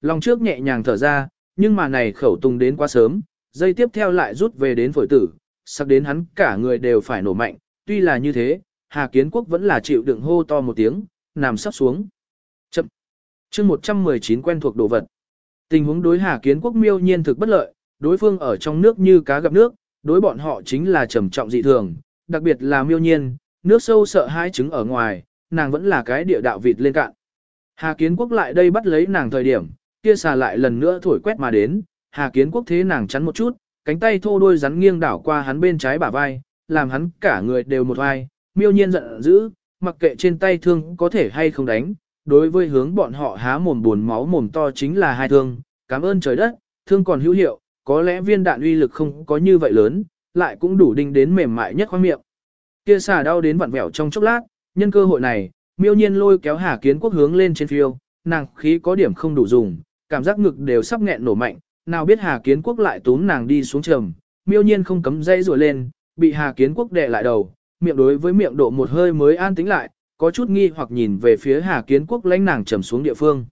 Lòng trước nhẹ nhàng thở ra, nhưng mà này khẩu tung đến quá sớm, dây tiếp theo lại rút về đến phổi tử, sắc đến hắn cả người đều phải nổ mạnh, tuy là như thế, Hà Kiến Quốc vẫn là chịu đựng hô to một tiếng, nằm sắp xuống. Chậm. chương 119 quen thuộc đồ vật. Tình huống đối Hà Kiến Quốc miêu nhiên thực bất lợi, đối phương ở trong nước như cá gặp nước, đối bọn họ chính là trầm trọng dị thường, đặc biệt là miêu nhiên, nước sâu sợ hai trứng ở ngoài, nàng vẫn là cái địa đạo vịt lên cạn. Hà Kiến Quốc lại đây bắt lấy nàng thời điểm, kia xà lại lần nữa thổi quét mà đến, Hà Kiến Quốc thế nàng chắn một chút, cánh tay thô đôi rắn nghiêng đảo qua hắn bên trái bả vai, làm hắn cả người đều một vai, miêu nhiên giận dữ, mặc kệ trên tay thương có thể hay không đánh, đối với hướng bọn họ há mồm buồn máu mồm to chính là hai thương, cảm ơn trời đất, thương còn hữu hiệu, có lẽ viên đạn uy lực không có như vậy lớn, lại cũng đủ đinh đến mềm mại nhất khoang miệng. Kia xà đau đến vặn vẹo trong chốc lát, nhân cơ hội này, miêu nhiên lôi kéo Hà Kiến Quốc hướng lên trên phiêu, nàng khí có điểm không đủ dùng, cảm giác ngực đều sắp nghẹn nổ mạnh, nào biết Hà Kiến Quốc lại túm nàng đi xuống trầm, miêu nhiên không cấm dây rùa lên, bị Hà Kiến Quốc đè lại đầu, miệng đối với miệng độ một hơi mới an tĩnh lại, có chút nghi hoặc nhìn về phía Hà Kiến Quốc lãnh nàng trầm xuống địa phương.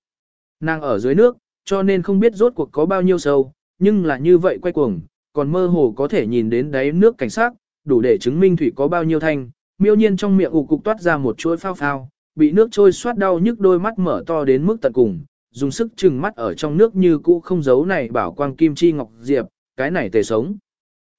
Nàng ở dưới nước, cho nên không biết rốt cuộc có bao nhiêu sâu, nhưng là như vậy quay cuồng, còn mơ hồ có thể nhìn đến đáy nước cảnh sát, đủ để chứng minh thủy có bao nhiêu thanh, miêu nhiên trong miệng ủ cục toát ra một chuỗi phao phao, bị nước trôi xoát đau nhức đôi mắt mở to đến mức tận cùng, dùng sức chừng mắt ở trong nước như cũ không giấu này bảo quang kim chi ngọc diệp, cái này tề sống.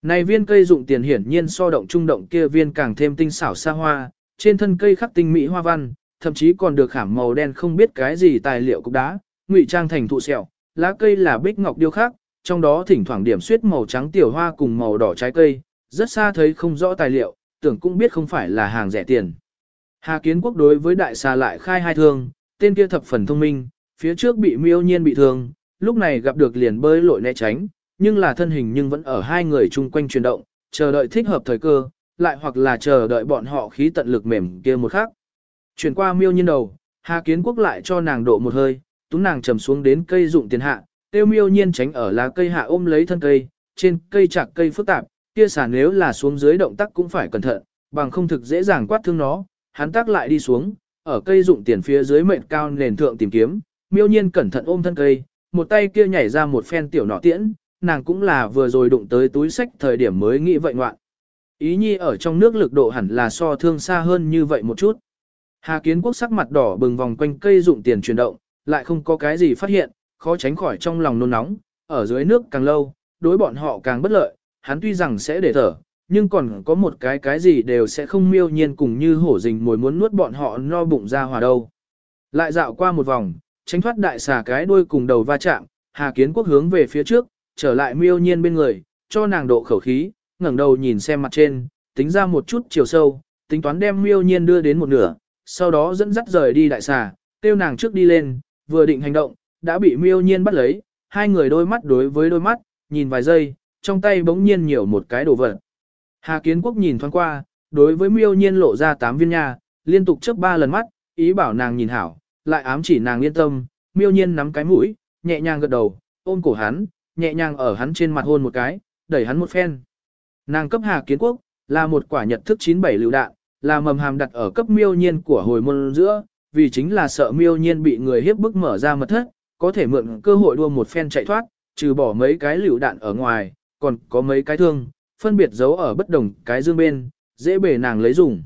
Này viên cây dụng tiền hiển nhiên so động trung động kia viên càng thêm tinh xảo xa hoa, trên thân cây khắc tinh mỹ hoa văn, thậm chí còn được khảm màu đen không biết cái gì tài liệu cục đá, ngụy trang thành thụ sẹo, lá cây là bích ngọc điêu khắc, trong đó thỉnh thoảng điểm xuyết màu trắng tiểu hoa cùng màu đỏ trái cây, rất xa thấy không rõ tài liệu, tưởng cũng biết không phải là hàng rẻ tiền. Hà Kiến Quốc đối với đại xà lại khai hai thương, tên kia thập phần thông minh, phía trước bị miêu nhiên bị thương, lúc này gặp được liền bơi lội né tránh, nhưng là thân hình nhưng vẫn ở hai người chung quanh chuyển động, chờ đợi thích hợp thời cơ, lại hoặc là chờ đợi bọn họ khí tận lực mềm kia một khắc. Chuyển qua miêu nhiên đầu, Hà Kiến Quốc lại cho nàng độ một hơi, tú nàng trầm xuống đến cây dụng tiền hạ, tiêu miêu nhiên tránh ở lá cây hạ ôm lấy thân cây, trên cây chạc cây phức tạp, kia xả nếu là xuống dưới động tác cũng phải cẩn thận, bằng không thực dễ dàng quát thương nó, hắn tác lại đi xuống, ở cây dụng tiền phía dưới mệnh cao nền thượng tìm kiếm, miêu nhiên cẩn thận ôm thân cây, một tay kia nhảy ra một phen tiểu nọ tiễn, nàng cũng là vừa rồi đụng tới túi sách thời điểm mới nghĩ vậy ngoạn. Ý nhi ở trong nước lực độ hẳn là so thương xa hơn như vậy một chút. Hà kiến quốc sắc mặt đỏ bừng vòng quanh cây dụng tiền chuyển động, lại không có cái gì phát hiện, khó tránh khỏi trong lòng nôn nóng, ở dưới nước càng lâu, đối bọn họ càng bất lợi, hắn tuy rằng sẽ để thở, nhưng còn có một cái cái gì đều sẽ không miêu nhiên cùng như hổ rình mồi muốn nuốt bọn họ no bụng ra hòa đâu. Lại dạo qua một vòng, tránh thoát đại xà cái đuôi cùng đầu va chạm, Hà Kiến Quốc hướng về phía trước, trở lại miêu nhiên bên người, cho nàng độ khẩu khí, ngẩng đầu nhìn xem mặt trên, tính ra một chút chiều sâu, tính toán đem miêu nhiên đưa đến một nửa, sau đó dẫn dắt rời đi đại xà, tiêu nàng trước đi lên, vừa định hành động, đã bị miêu nhiên bắt lấy, hai người đôi mắt đối với đôi mắt, nhìn vài giây, trong tay bỗng nhiên nhiều một cái đồ vật. Hà Kiến Quốc nhìn thoáng qua, đối với miêu nhiên lộ ra tám viên nha, liên tục chớp ba lần mắt, ý bảo nàng nhìn hảo, lại ám chỉ nàng yên tâm, miêu nhiên nắm cái mũi, nhẹ nhàng gật đầu, ôm cổ hắn, nhẹ nhàng ở hắn trên mặt hôn một cái, đẩy hắn một phen. Nàng cấp Hà Kiến Quốc, là một quả nhật thức 97 lựu đạn, là mầm hàm đặt ở cấp miêu nhiên của hồi môn giữa, vì chính là sợ miêu nhiên bị người hiếp bức mở ra mật thất, có thể mượn cơ hội đua một phen chạy thoát, trừ bỏ mấy cái lựu đạn ở ngoài, còn có mấy cái thương, phân biệt giấu ở bất đồng cái dương bên, dễ bể nàng lấy dùng.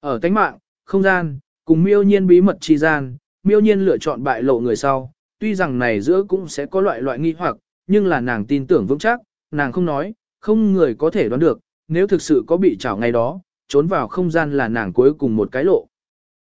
Ở tánh mạng, không gian, cùng miêu nhiên bí mật chi gian, miêu nhiên lựa chọn bại lộ người sau, tuy rằng này giữa cũng sẽ có loại loại nghi hoặc, nhưng là nàng tin tưởng vững chắc, nàng không nói, không người có thể đoán được, nếu thực sự có bị trảo ngay đó, trốn vào không gian là nàng cuối cùng một cái lộ.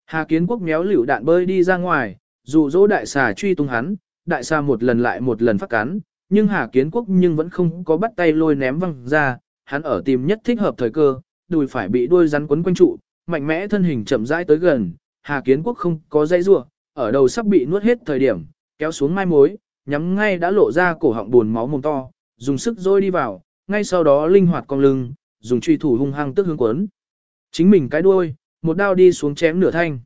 Hà kiến quốc méo liều đạn bơi đi ra ngoài, dù dỗ đại xà truy tung hắn, đại xà một lần lại một lần phát cắn, nhưng Hà Kiến Quốc nhưng vẫn không có bắt tay lôi ném văng ra, hắn ở tìm nhất thích hợp thời cơ, đùi phải bị đuôi rắn quấn quanh trụ, mạnh mẽ thân hình chậm rãi tới gần, Hà Kiến Quốc không có dây rua, ở đầu sắp bị nuốt hết thời điểm, kéo xuống mai mối, nhắm ngay đã lộ ra cổ họng buồn máu mồm to, dùng sức dôi đi vào, ngay sau đó linh hoạt cong lưng, dùng truy thủ hung hăng tức hướng quấn. Chính mình cái đuôi, một đao đi xuống chém nửa thanh.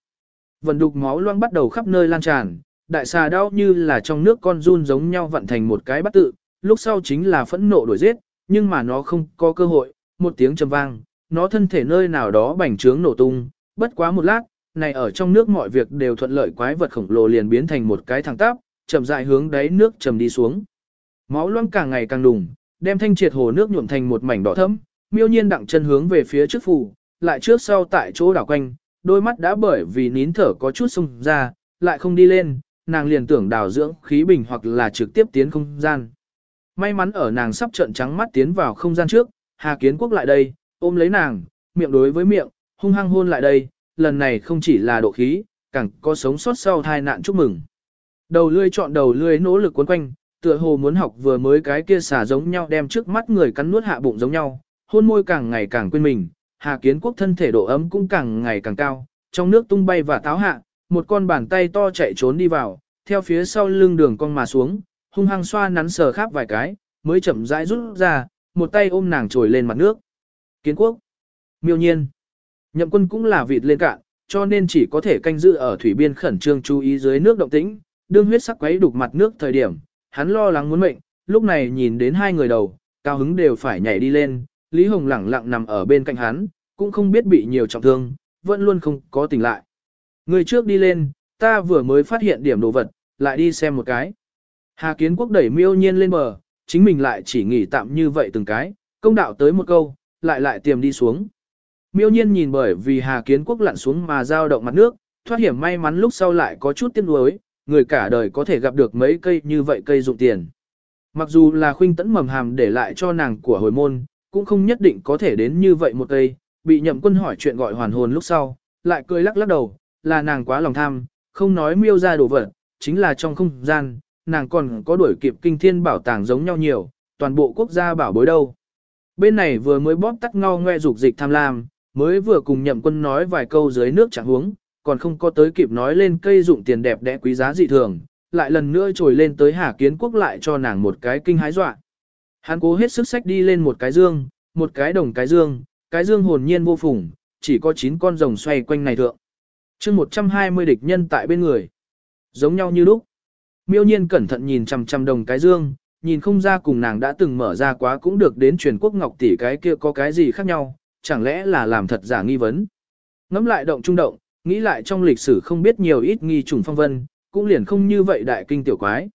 Vận đục máu loang bắt đầu khắp nơi lan tràn, đại xà đau như là trong nước con run giống nhau vận thành một cái bắt tự, lúc sau chính là phẫn nộ đuổi giết, nhưng mà nó không có cơ hội, một tiếng trầm vang, nó thân thể nơi nào đó bành trướng nổ tung, bất quá một lát, này ở trong nước mọi việc đều thuận lợi quái vật khổng lồ liền biến thành một cái thẳng tắp chậm rãi hướng đáy nước chầm đi xuống. Máu loang càng ngày càng đùng, đem thanh triệt hồ nước nhuộm thành một mảnh đỏ thẫm, miêu nhiên đặng chân hướng về phía trước phủ, lại trước sau tại chỗ đảo quanh, đôi mắt đã bởi vì nín thở có chút sung ra, lại không đi lên, nàng liền tưởng đào dưỡng khí bình hoặc là trực tiếp tiến không gian. May mắn ở nàng sắp trợn trắng mắt tiến vào không gian trước, Hà Kiến Quốc lại đây, ôm lấy nàng, miệng đối với miệng, hung hăng hôn lại đây, lần này không chỉ là độ khí, càng có sống sót sau tai nạn chúc mừng. Đầu lươi chọn đầu lươi nỗ lực cuốn quanh, tựa hồ muốn học vừa mới cái kia xả giống nhau đem trước mắt người cắn nuốt hạ bụng giống nhau, hôn môi càng ngày càng quên mình, Hà Kiến Quốc thân thể độ ấm cũng càng ngày càng cao, trong nước tung bay và táo hạ, một con bàn tay to chạy trốn đi vào, theo phía sau lưng đường cong mà xuống, hung hăng xoa nắn sờ khắp vài cái, mới chậm rãi rút ra, một tay ôm nàng trồi lên mặt nước. Kiến Quốc, miêu nhiên, nhậm quân cũng là vịt lên cạn, cho nên chỉ có thể canh giữ ở thủy biên khẩn trương chú ý dưới nước động tĩnh, đương huyết sắc quấy đục mặt nước thời điểm, hắn lo lắng muốn mệnh, lúc này nhìn đến hai người đầu, cao hứng đều phải nhảy đi lên, Lý Hồng lẳng lặng nằm ở bên cạnh hắn, cũng không biết bị nhiều trọng thương, vẫn luôn không có tỉnh lại. Người trước đi lên, ta vừa mới phát hiện điểm đồ vật, lại đi xem một cái. Hà Kiến Quốc đẩy miêu nhiên lên bờ, chính mình lại chỉ nghỉ tạm như vậy từng cái, công đạo tới một câu, lại lại tiềm đi xuống. Miêu nhiên nhìn bởi vì Hà Kiến Quốc lặn xuống mà giao động mặt nước, thoát hiểm may mắn lúc sau lại có chút tiếc nuối, người cả đời có thể gặp được mấy cây như vậy cây dụng tiền. Mặc dù là khuynh tẫn mầm hàm để lại cho nàng của hồi môn, cũng không nhất định có thể đến như vậy một cây, bị nhậm quân hỏi chuyện gọi hoàn hồn lúc sau, lại cười lắc lắc đầu, là nàng quá lòng tham, không nói miêu ra đồ vật, chính là trong không gian, nàng còn có đuổi kịp kinh thiên bảo tàng giống nhau nhiều, toàn bộ quốc gia bảo bối đâu. Bên này vừa mới bóp tắt ngao ngoe dục dịch tham lam, mới vừa cùng nhậm quân nói vài câu dưới nước chẳng huống, còn không có tới kịp nói lên cây dụng tiền đẹp đẽ quý giá dị thường, lại lần nữa trồi lên tới Hà Kiến Quốc lại cho nàng một cái kinh hái dọa. Hắn cố hết sức sách đi lên một cái dương, một cái đồng cái dương, cái dương hồn nhiên vô phùng, chỉ có 9 con rồng xoay quanh này thượng. chương 120 địch nhân tại bên người. Giống nhau như lúc. Miêu nhiên cẩn thận nhìn chằm chằm đồng cái dương, nhìn không ra cùng nàng đã từng mở ra quá cũng được đến truyền quốc ngọc tỷ cái kia có cái gì khác nhau, chẳng lẽ là làm thật giả nghi vấn. Ngắm lại động trung động, nghĩ lại trong lịch sử không biết nhiều ít nghi trùng phong vân, cũng liền không như vậy đại kinh tiểu quái.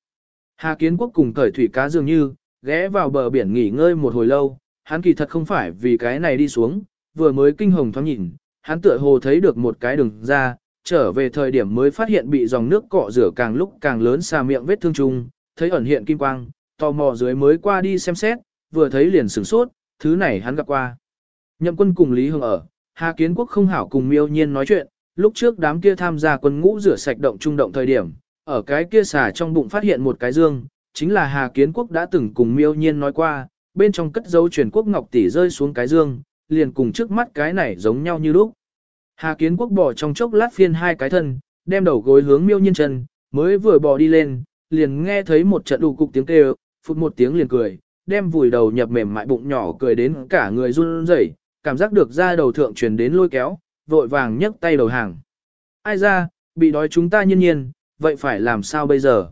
Hà Kiến Quốc cùng cởi thủy cá dường như, ghé vào bờ biển nghỉ ngơi một hồi lâu, hắn kỳ thật không phải vì cái này đi xuống, vừa mới kinh hồng thoáng nhìn, hắn tựa hồ thấy được một cái đường ra, trở về thời điểm mới phát hiện bị dòng nước cọ rửa càng lúc càng lớn xa miệng vết thương chung, thấy ẩn hiện kim quang, tò mò dưới mới qua đi xem xét, vừa thấy liền sửng sốt, thứ này hắn gặp qua. Nhậm quân cùng Lý Hương ở, Hà Kiến Quốc không hảo cùng miêu nhiên nói chuyện, lúc trước đám kia tham gia quân ngũ rửa sạch động trung động thời điểm, ở cái kia xả trong bụng phát hiện một cái dương, chính là Hà Kiến Quốc đã từng cùng miêu nhiên nói qua, bên trong cất dấu truyền quốc ngọc tỷ rơi xuống cái dương, liền cùng trước mắt cái này giống nhau như lúc. Hà Kiến Quốc bỏ trong chốc lát phiên hai cái thân, đem đầu gối hướng miêu nhiên chân, mới vừa bỏ đi lên, liền nghe thấy một trận đủ cục tiếng kêu, phút một tiếng liền cười, đem vùi đầu nhập mềm mại bụng nhỏ cười đến cả người run rẩy, cảm giác được ra đầu thượng truyền đến lôi kéo, vội vàng nhấc tay đầu hàng. Ai ra, bị đói chúng ta nhiên nhiên, vậy phải làm sao bây giờ?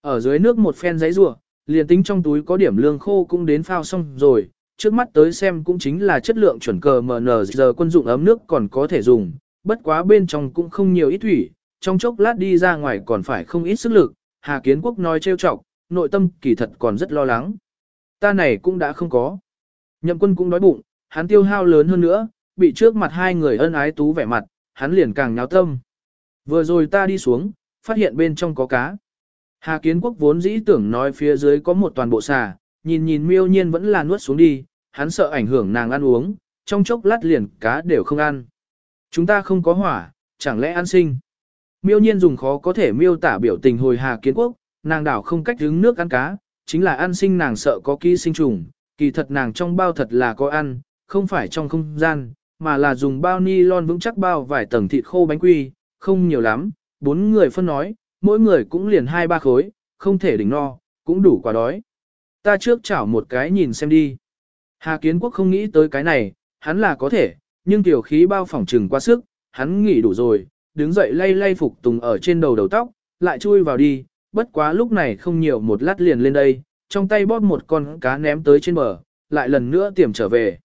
Ở dưới nước một phen giấy rủa liền tính trong túi có điểm lương khô cũng đến phao xong rồi, trước mắt tới xem cũng chính là chất lượng chuẩn cờ MN giờ quân dụng ấm nước còn có thể dùng, bất quá bên trong cũng không nhiều ít thủy, trong chốc lát đi ra ngoài còn phải không ít sức lực, Hà Kiến Quốc nói trêu chọc, nội tâm kỳ thật còn rất lo lắng. Ta này cũng đã không có. Nhậm quân cũng đói bụng, hắn tiêu hao lớn hơn nữa, bị trước mặt hai người ân ái tú vẻ mặt, hắn liền càng nháo tâm. Vừa rồi ta đi xuống, phát hiện bên trong có cá. Hà Kiến Quốc vốn dĩ tưởng nói phía dưới có một toàn bộ xà, nhìn nhìn miêu nhiên vẫn là nuốt xuống đi, hắn sợ ảnh hưởng nàng ăn uống, trong chốc lát liền cá đều không ăn. Chúng ta không có hỏa, chẳng lẽ ăn sinh. Miêu nhiên dùng khó có thể miêu tả biểu tình hồi Hà Kiến Quốc, nàng đảo không cách hứng nước ăn cá, chính là ăn sinh nàng sợ có ký sinh trùng, kỳ thật nàng trong bao thật là có ăn, không phải trong không gian, mà là dùng bao ni lon vững chắc bao vài tầng thịt khô bánh quy, không nhiều lắm, bốn người phân nói, mỗi người cũng liền hai ba khối, không thể đỉnh no, cũng đủ quả đói. Ta trước chảo một cái nhìn xem đi. Hà Kiến Quốc không nghĩ tới cái này, hắn là có thể, nhưng tiểu khí bao phỏng trừng quá sức, hắn nghỉ đủ rồi, đứng dậy lay lay phục tùng ở trên đầu đầu tóc, lại chui vào đi, bất quá lúc này không nhiều một lát liền lên đây, trong tay bóp một con cá ném tới trên bờ, lại lần nữa tiềm trở về.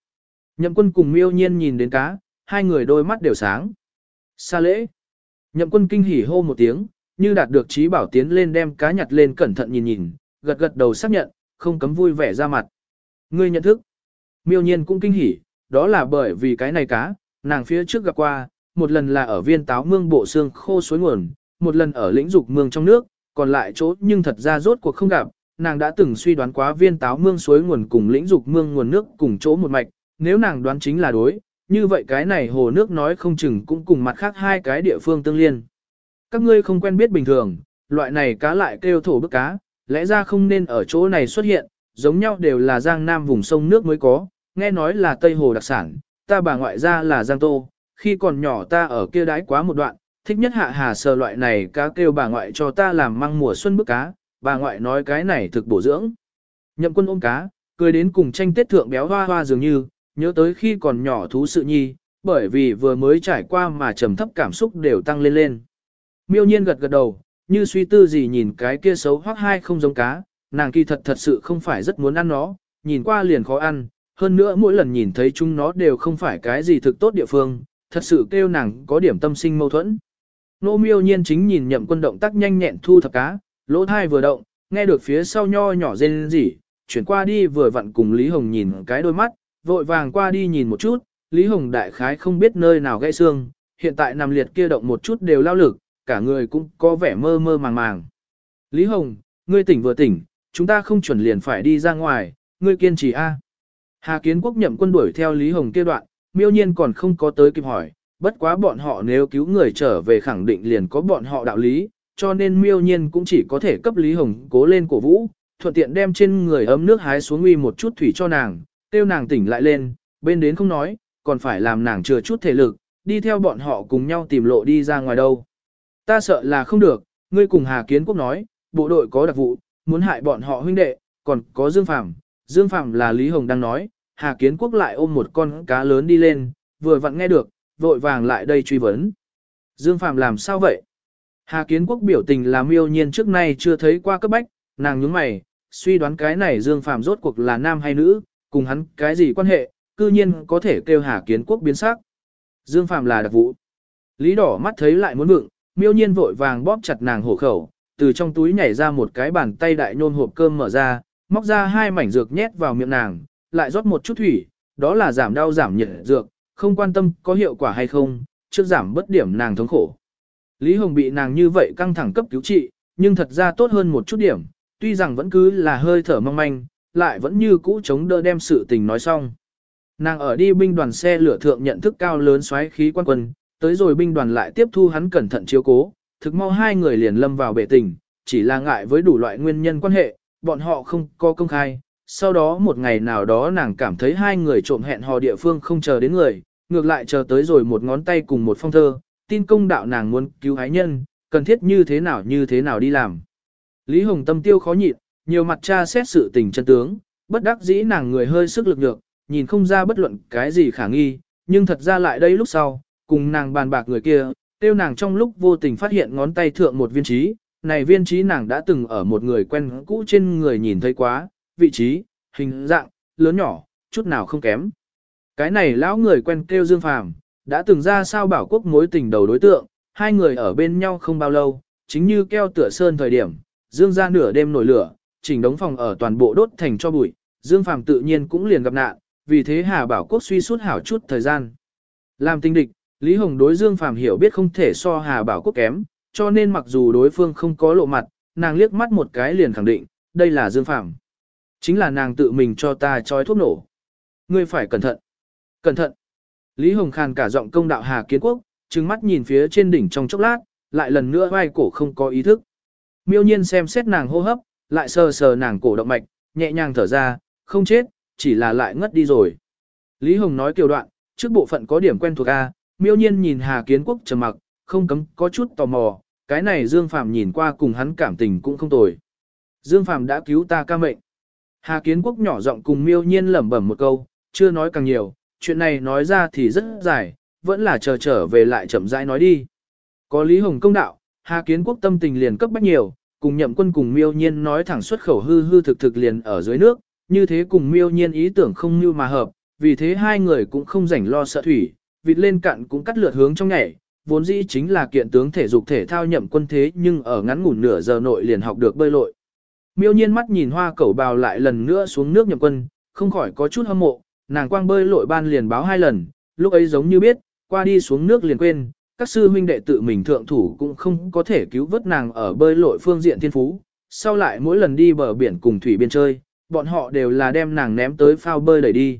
Nhậm quân cùng miêu nhiên nhìn đến cá, hai người đôi mắt đều sáng. Xa lễ. Nhậm quân kinh hỉ hô một tiếng, như đạt được trí bảo tiến lên đem cá nhặt lên cẩn thận nhìn nhìn, gật gật đầu xác nhận, không cấm vui vẻ ra mặt. Ngươi nhận thức. Miêu nhiên cũng kinh hỉ, đó là bởi vì cái này cá, nàng phía trước gặp qua, một lần là ở viên táo mương bộ xương khô suối nguồn, một lần ở lĩnh dục mương trong nước, còn lại chỗ nhưng thật ra rốt cuộc không gặp, nàng đã từng suy đoán quá viên táo mương suối nguồn cùng lĩnh dục mương nguồn nước cùng chỗ một mạch, nếu nàng đoán chính là đối, như vậy cái này hồ nước nói không chừng cũng cùng mặt khác hai cái địa phương tương liên. Các ngươi không quen biết bình thường, loại này cá lại kêu thổ bức cá, lẽ ra không nên ở chỗ này xuất hiện, giống nhau đều là giang nam vùng sông nước mới có, nghe nói là Tây Hồ đặc sản, ta bà ngoại ra là giang tô, khi còn nhỏ ta ở kia đái quá một đoạn, thích nhất hạ hà sờ loại này cá kêu bà ngoại cho ta làm măng mùa xuân bức cá, bà ngoại nói cái này thực bổ dưỡng. Nhậm quân ôm cá, cười đến cùng tranh tết thượng béo hoa hoa dường như, nhớ tới khi còn nhỏ thú sự nhi, bởi vì vừa mới trải qua mà trầm thấp cảm xúc đều tăng lên lên. Miêu nhiên gật gật đầu, như suy tư gì nhìn cái kia xấu hoắc hai không giống cá, nàng kỳ thật thật sự không phải rất muốn ăn nó, nhìn qua liền khó ăn, hơn nữa mỗi lần nhìn thấy chúng nó đều không phải cái gì thực tốt địa phương, thật sự kêu nàng có điểm tâm sinh mâu thuẫn. Nô miêu nhiên chính nhìn nhậm quân động tác nhanh nhẹn thu thập cá, lỗ thai vừa động, nghe được phía sau nho nhỏ rên rỉ, chuyển qua đi vừa vặn cùng Lý Hồng nhìn cái đôi mắt, vội vàng qua đi nhìn một chút, Lý Hồng đại khái không biết nơi nào gãy xương, hiện tại nằm liệt kia động một chút đều lao lực, cả người cũng có vẻ mơ mơ màng màng. Lý Hồng, ngươi tỉnh vừa tỉnh, chúng ta không chuẩn liền phải đi ra ngoài, ngươi kiên trì a. Hà Kiến Quốc nhậm quân đuổi theo Lý Hồng kia đoạn, miêu nhiên còn không có tới kịp hỏi, bất quá bọn họ nếu cứu người trở về khẳng định liền có bọn họ đạo lý, cho nên miêu nhiên cũng chỉ có thể cấp Lý Hồng cố lên cổ vũ, thuận tiện đem trên người ấm nước hái xuống uy một chút thủy cho nàng, tiêu nàng tỉnh lại lên, bên đến không nói, còn phải làm nàng chừa chút thể lực, đi theo bọn họ cùng nhau tìm lộ đi ra ngoài đâu. Ta sợ là không được, ngươi cùng Hà Kiến Quốc nói, bộ đội có đặc vụ, muốn hại bọn họ huynh đệ, còn có Dương Phạm, Dương Phạm là Lý Hồng đang nói, Hà Kiến Quốc lại ôm một con cá lớn đi lên, vừa vặn nghe được, vội vàng lại đây truy vấn. Dương Phạm làm sao vậy? Hà Kiến Quốc biểu tình là miêu nhiên trước nay chưa thấy qua cấp bách, nàng nhướng mày, suy đoán cái này Dương Phạm rốt cuộc là nam hay nữ, cùng hắn cái gì quan hệ, cư nhiên có thể kêu Hà Kiến Quốc biến sắc. Dương Phạm là đặc vụ. Lý đỏ mắt thấy lại muốn vựng, miêu nhiên vội vàng bóp chặt nàng hổ khẩu, từ trong túi nhảy ra một cái bàn tay đại nhôm hộp cơm mở ra, móc ra hai mảnh dược nhét vào miệng nàng, lại rót một chút thủy, đó là giảm đau giảm nhiệt dược, không quan tâm có hiệu quả hay không, trước giảm bất điểm nàng thống khổ. Lý Hồng bị nàng như vậy căng thẳng cấp cứu trị, nhưng thật ra tốt hơn một chút điểm, tuy rằng vẫn cứ là hơi thở mong manh, lại vẫn như cũ chống đỡ đem sự tình nói xong. Nàng ở đi binh đoàn xe lửa thượng nhận thức cao lớn xoáy khí quan quân, tới rồi binh đoàn lại tiếp thu hắn cẩn thận chiếu cố, thực mau hai người liền lâm vào bể tình, chỉ là ngại với đủ loại nguyên nhân quan hệ, bọn họ không có công khai. Sau đó một ngày nào đó nàng cảm thấy hai người trộm hẹn hò địa phương không chờ đến người, ngược lại chờ tới rồi một ngón tay cùng một phong thơ, tin công đạo nàng muốn cứu hái nhân, cần thiết như thế nào như thế nào đi làm. Lý Hồng tâm tiêu khó nhịn, nhiều mặt cha xét sự tình chân tướng, bất đắc dĩ nàng người hơi sức lực nhược, nhìn không ra bất luận cái gì khả nghi, nhưng thật ra lại đây lúc sau, cùng nàng bàn bạc người kia, tiêu nàng trong lúc vô tình phát hiện ngón tay thượng một viên trí, này viên trí nàng đã từng ở một người quen cũ trên người nhìn thấy quá, vị trí, hình dạng, lớn nhỏ, chút nào không kém. Cái này lão người quen kêu Dương Phàm, đã từng ra sao bảo quốc mối tình đầu đối tượng, hai người ở bên nhau không bao lâu, chính như keo tựa sơn thời điểm, Dương ra nửa đêm nổi lửa, chỉnh đống phòng ở toàn bộ đốt thành cho bụi, Dương Phàm tự nhiên cũng liền gặp nạn, vì thế Hà Bảo Quốc suy suốt hảo chút thời gian. Làm tinh địch, Lý Hồng đối Dương Phàm hiểu biết không thể so Hà Bảo Quốc kém, cho nên mặc dù đối phương không có lộ mặt, nàng liếc mắt một cái liền khẳng định, đây là Dương Phàm. Chính là nàng tự mình cho ta trói thuốc nổ. Ngươi phải cẩn thận. Cẩn thận. Lý Hồng Khàn cả giọng công đạo Hà Kiến Quốc, trừng mắt nhìn phía trên đỉnh trong chốc lát, lại lần nữa vai cổ không có ý thức. Miêu nhiên xem xét nàng hô hấp, lại sờ sờ nàng cổ động mạch, nhẹ nhàng thở ra, không chết, chỉ là lại ngất đi rồi. Lý Hồng nói kiều đoạn, trước bộ phận có điểm quen thuộc A, miêu nhiên nhìn Hà Kiến Quốc trầm mặc, không cấm có chút tò mò, cái này Dương Phạm nhìn qua cùng hắn cảm tình cũng không tồi. Dương Phạm đã cứu ta ca mệnh. Hà Kiến Quốc nhỏ giọng cùng miêu nhiên lẩm bẩm một câu, chưa nói càng nhiều, chuyện này nói ra thì rất dài, vẫn là chờ trở về lại chậm rãi nói đi. Có Lý Hồng công đạo, Hà Kiến Quốc tâm tình liền cấp bách nhiều, cùng nhậm quân cùng miêu nhiên nói thẳng xuất khẩu hư hư thực thực liền ở dưới nước, như thế cùng miêu nhiên ý tưởng không như mà hợp, vì thế hai người cũng không rảnh lo sợ thủy, vịt lên cạn cũng cắt lượt hướng trong nhảy, vốn dĩ chính là kiện tướng thể dục thể thao nhậm quân thế nhưng ở ngắn ngủn nửa giờ nội liền học được bơi lội. Miêu nhiên mắt nhìn hoa cẩu bào lại lần nữa xuống nước nhậm quân, không khỏi có chút hâm mộ, nàng quang bơi lội ban liền báo hai lần, lúc ấy giống như biết, qua đi xuống nước liền quên, các sư huynh đệ tự mình thượng thủ cũng không có thể cứu vớt nàng ở bơi lội phương diện thiên phú, sau lại mỗi lần đi bờ biển cùng thủy biên chơi, bọn họ đều là đem nàng ném tới phao bơi đẩy đi.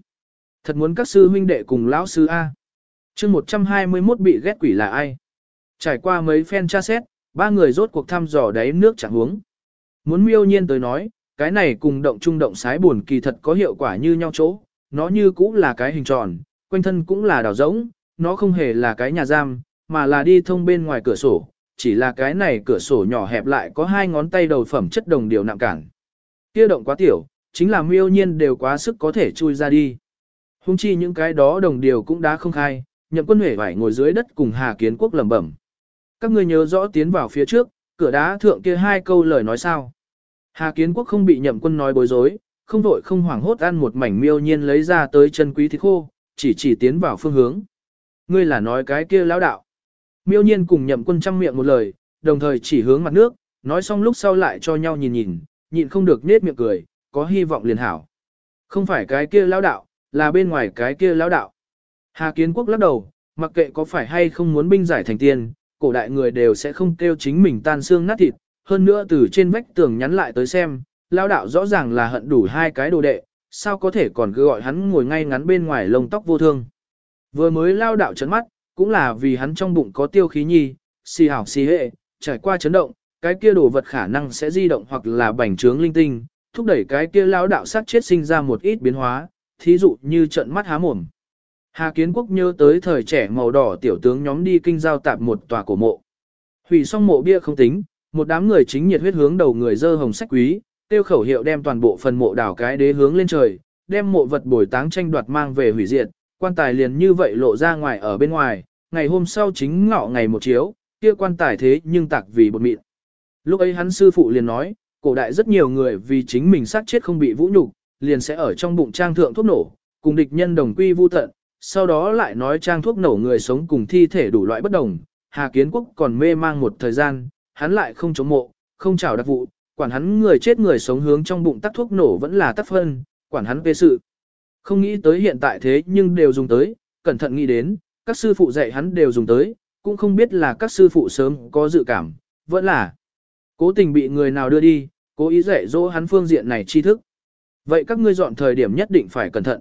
Thật muốn các sư huynh đệ cùng lão sư A. chương 121 bị ghét quỷ là ai? Trải qua mấy phen tra xét, ba người rốt cuộc thăm dò đáy nước chẳng huống. Muốn miêu nhiên tới nói, cái này cùng động trung động sái buồn kỳ thật có hiệu quả như nhau chỗ, nó như cũng là cái hình tròn, quanh thân cũng là đảo rỗng, nó không hề là cái nhà giam, mà là đi thông bên ngoài cửa sổ, chỉ là cái này cửa sổ nhỏ hẹp lại có hai ngón tay đầu phẩm chất đồng điều nặng cản. Kia động quá tiểu, chính là miêu nhiên đều quá sức có thể chui ra đi. Hùng chi những cái đó đồng điều cũng đã không khai, nhậm quân huệ phải ngồi dưới đất cùng Hà Kiến Quốc lẩm bẩm. Các ngươi nhớ rõ tiến vào phía trước, cửa đá thượng kia hai câu lời nói sao. Hà Kiến Quốc không bị nhậm quân nói bối rối, không vội không hoảng hốt ăn một mảnh miêu nhiên lấy ra tới chân quý thịt khô, chỉ chỉ tiến vào phương hướng. Ngươi là nói cái kia lão đạo. Miêu nhiên cùng nhậm quân chăm miệng một lời, đồng thời chỉ hướng mặt nước, nói xong lúc sau lại cho nhau nhìn nhìn, nhịn không được nết miệng cười, có hy vọng liền hảo. Không phải cái kia lão đạo, là bên ngoài cái kia lão đạo. Hà Kiến Quốc lắc đầu, mặc kệ có phải hay không muốn binh giải thành tiên, cổ đại người đều sẽ không kêu chính mình tan xương nát thịt, hơn nữa từ trên vách tường nhắn lại tới xem, lão đạo rõ ràng là hận đủ hai cái đồ đệ, sao có thể còn cứ gọi hắn ngồi ngay ngắn bên ngoài lông tóc vô thương. Vừa mới lao đạo chấn mắt, cũng là vì hắn trong bụng có tiêu khí nhi, xì hảo xì hệ, trải qua chấn động, cái kia đồ vật khả năng sẽ di động hoặc là bành trướng linh tinh, thúc đẩy cái kia lão đạo sát chết sinh ra một ít biến hóa, thí dụ như trận mắt há mồm. Hà Kiến Quốc nhớ tới thời trẻ màu đỏ tiểu tướng nhóm đi kinh giao tạp một tòa cổ mộ. Hủy xong mộ bia không tính, một đám người chính nhiệt huyết hướng đầu người dơ hồng sách quý, tiêu khẩu hiệu đem toàn bộ phần mộ đảo cái đế hướng lên trời, đem mộ vật bồi táng tranh đoạt mang về hủy diệt, quan tài liền như vậy lộ ra ngoài ở bên ngoài, ngày hôm sau chính ngọ ngày một chiếu, kia quan tài thế nhưng tạc vì bột mịn. Lúc ấy hắn sư phụ liền nói, cổ đại rất nhiều người vì chính mình sát chết không bị vũ nhục, liền sẽ ở trong bụng trang thượng thuốc nổ, cùng địch nhân đồng quy vu tận, sau đó lại nói trang thuốc nổ người sống cùng thi thể đủ loại bất đồng. Hà Kiến Quốc còn mê mang một thời gian, hắn lại không chống mộ, không chào đặc vụ, quản hắn người chết người sống hướng trong bụng tắc thuốc nổ vẫn là tắc phân, quản hắn về sự. Không nghĩ tới hiện tại thế nhưng đều dùng tới, cẩn thận nghĩ đến, các sư phụ dạy hắn đều dùng tới, cũng không biết là các sư phụ sớm có dự cảm, vẫn là cố tình bị người nào đưa đi, cố ý dạy dỗ hắn phương diện này tri thức. Vậy các ngươi dọn thời điểm nhất định phải cẩn thận.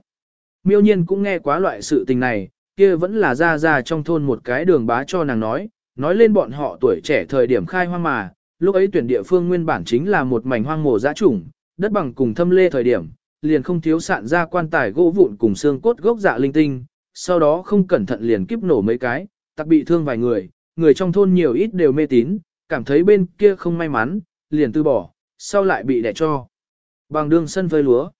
Miêu nhiên cũng nghe quá loại sự tình này, kia vẫn là ra ra trong thôn một cái đường bá cho nàng nói, nói lên bọn họ tuổi trẻ thời điểm khai hoang mà, lúc ấy tuyển địa phương nguyên bản chính là một mảnh hoang mồ dã trùng, đất bằng cùng thâm lê thời điểm, liền không thiếu sạn ra quan tài gỗ vụn cùng xương cốt gốc dạ linh tinh, sau đó không cẩn thận liền kiếp nổ mấy cái, tặc bị thương vài người, người trong thôn nhiều ít đều mê tín, cảm thấy bên kia không may mắn, liền từ bỏ, sau lại bị đẻ cho. Bằng đường sân phơi lúa.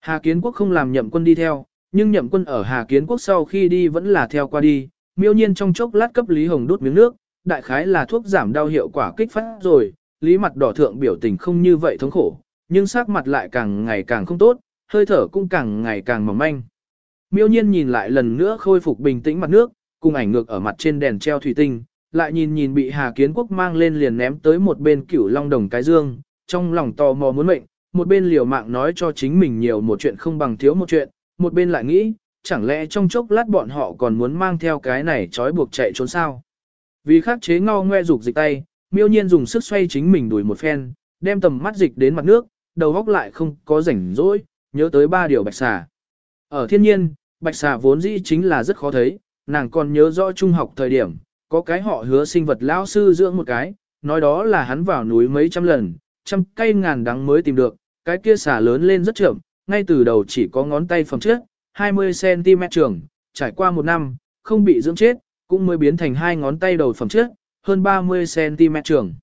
Hà Kiến Quốc không làm nhậm quân đi theo, nhưng nhậm quân ở Hà Kiến Quốc sau khi đi vẫn là theo qua đi, miêu nhiên trong chốc lát cấp Lý Hồng đút miếng nước, đại khái là thuốc giảm đau hiệu quả kích phát rồi, Lý mặt đỏ thượng biểu tình không như vậy thống khổ, nhưng sắc mặt lại càng ngày càng không tốt, hơi thở cũng càng ngày càng mỏng manh. Miêu nhiên nhìn lại lần nữa khôi phục bình tĩnh mặt nước, cùng ảnh ngược ở mặt trên đèn treo thủy tinh, lại nhìn nhìn bị Hà Kiến Quốc mang lên liền ném tới một bên cửu long đồng cái dương, trong lòng tò mò muốn mệnh, một bên liều mạng nói cho chính mình nhiều một chuyện không bằng thiếu một chuyện, một bên lại nghĩ, chẳng lẽ trong chốc lát bọn họ còn muốn mang theo cái này trói buộc chạy trốn sao. Vì khắc chế ngao ngoe dục dịch tay, miêu nhiên dùng sức xoay chính mình đuổi một phen, đem tầm mắt dịch đến mặt nước, đầu góc lại không có rảnh rỗi, nhớ tới ba điều bạch xà. Ở thiên nhiên, bạch xà vốn dĩ chính là rất khó thấy, nàng còn nhớ rõ trung học thời điểm, có cái họ hứa sinh vật lão sư dưỡng một cái, nói đó là hắn vào núi mấy trăm lần, trăm cây ngàn đắng mới tìm được, cái kia xà lớn lên rất chậm, ngay từ đầu chỉ có ngón tay phẩm trước, 20cm trường, trải qua một năm, không bị dưỡng chết, cũng mới biến thành hai ngón tay đầu phẩm trước, hơn 30cm trường.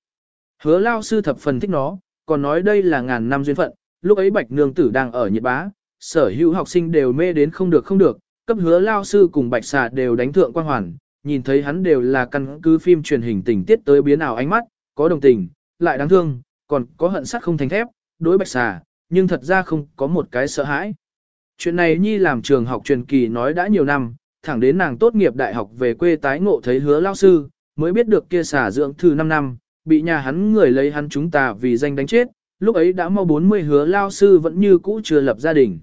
Hứa lao sư thập phần thích nó, còn nói đây là ngàn năm duyên phận, lúc ấy bạch nương tử đang ở nhiệt bá, sở hữu học sinh đều mê đến không được không được, cấp hứa lao sư cùng bạch xà đều đánh thượng quan hoàn, nhìn thấy hắn đều là căn cứ phim truyền hình tình tiết tới biến ảo ánh mắt, có đồng tình, lại đáng thương, còn có hận sắt không thành thép, đối bạch xà, nhưng thật ra không có một cái sợ hãi. Chuyện này Nhi làm trường học truyền kỳ nói đã nhiều năm, thẳng đến nàng tốt nghiệp đại học về quê tái ngộ thấy hứa lao sư, mới biết được kia xả dưỡng thư 5 năm, bị nhà hắn người lấy hắn chúng ta vì danh đánh chết, lúc ấy đã mau 40 hứa lao sư vẫn như cũ chưa lập gia đình.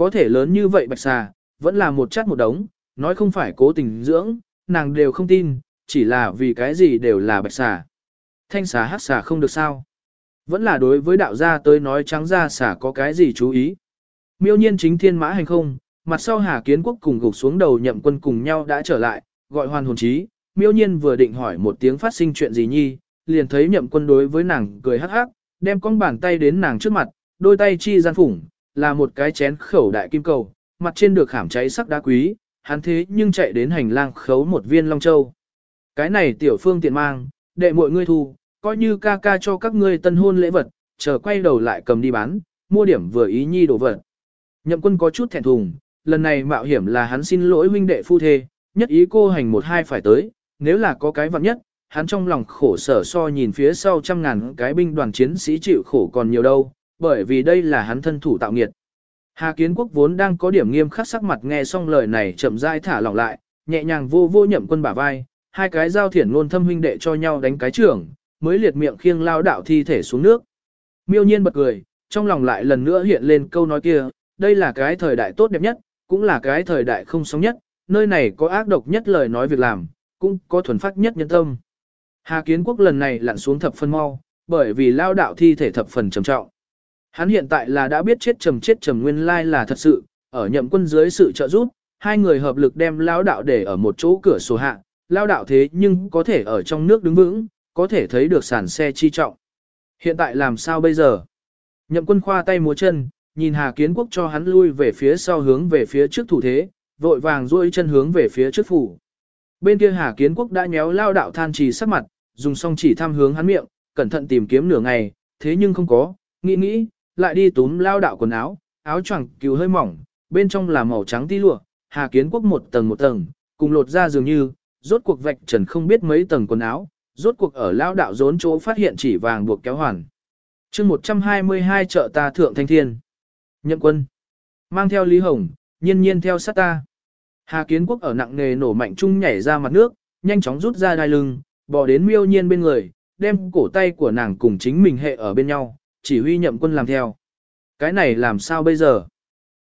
Có thể lớn như vậy bạch xà, vẫn là một chát một đống, nói không phải cố tình dưỡng, nàng đều không tin, chỉ là vì cái gì đều là bạch xà. Thanh xà hát xà không được sao. Vẫn là đối với đạo gia tới nói trắng ra xà có cái gì chú ý. Miêu nhiên chính thiên mã hành không, mặt sau Hà Kiến Quốc cùng gục xuống đầu nhậm quân cùng nhau đã trở lại, gọi hoàn hồn trí. Miêu nhiên vừa định hỏi một tiếng phát sinh chuyện gì nhi, liền thấy nhậm quân đối với nàng cười hắc hắc, đem con bàn tay đến nàng trước mặt, đôi tay chi gian phủng, là một cái chén khẩu đại kim cầu, mặt trên được khảm cháy sắc đá quý, hắn thế nhưng chạy đến hành lang khấu một viên long châu. Cái này tiểu phương tiện mang, đệ mọi ngươi thu, coi như ca ca cho các ngươi tân hôn lễ vật, chờ quay đầu lại cầm đi bán, mua điểm vừa ý nhi đồ vật. Nhậm quân có chút thẹn thùng, lần này mạo hiểm là hắn xin lỗi huynh đệ phu thê, nhất ý cô hành một hai phải tới, nếu là có cái vật nhất, hắn trong lòng khổ sở so nhìn phía sau trăm ngàn cái binh đoàn chiến sĩ chịu khổ còn nhiều đâu, bởi vì đây là hắn thân thủ tạo nghiệt. Hà Kiến Quốc vốn đang có điểm nghiêm khắc sắc mặt nghe xong lời này chậm rãi thả lỏng lại, nhẹ nhàng vô vô nhậm quân bả vai, hai cái giao thiển luôn thâm huynh đệ cho nhau đánh cái trưởng, mới liệt miệng khiêng lao đạo thi thể xuống nước. Miêu nhiên bật cười, trong lòng lại lần nữa hiện lên câu nói kia, đây là cái thời đại tốt đẹp nhất, cũng là cái thời đại không sống nhất, nơi này có ác độc nhất lời nói việc làm, cũng có thuần phát nhất nhân tâm. Hà Kiến Quốc lần này lặn xuống thập phân mau, bởi vì lao đạo thi thể thập phần trầm trọng. Hắn hiện tại là đã biết chết trầm chết trầm nguyên lai là thật sự, ở nhậm quân dưới sự trợ giúp, hai người hợp lực đem lao đạo để ở một chỗ cửa sổ hạ, lao đạo thế nhưng có thể ở trong nước đứng vững, có thể thấy được sản xe chi trọng. Hiện tại làm sao bây giờ? Nhậm quân khoa tay múa chân, nhìn Hà Kiến Quốc cho hắn lui về phía sau hướng về phía trước thủ thế, vội vàng duỗi chân hướng về phía trước phủ. Bên kia Hà Kiến Quốc đã nhéo lao đạo than trì sắc mặt, dùng song chỉ thăm hướng hắn miệng, cẩn thận tìm kiếm nửa ngày, thế nhưng không có, nghĩ nghĩ, lại đi túm lao đạo quần áo, áo choàng cứu hơi mỏng, bên trong là màu trắng ti lụa, Hà Kiến Quốc một tầng một tầng, cùng lột ra dường như, rốt cuộc vạch trần không biết mấy tầng quần áo, rốt cuộc ở lao đạo rốn chỗ phát hiện chỉ vàng buộc kéo hoàn. chương 122 chợ ta thượng thanh thiên. Nhậm quân. Mang theo Lý Hồng, nhiên nhiên theo sát ta. Hà Kiến Quốc ở nặng nề nổ mạnh chung nhảy ra mặt nước, nhanh chóng rút ra đai lưng, bò đến miêu nhiên bên người, đem cổ tay của nàng cùng chính mình hệ ở bên nhau, chỉ huy nhậm quân làm theo. Cái này làm sao bây giờ?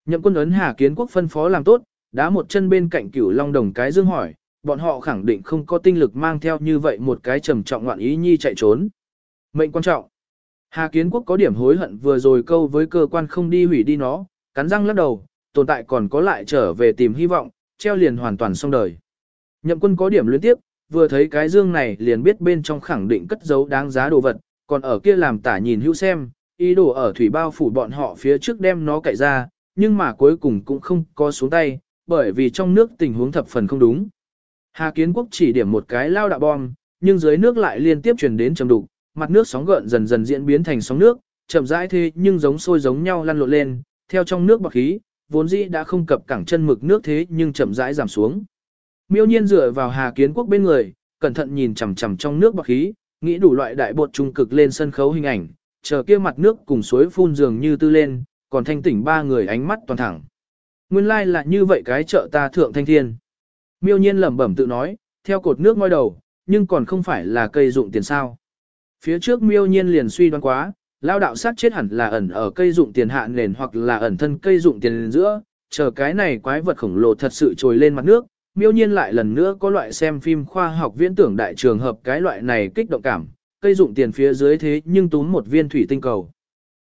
Nhậm quân ấn Hà Kiến Quốc phân phó làm tốt, đá một chân bên cạnh cửu long đồng cái dương hỏi, bọn họ khẳng định không có tinh lực mang theo như vậy một cái trầm trọng ngoạn ý nhi chạy trốn. Mệnh quan trọng. Hà Kiến Quốc có điểm hối hận vừa rồi câu với cơ quan không đi hủy đi nó, cắn răng lắc đầu, tồn tại còn có lại trở về tìm hy vọng, treo liền hoàn toàn xong đời. Nhậm quân có điểm luyến tiếp, vừa thấy cái dương này liền biết bên trong khẳng định cất giấu đáng giá đồ vật, còn ở kia làm tả nhìn hữu xem, ý đồ ở thủy bao phủ bọn họ phía trước đem nó cậy ra, nhưng mà cuối cùng cũng không có xuống tay, bởi vì trong nước tình huống thập phần không đúng. Hà Kiến Quốc chỉ điểm một cái lao đạo bom, nhưng dưới nước lại liên tiếp truyền đến trầm đục, mặt nước sóng gợn dần dần diễn biến thành sóng nước, chậm rãi thế nhưng giống sôi giống nhau lăn lộn lên, theo trong nước bọt khí, vốn dĩ đã không cập cẳng chân mực nước thế nhưng chậm rãi giảm xuống. Miêu Nhiên dựa vào Hà Kiến Quốc bên người, cẩn thận nhìn chằm chằm trong nước bọt khí, nghĩ đủ loại đại bột trung cực lên sân khấu hình ảnh, chờ kia mặt nước cùng suối phun dường như tư lên, còn thanh tỉnh ba người ánh mắt toàn thẳng. Nguyên lai like là như vậy cái chợ ta thượng thanh thiên. Miêu nhiên lẩm bẩm tự nói, theo cột nước ngoi đầu, nhưng còn không phải là cây dụng tiền sao. Phía trước miêu nhiên liền suy đoán quá, lao đạo sát chết hẳn là ẩn ở cây dụng tiền hạ nền hoặc là ẩn thân cây dụng tiền giữa, chờ cái này quái vật khổng lồ thật sự trồi lên mặt nước, miêu nhiên lại lần nữa có loại xem phim khoa học viễn tưởng đại trường hợp cái loại này kích động cảm, cây dụng tiền phía dưới thế nhưng túm một viên thủy tinh cầu.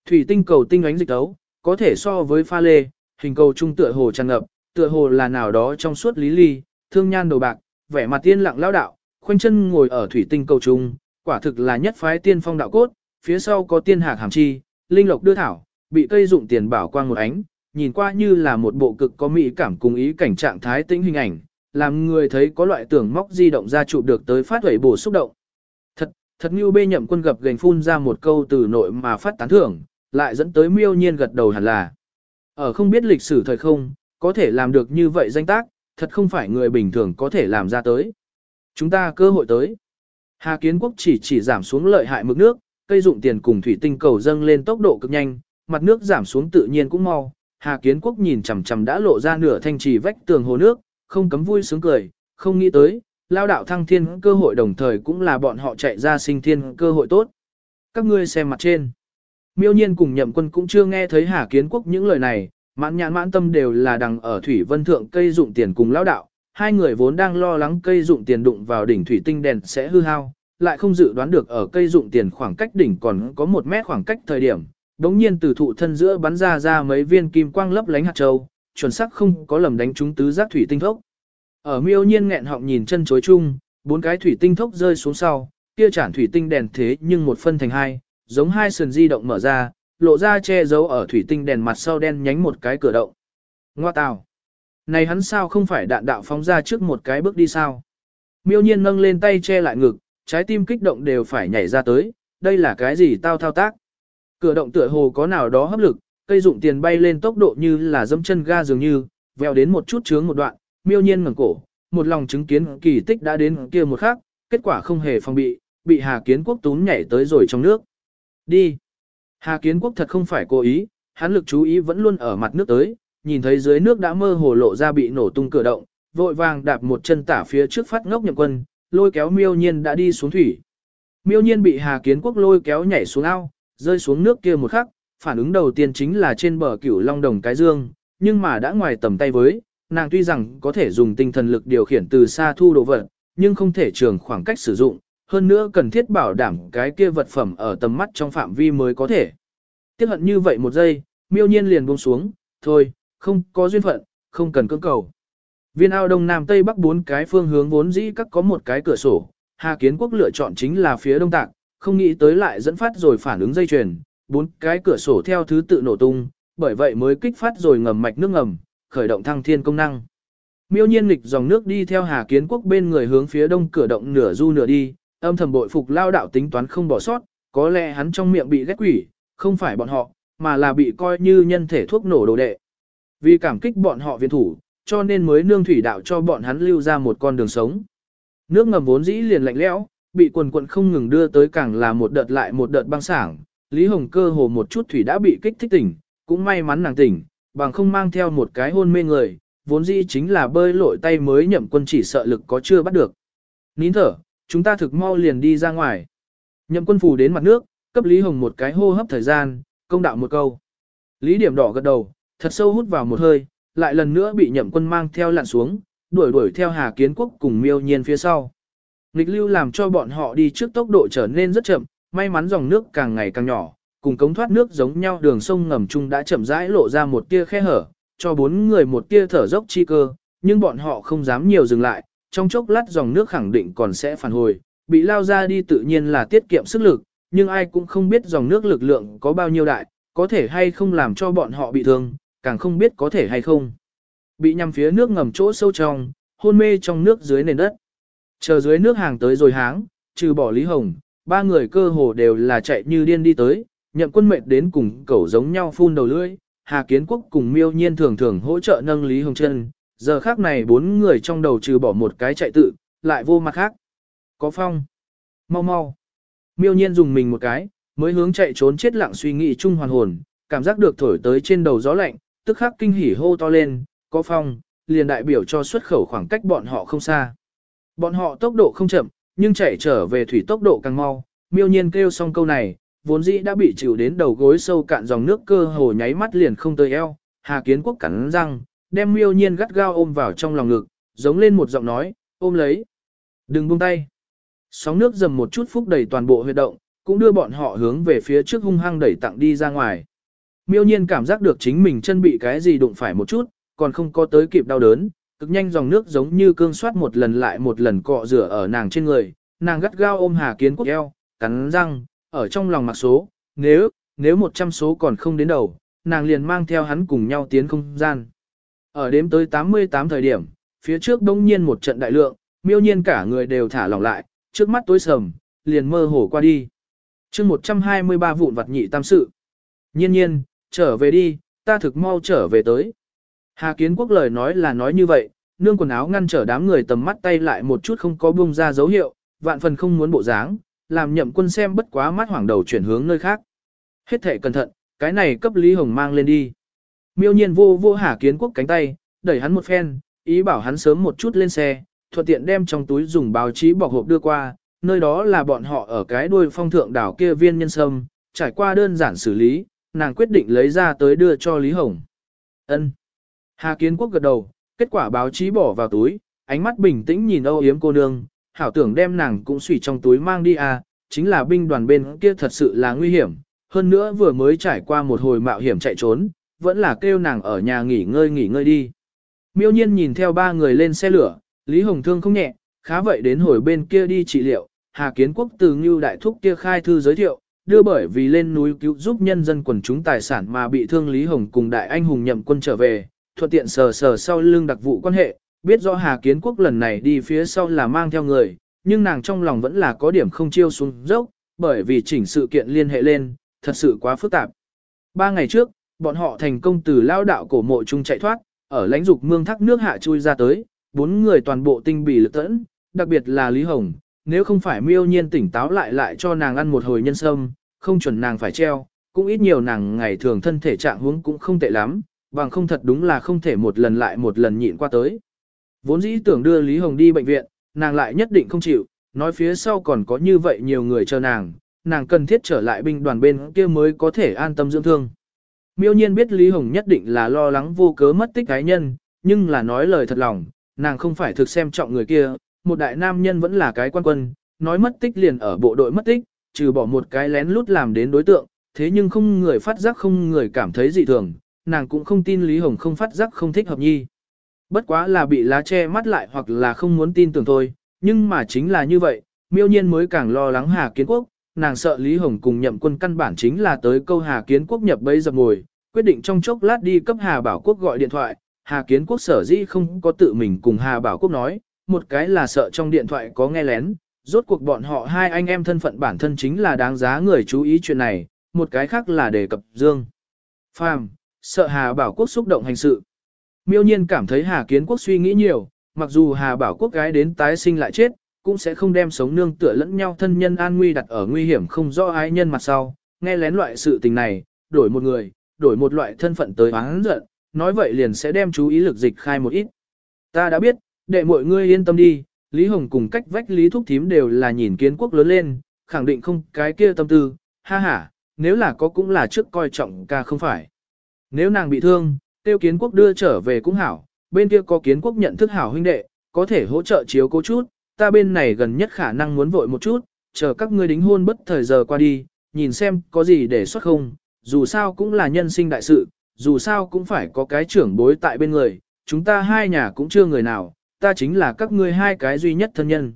Thủy tinh cầu tinh ánh dịch tấu, có thể so với pha lê, hình cầu trung tựa hồ tràn ngập, tựa hồ là nào đó trong suốt lý ly, thương nhan đầu bạc, vẻ mặt tiên lặng lao đạo, khoanh chân ngồi ở thủy tinh cầu trung, quả thực là nhất phái tiên phong đạo cốt, phía sau có tiên hạc hàm chi, linh lộc đưa thảo, bị cây dụng tiền bảo quang một ánh, nhìn qua như là một bộ cực có mỹ cảm cùng ý cảnh trạng thái tĩnh hình ảnh, làm người thấy có loại tưởng móc di động ra chụp được tới phát huẩy bổ xúc động. Thật, thật như bê nhậm quân gặp gành phun ra một câu từ nội mà phát tán thưởng, lại dẫn tới miêu nhiên gật đầu hẳn là. Ở không biết lịch sử thời không, có thể làm được như vậy danh tác, thật không phải người bình thường có thể làm ra tới. Chúng ta cơ hội tới. Hà Kiến Quốc chỉ chỉ giảm xuống lợi hại mực nước, cây dụng tiền cùng thủy tinh cầu dâng lên tốc độ cực nhanh, mặt nước giảm xuống tự nhiên cũng mau. Hà Kiến Quốc nhìn chằm chằm đã lộ ra nửa thanh trì vách tường hồ nước, không cấm vui sướng cười, không nghĩ tới, lao đạo thăng thiên cơ hội đồng thời cũng là bọn họ chạy ra sinh thiên cơ hội tốt. Các ngươi xem mặt trên. Miêu nhiên cùng nhậm quân cũng chưa nghe thấy Hà Kiến Quốc những lời này, mãn nhãn mãn tâm đều là đằng ở thủy vân thượng cây dụng tiền cùng lao đạo. Hai người vốn đang lo lắng cây dụng tiền đụng vào đỉnh thủy tinh đèn sẽ hư hao, lại không dự đoán được ở cây dụng tiền khoảng cách đỉnh còn có một mét khoảng cách thời điểm. Đống nhiên từ thụ thân giữa bắn ra ra mấy viên kim quang lấp lánh hạt châu, chuẩn xác không có lầm đánh trúng tứ giác thủy tinh thốc. Ở miêu nhiên nghẹn họng nhìn chân chối chung, bốn cái thủy tinh thốc rơi xuống sau, kia chản thủy tinh đèn thế nhưng một phân thành hai, giống hai sườn di động mở ra, lộ ra che giấu ở thủy tinh đèn mặt sau đen nhánh một cái cửa động. Ngoa tào! Này hắn sao không phải đạn đạo phóng ra trước một cái bước đi sao? Miêu nhiên nâng lên tay che lại ngực, trái tim kích động đều phải nhảy ra tới, đây là cái gì tao thao tác? Cửa động tựa hồ có nào đó hấp lực, cây dụng tiền bay lên tốc độ như là dẫm chân ga dường như, vèo đến một chút chướng một đoạn, miêu nhiên ngẩng cổ, một lòng chứng kiến kỳ tích đã đến kia một khắc, kết quả không hề phòng bị, bị Hà Kiến Quốc túm nhảy tới rồi trong nước. Đi! Hà Kiến Quốc thật không phải cố ý, hắn lực chú ý vẫn luôn ở mặt nước tới, nhìn thấy dưới nước đã mơ hồ lộ ra bị nổ tung cửa động, vội vàng đạp một chân tả phía trước phát ngốc nhậm quân, lôi kéo miêu nhiên đã đi xuống thủy. Miêu nhiên bị Hà Kiến Quốc lôi kéo nhảy xuống ao, rơi xuống nước kia một khắc, phản ứng đầu tiên chính là trên bờ cửu long đồng cái dương, nhưng mà đã ngoài tầm tay với, nàng tuy rằng có thể dùng tinh thần lực điều khiển từ xa thu đồ vật, nhưng không thể trường khoảng cách sử dụng, hơn nữa cần thiết bảo đảm cái kia vật phẩm ở tầm mắt trong phạm vi mới có thể. Tiếc hận như vậy một giây, miêu nhiên liền buông xuống, thôi, không có duyên phận, không cần cưỡng cầu. Viên ao đông nam tây bắc bốn cái phương hướng vốn dĩ các có một cái cửa sổ, Hà Kiến Quốc lựa chọn chính là phía đông tạng, không nghĩ tới lại dẫn phát rồi phản ứng dây chuyền, bốn cái cửa sổ theo thứ tự nổ tung, bởi vậy mới kích phát rồi ngầm mạch nước ngầm, khởi động thăng thiên công năng. Miêu nhiên nghịch dòng nước đi theo Hà Kiến Quốc bên người hướng phía đông cửa động nửa du nửa đi, âm thầm bội phục lao đạo tính toán không bỏ sót, có lẽ hắn trong miệng bị ghét quỷ, không phải bọn họ, mà là bị coi như nhân thể thuốc nổ đồ đệ. Vì cảm kích bọn họ viên thủ, cho nên mới nương thủy đạo cho bọn hắn lưu ra một con đường sống. Nước ngầm vốn dĩ liền lạnh lẽo, bị quần quần không ngừng đưa tới càng là một đợt lại một đợt băng sảng, Lý Hồng cơ hồ một chút thủy đã bị kích thích tỉnh, cũng may mắn nàng tỉnh, bằng không mang theo một cái hôn mê người, vốn dĩ chính là bơi lội tay mới nhậm quân chỉ sợ lực có chưa bắt được. Nín thở, chúng ta thực mau liền đi ra ngoài. Nhậm quân phù đến mặt nước, cấp Lý Hồng một cái hô hấp thời gian, công đạo một câu. Lý điểm đỏ gật đầu, thật sâu hút vào một hơi, lại lần nữa bị nhậm quân mang theo lặn xuống, đuổi đuổi theo Hà Kiến Quốc cùng miêu nhiên phía sau. Nghịch lưu làm cho bọn họ đi trước tốc độ trở nên rất chậm, may mắn dòng nước càng ngày càng nhỏ, cùng cống thoát nước giống nhau đường sông ngầm chung đã chậm rãi lộ ra một tia khe hở, cho bốn người một tia thở dốc chi cơ, nhưng bọn họ không dám nhiều dừng lại, trong chốc lát dòng nước khẳng định còn sẽ phản hồi, bị lao ra đi tự nhiên là tiết kiệm sức lực, nhưng ai cũng không biết dòng nước lực lượng có bao nhiêu đại, có thể hay không làm cho bọn họ bị thương, càng không biết có thể hay không. Bị nhằm phía nước ngầm chỗ sâu trong, hôn mê trong nước dưới nền đất. Chờ dưới nước hàng tới rồi háng, trừ bỏ Lý Hồng, ba người cơ hồ đều là chạy như điên đi tới, nhậm quân mệt đến cùng cẩu giống nhau phun đầu lưỡi, Hà Kiến Quốc cùng miêu nhiên thường thường hỗ trợ nâng Lý Hồng chân, giờ khác này bốn người trong đầu trừ bỏ một cái chạy tự, lại vô mặt khác. Có phong. Mau mau. Miêu nhiên dùng mình một cái, mới hướng chạy trốn chết lặng suy nghĩ chung hoàn hồn, cảm giác được thổi tới trên đầu gió lạnh, tức khắc kinh hỉ hô to lên, có phong, liền đại biểu cho xuất khẩu khoảng cách bọn họ không xa. Bọn họ tốc độ không chậm, nhưng chạy trở về thủy tốc độ càng mau, miêu nhiên kêu xong câu này, vốn dĩ đã bị chịu đến đầu gối sâu cạn dòng nước cơ hồ nháy mắt liền không tới eo, Hà Kiến Quốc cắn răng, đem miêu nhiên gắt gao ôm vào trong lòng ngực, giống lên một giọng nói, ôm lấy. Đừng buông tay. Sóng nước dầm một chút phúc đầy toàn bộ huyệt động, cũng đưa bọn họ hướng về phía trước hung hăng đẩy tặng đi ra ngoài. Miêu nhiên cảm giác được chính mình chân bị cái gì đụng phải một chút, còn không có tới kịp đau đớn, cực nhanh dòng nước giống như cương soát một lần lại một lần cọ rửa ở nàng trên người, nàng gắt gao ôm Hà Kiến Quốc eo, cắn răng, ở trong lòng mặc số, nếu, nếu 100 số còn không đến đầu, nàng liền mang theo hắn cùng nhau tiến không gian. Ở đếm tới 88 thời điểm, phía trước đông nhiên một trận đại lượng, miêu nhiên cả người đều thả lỏng lại, trước mắt tối sầm, liền mơ hồ qua đi. chương 123 vụn vặt nhị tam sự. Nhiên nhiên, trở về đi, ta thực mau trở về tới. Hà Kiến Quốc lời nói là nói như vậy, nương quần áo ngăn trở đám người tầm mắt tay lại một chút không có buông ra dấu hiệu, vạn phần không muốn bộ dáng, làm nhậm quân xem bất quá mắt hoảng đầu chuyển hướng nơi khác. Hết thể cẩn thận, cái này cấp Lý Hồng mang lên đi. Miêu nhiên vô vô Hà Kiến Quốc cánh tay, đẩy hắn một phen, ý bảo hắn sớm một chút lên xe, thuận tiện đem trong túi dùng báo chí bọc hộp đưa qua, nơi đó là bọn họ ở cái đuôi phong thượng đảo kia viên nhân sâm, trải qua đơn giản xử lý, nàng quyết định lấy ra tới đưa cho Lý Hồng. Ân. Hà Kiến Quốc gật đầu, kết quả báo chí bỏ vào túi, ánh mắt bình tĩnh nhìn âu yếm cô nương, hảo tưởng đem nàng cũng xủy trong túi mang đi à, chính là binh đoàn bên kia thật sự là nguy hiểm, hơn nữa vừa mới trải qua một hồi mạo hiểm chạy trốn, vẫn là kêu nàng ở nhà nghỉ ngơi nghỉ ngơi đi. Miêu nhiên nhìn theo ba người lên xe lửa, Lý Hồng Thương không nhẹ, khá vậy đến hồi bên kia đi trị liệu, Hà Kiến Quốc từ Ngưu Đại Thúc kia khai thư giới thiệu, đưa bởi vì lên núi cứu giúp nhân dân quần chúng tài sản mà bị thương Lý Hồng cùng Đại Anh Hùng nhậm quân trở về, thuận tiện sờ sờ sau lưng đặc vụ quan hệ, biết rõ Hà Kiến Quốc lần này đi phía sau là mang theo người, nhưng nàng trong lòng vẫn là có điểm không chiêu xuống dốc, bởi vì chỉnh sự kiện liên hệ lên, thật sự quá phức tạp. Ba ngày trước, bọn họ thành công từ lao đạo cổ mộ chung chạy thoát, ở lãnh dục mương thác nước hạ chui ra tới, bốn người toàn bộ tinh bì lực tẫn, đặc biệt là Lý Hồng, nếu không phải miêu nhiên tỉnh táo lại lại cho nàng ăn một hồi nhân sâm, không chuẩn nàng phải treo, cũng ít nhiều nàng ngày thường thân thể trạng huống cũng không tệ lắm, bằng không thật đúng là không thể một lần lại một lần nhịn qua tới. Vốn dĩ tưởng đưa Lý Hồng đi bệnh viện, nàng lại nhất định không chịu, nói phía sau còn có như vậy nhiều người chờ nàng, nàng cần thiết trở lại binh đoàn bên kia mới có thể an tâm dưỡng thương. Miêu nhiên biết Lý Hồng nhất định là lo lắng vô cớ mất tích cá nhân, nhưng là nói lời thật lòng, nàng không phải thực xem trọng người kia, một đại nam nhân vẫn là cái quan quân, nói mất tích liền ở bộ đội mất tích, trừ bỏ một cái lén lút làm đến đối tượng, thế nhưng không người phát giác không người cảm thấy dị thường, nàng cũng không tin Lý Hồng không phát giác không thích hợp nhi. Bất quá là bị lá che mắt lại hoặc là không muốn tin tưởng thôi, nhưng mà chính là như vậy, miêu nhiên mới càng lo lắng Hà Kiến Quốc, nàng sợ Lý Hồng cùng nhậm quân căn bản chính là tới câu Hà Kiến Quốc nhập bấy dập ngồi, quyết định trong chốc lát đi cấp Hà Bảo Quốc gọi điện thoại, Hà Kiến Quốc sở dĩ không có tự mình cùng Hà Bảo Quốc nói, một cái là sợ trong điện thoại có nghe lén, rốt cuộc bọn họ hai anh em thân phận bản thân chính là đáng giá người chú ý chuyện này, một cái khác là đề cập Dương. Phàm, sợ Hà Bảo Quốc xúc động hành sự. Miêu nhiên cảm thấy Hà Kiến Quốc suy nghĩ nhiều, mặc dù Hà Bảo Quốc gái đến tái sinh lại chết, cũng sẽ không đem sống nương tựa lẫn nhau thân nhân an nguy đặt ở nguy hiểm không do ái nhân mặt sau, nghe lén loại sự tình này, đổi một người, đổi một loại thân phận tới oán giận, nói vậy liền sẽ đem chú ý lực dịch khai một ít. Ta đã biết, để mọi người yên tâm đi, Lý Hồng cùng cách vách Lý Thúc Thím đều là nhìn kiến quốc lớn lên, khẳng định không cái kia tâm tư, ha ha, nếu là có cũng là trước coi trọng ca không phải. Nếu nàng bị thương, tiêu kiến quốc đưa trở về cũng hảo, bên kia có kiến quốc nhận thức hảo huynh đệ, có thể hỗ trợ chiếu cố chút, ta bên này gần nhất khả năng muốn vội một chút, chờ các ngươi đính hôn bất thời giờ qua đi, nhìn xem có gì để xuất không, dù sao cũng là nhân sinh đại sự, dù sao cũng phải có cái trưởng bối tại bên người, chúng ta hai nhà cũng chưa người nào, ta chính là các ngươi hai cái duy nhất thân nhân.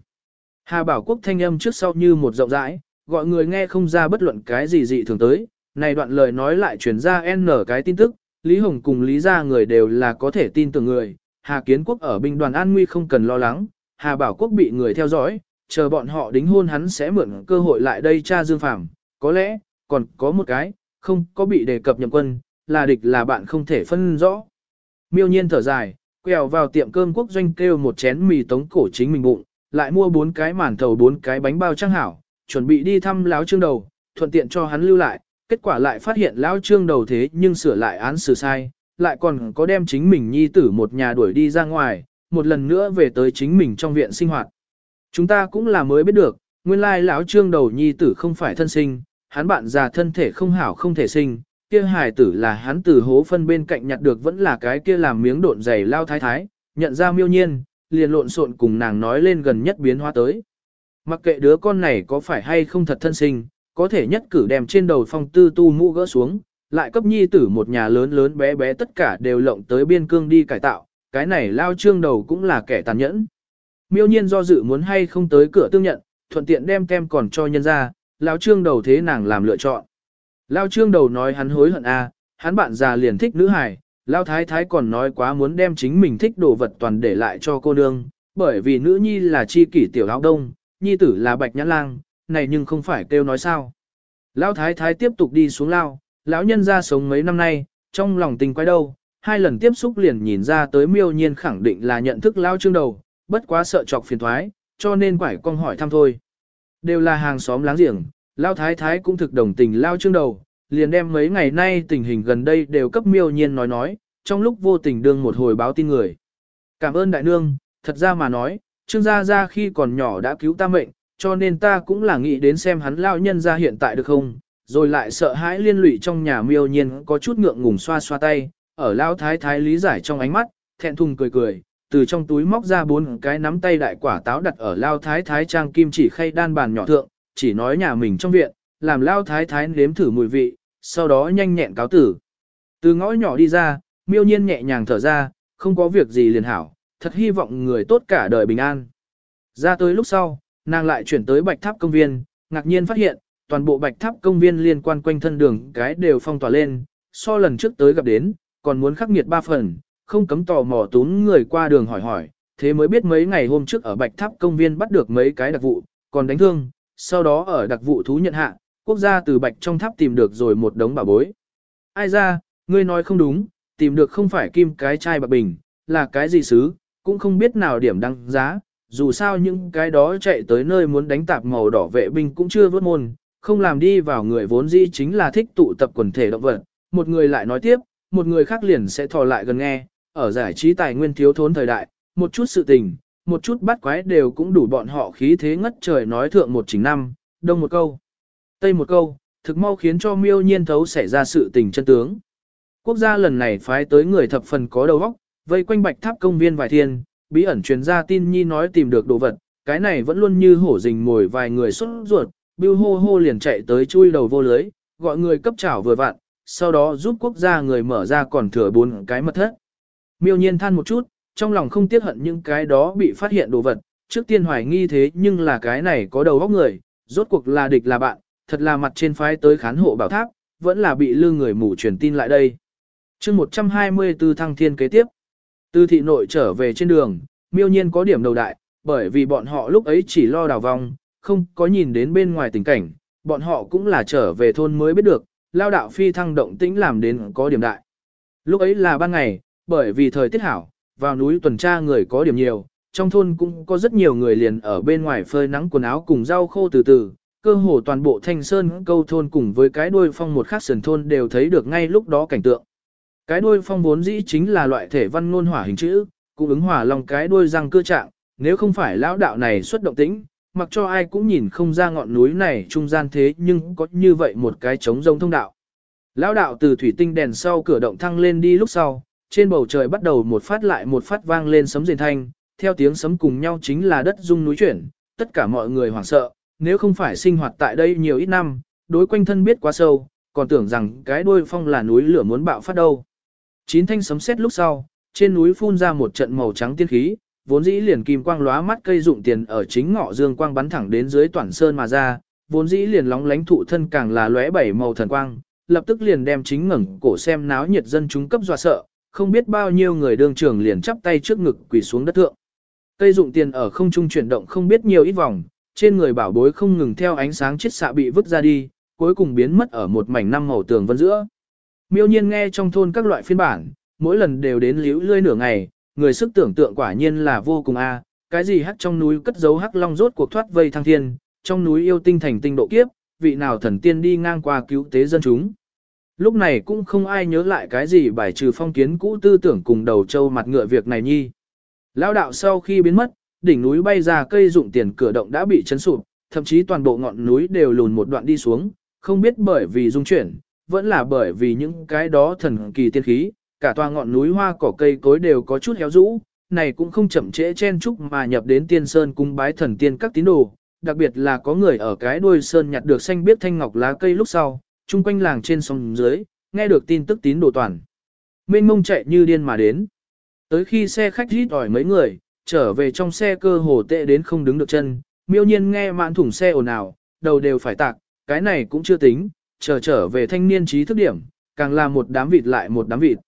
Hà Bảo Quốc thanh âm trước sau như một rộng rãi, gọi người nghe không ra bất luận cái gì dị thường tới, này đoạn lời nói lại truyền ra n cái tin tức, Lý Hồng cùng Lý gia người đều là có thể tin tưởng người, Hà Kiến Quốc ở binh đoàn an nguy không cần lo lắng, Hà Bảo Quốc bị người theo dõi, chờ bọn họ đính hôn hắn sẽ mượn cơ hội lại đây tra Dương Phàm, có lẽ, còn có một cái, không có bị đề cập nhậm quân, là địch là bạn không thể phân rõ. Miêu nhiên thở dài, quẹo vào tiệm cơm quốc doanh kêu một chén mì tống cổ chính mình bụng, lại mua bốn cái màn thầu bốn cái bánh bao trang hảo, chuẩn bị đi thăm láo trương đầu, thuận tiện cho hắn lưu lại, kết quả lại phát hiện lão trương đầu thế nhưng sửa lại án xử sai, lại còn có đem chính mình nhi tử một nhà đuổi đi ra ngoài, một lần nữa về tới chính mình trong viện sinh hoạt. Chúng ta cũng là mới biết được, nguyên lai lão trương đầu nhi tử không phải thân sinh, hắn bạn già thân thể không hảo không thể sinh, kia hài tử là hắn từ hố phân bên cạnh nhặt được vẫn là cái kia làm miếng độn dày lao thái thái, nhận ra miêu nhiên, liền lộn xộn cùng nàng nói lên gần nhất biến hóa tới. Mặc kệ đứa con này có phải hay không thật thân sinh, có thể nhất cử đem trên đầu phong tư tu mũ gỡ xuống, lại cấp nhi tử một nhà lớn lớn bé bé tất cả đều lộng tới biên cương đi cải tạo, cái này lao trương đầu cũng là kẻ tàn nhẫn. Miêu nhiên do dự muốn hay không tới cửa tương nhận, thuận tiện đem tem còn cho nhân ra, lao trương đầu thế nàng làm lựa chọn. Lao trương đầu nói hắn hối hận a, à, hắn bạn già liền thích nữ hài, lao thái thái còn nói quá muốn đem chính mình thích đồ vật toàn để lại cho cô nương, bởi vì nữ nhi là chi kỷ tiểu áo đông, nhi tử là bạch nhãn lang, này nhưng không phải kêu nói sao. Lão thái thái tiếp tục đi xuống lao, lão nhân ra sống mấy năm nay, trong lòng tình quái đâu, hai lần tiếp xúc liền nhìn ra tới miêu nhiên khẳng định là nhận thức lao trương đầu, bất quá sợ chọc phiền thoái, cho nên quải con hỏi thăm thôi. Đều là hàng xóm láng giềng, lao thái thái cũng thực đồng tình lao trương đầu, liền đem mấy ngày nay tình hình gần đây đều cấp miêu nhiên nói nói, trong lúc vô tình đương một hồi báo tin người. Cảm ơn đại nương, thật ra mà nói, Trương Gia Gia khi còn nhỏ đã cứu ta mệnh, cho nên ta cũng là nghĩ đến xem hắn lao nhân ra hiện tại được không, rồi lại sợ hãi liên lụy trong nhà miêu nhiên có chút ngượng ngùng xoa xoa tay, ở lao thái thái lý giải trong ánh mắt, thẹn thùng cười cười, từ trong túi móc ra bốn cái nắm tay đại quả táo đặt ở lao thái thái trang kim chỉ khay đan bàn nhỏ thượng, chỉ nói nhà mình trong viện, làm lao thái thái nếm thử mùi vị, sau đó nhanh nhẹn cáo tử. Từ ngõ nhỏ đi ra, miêu nhiên nhẹ nhàng thở ra, không có việc gì liền hảo, thật hy vọng người tốt cả đời bình an. Ra tới lúc sau, nàng lại chuyển tới bạch tháp công viên, ngạc nhiên phát hiện, toàn bộ bạch tháp công viên liên quan quanh thân đường cái đều phong tỏa lên, so lần trước tới gặp đến, còn muốn khắc nghiệt ba phần, không cấm tò mò tún người qua đường hỏi hỏi, thế mới biết mấy ngày hôm trước ở bạch tháp công viên bắt được mấy cái đặc vụ, còn đánh thương, sau đó ở đặc vụ thú nhận hạ, quốc gia từ bạch trong tháp tìm được rồi một đống bảo bối. Ai ra, ngươi nói không đúng, tìm được không phải kim cái chai bạc bình, là cái gì xứ, cũng không biết nào điểm đăng giá, dù sao những cái đó chạy tới nơi muốn đánh tạp màu đỏ vệ binh cũng chưa vớt môn, không làm đi vào người vốn dĩ chính là thích tụ tập quần thể động vật, một người lại nói tiếp, một người khác liền sẽ thò lại gần nghe, ở giải trí tài nguyên thiếu thốn thời đại, một chút sự tình, một chút bắt quái đều cũng đủ bọn họ khí thế ngất trời nói thượng một chính năm, đông một câu, tây một câu, thực mau khiến cho miêu nhiên thấu xảy ra sự tình chân tướng. Quốc gia lần này phái tới người thập phần có đầu óc, vây quanh bạch tháp công viên vài thiên, bí ẩn truyền ra tin nhi nói tìm được đồ vật, cái này vẫn luôn như hổ rình mồi vài người xuất ruột, bưu hô hô liền chạy tới chui đầu vô lưới, gọi người cấp chảo vừa vặn, sau đó giúp quốc gia người mở ra còn thừa bốn cái mật thất. Miêu nhiên than một chút, trong lòng không tiếc hận những cái đó bị phát hiện đồ vật, trước tiên hoài nghi thế nhưng là cái này có đầu óc người, rốt cuộc là địch là bạn, thật là mặt trên phái tới khán hộ bảo tháp, vẫn là bị lư người mù truyền tin lại đây. chương 124 thăng thiên kế tiếp. Từ thị nội trở về trên đường, miêu nhiên có điểm đầu đại, bởi vì bọn họ lúc ấy chỉ lo đào vong, không có nhìn đến bên ngoài tình cảnh, bọn họ cũng là trở về thôn mới biết được, lao đạo phi thăng động tĩnh làm đến có điểm đại. Lúc ấy là ban ngày, bởi vì thời tiết hảo, vào núi tuần tra người có điểm nhiều, trong thôn cũng có rất nhiều người liền ở bên ngoài phơi nắng quần áo cùng rau khô từ từ, cơ hồ toàn bộ thanh sơn câu thôn cùng với cái đuôi phong một khắc sườn thôn đều thấy được ngay lúc đó cảnh tượng. Cái đuôi phong vốn dĩ chính là loại thể văn ngôn hỏa hình chữ, cũng ứng hỏa lòng cái đuôi răng cơ trạng, nếu không phải lão đạo này xuất động tĩnh, mặc cho ai cũng nhìn không ra ngọn núi này trung gian thế nhưng có như vậy một cái trống rông thông đạo. Lão đạo từ thủy tinh đèn sau cửa động thăng lên đi lúc sau, trên bầu trời bắt đầu một phát lại một phát vang lên sấm rền thanh, theo tiếng sấm cùng nhau chính là đất rung núi chuyển, tất cả mọi người hoảng sợ, nếu không phải sinh hoạt tại đây nhiều ít năm, đối quanh thân biết quá sâu, còn tưởng rằng cái đuôi phong là núi lửa muốn bạo phát đâu. Chín thanh sấm sét lúc sau, trên núi phun ra một trận màu trắng tiên khí, vốn dĩ liền kim quang lóa mắt cây dụng tiền ở chính ngọ dương quang bắn thẳng đến dưới toàn sơn mà ra, vốn dĩ liền lóng lánh thụ thân càng là lóe bảy màu thần quang, lập tức liền đem chính ngẩng cổ xem náo nhiệt dân chúng cấp dọa sợ, không biết bao nhiêu người đương trường liền chắp tay trước ngực quỳ xuống đất thượng. Cây dụng tiền ở không trung chuyển động không biết nhiều ít vòng, trên người bảo bối không ngừng theo ánh sáng chiết xạ bị vứt ra đi, cuối cùng biến mất ở một mảnh năm màu tường vân giữa. Miêu nhiên nghe trong thôn các loại phiên bản, mỗi lần đều đến liễu lươi nửa ngày, người sức tưởng tượng quả nhiên là vô cùng a. cái gì hắc trong núi cất giấu hắc long rốt cuộc thoát vây thăng thiên, trong núi yêu tinh thành tinh độ kiếp, vị nào thần tiên đi ngang qua cứu tế dân chúng. Lúc này cũng không ai nhớ lại cái gì bài trừ phong kiến cũ tư tưởng cùng đầu châu mặt ngựa việc này nhi. Lão đạo sau khi biến mất, đỉnh núi bay ra cây dụng tiền cửa động đã bị chấn sụp, thậm chí toàn bộ ngọn núi đều lùn một đoạn đi xuống, không biết bởi vì dung chuyển, vẫn là bởi vì những cái đó thần kỳ tiên khí, cả tòa ngọn núi hoa cỏ cây cối đều có chút héo rũ, này cũng không chậm trễ chen chúc mà nhập đến tiên sơn cung bái thần tiên các tín đồ, đặc biệt là có người ở cái đuôi sơn nhặt được xanh biết thanh ngọc lá cây lúc sau, chung quanh làng trên sông dưới, nghe được tin tức tín đồ toàn. Mênh mông chạy như điên mà đến. Tới khi xe khách rít ỏi mấy người, trở về trong xe cơ hồ tệ đến không đứng được chân, miêu nhiên nghe mạn thủng xe ồn ào, đầu đều phải tạc, cái này cũng chưa tính, chờ trở về thanh niên trí thức điểm, càng là một đám vịt lại một đám vịt.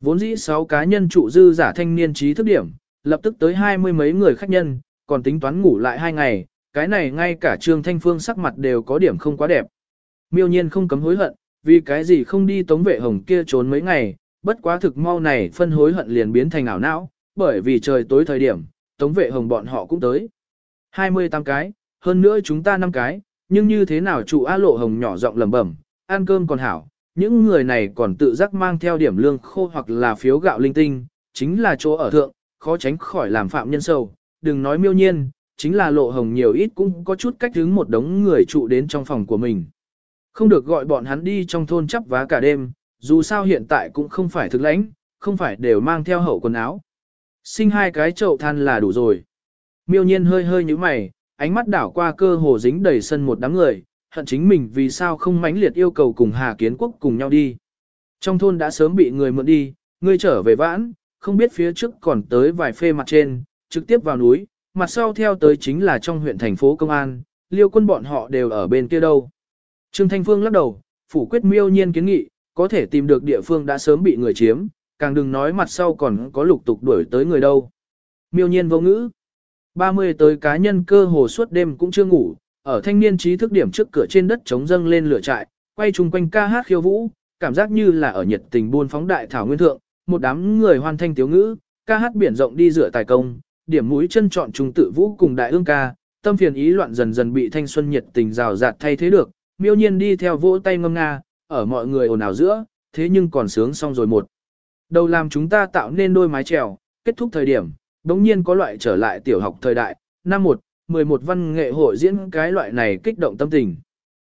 Vốn dĩ 6 cá nhân trụ dư giả thanh niên trí thức điểm, lập tức tới hai mươi mấy người khách nhân, còn tính toán ngủ lại hai ngày, cái này ngay cả Trương Thanh Phương sắc mặt đều có điểm không quá đẹp. Miêu nhiên không cấm hối hận, vì cái gì không đi tống vệ hồng kia trốn mấy ngày, bất quá thực mau này phân hối hận liền biến thành ảo não, bởi vì trời tối thời điểm, tống vệ hồng bọn họ cũng tới. 28 cái, hơn nữa chúng ta năm cái, nhưng như thế nào trụ A lộ hồng nhỏ giọng lẩm bẩm, ăn cơm còn hảo, những người này còn tự giác mang theo điểm lương khô hoặc là phiếu gạo linh tinh, chính là chỗ ở thượng, khó tránh khỏi làm phạm nhân sâu đừng nói miêu nhiên, chính là lộ hồng nhiều ít cũng có chút cách đứng một đống người trụ đến trong phòng của mình. Không được gọi bọn hắn đi trong thôn chắp vá cả đêm, dù sao hiện tại cũng không phải thực lãnh, không phải đều mang theo hậu quần áo. Sinh hai cái chậu than là đủ rồi. Miêu nhiên hơi hơi như mày, ánh mắt đảo qua cơ hồ dính đầy sân một đám người, hận chính mình vì sao không mãnh liệt yêu cầu cùng Hà Kiến Quốc cùng nhau đi. Trong thôn đã sớm bị người mượn đi, người trở về vãn, không biết phía trước còn tới vài phê mặt trên, trực tiếp vào núi, mặt sau theo tới chính là trong huyện thành phố công an, liêu quân bọn họ đều ở bên kia đâu. Trương Thanh Phương lắc đầu, phủ quyết miêu nhiên kiến nghị, có thể tìm được địa phương đã sớm bị người chiếm, càng đừng nói mặt sau còn có lục tục đuổi tới người đâu. Miêu nhiên vô ngữ. 30 tới cá nhân cơ hồ suốt đêm cũng chưa ngủ, ở thanh niên trí thức điểm trước cửa trên đất chống dâng lên lửa trại, quay chung quanh ca hát khiêu vũ, cảm giác như là ở nhiệt tình buôn phóng đại thảo nguyên thượng, một đám người hoan thanh tiếu ngữ, ca hát biển rộng đi rửa tài công, điểm mũi chân chọn trùng tự vũ cùng đại ương ca, tâm phiền ý loạn dần dần bị thanh xuân nhiệt tình rào rạt thay thế được, miêu nhiên đi theo vỗ tay ngâm nga, ở mọi người ồn ào giữa, thế nhưng còn sướng xong rồi một. Đầu làm chúng ta tạo nên đôi mái trèo, kết thúc thời điểm, đống nhiên có loại trở lại tiểu học thời đại, năm 1, 11 văn nghệ hội diễn cái loại này kích động tâm tình.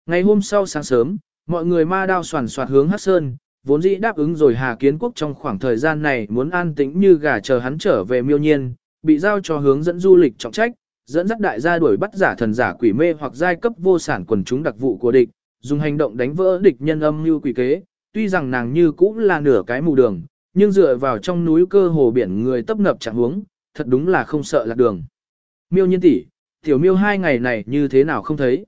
Ngày hôm sau sáng sớm, mọi người ma đao soàn soạt hướng hát sơn, vốn dĩ đáp ứng rồi Hà Kiến Quốc trong khoảng thời gian này muốn an tĩnh như gà chờ hắn trở về miêu nhiên, bị giao cho hướng dẫn du lịch trọng trách, dẫn dắt đại gia đuổi bắt giả thần giả quỷ mê hoặc giai cấp vô sản quần chúng đặc vụ của địch, dùng hành động đánh vỡ địch nhân âm như quỷ kế, tuy rằng nàng như cũng là nửa cái mù đường, nhưng dựa vào trong núi cơ hồ biển người tấp nập chẳng huống, thật đúng là không sợ lạc đường. Miêu nhiên tỷ, tiểu miêu hai ngày này như thế nào không thấy.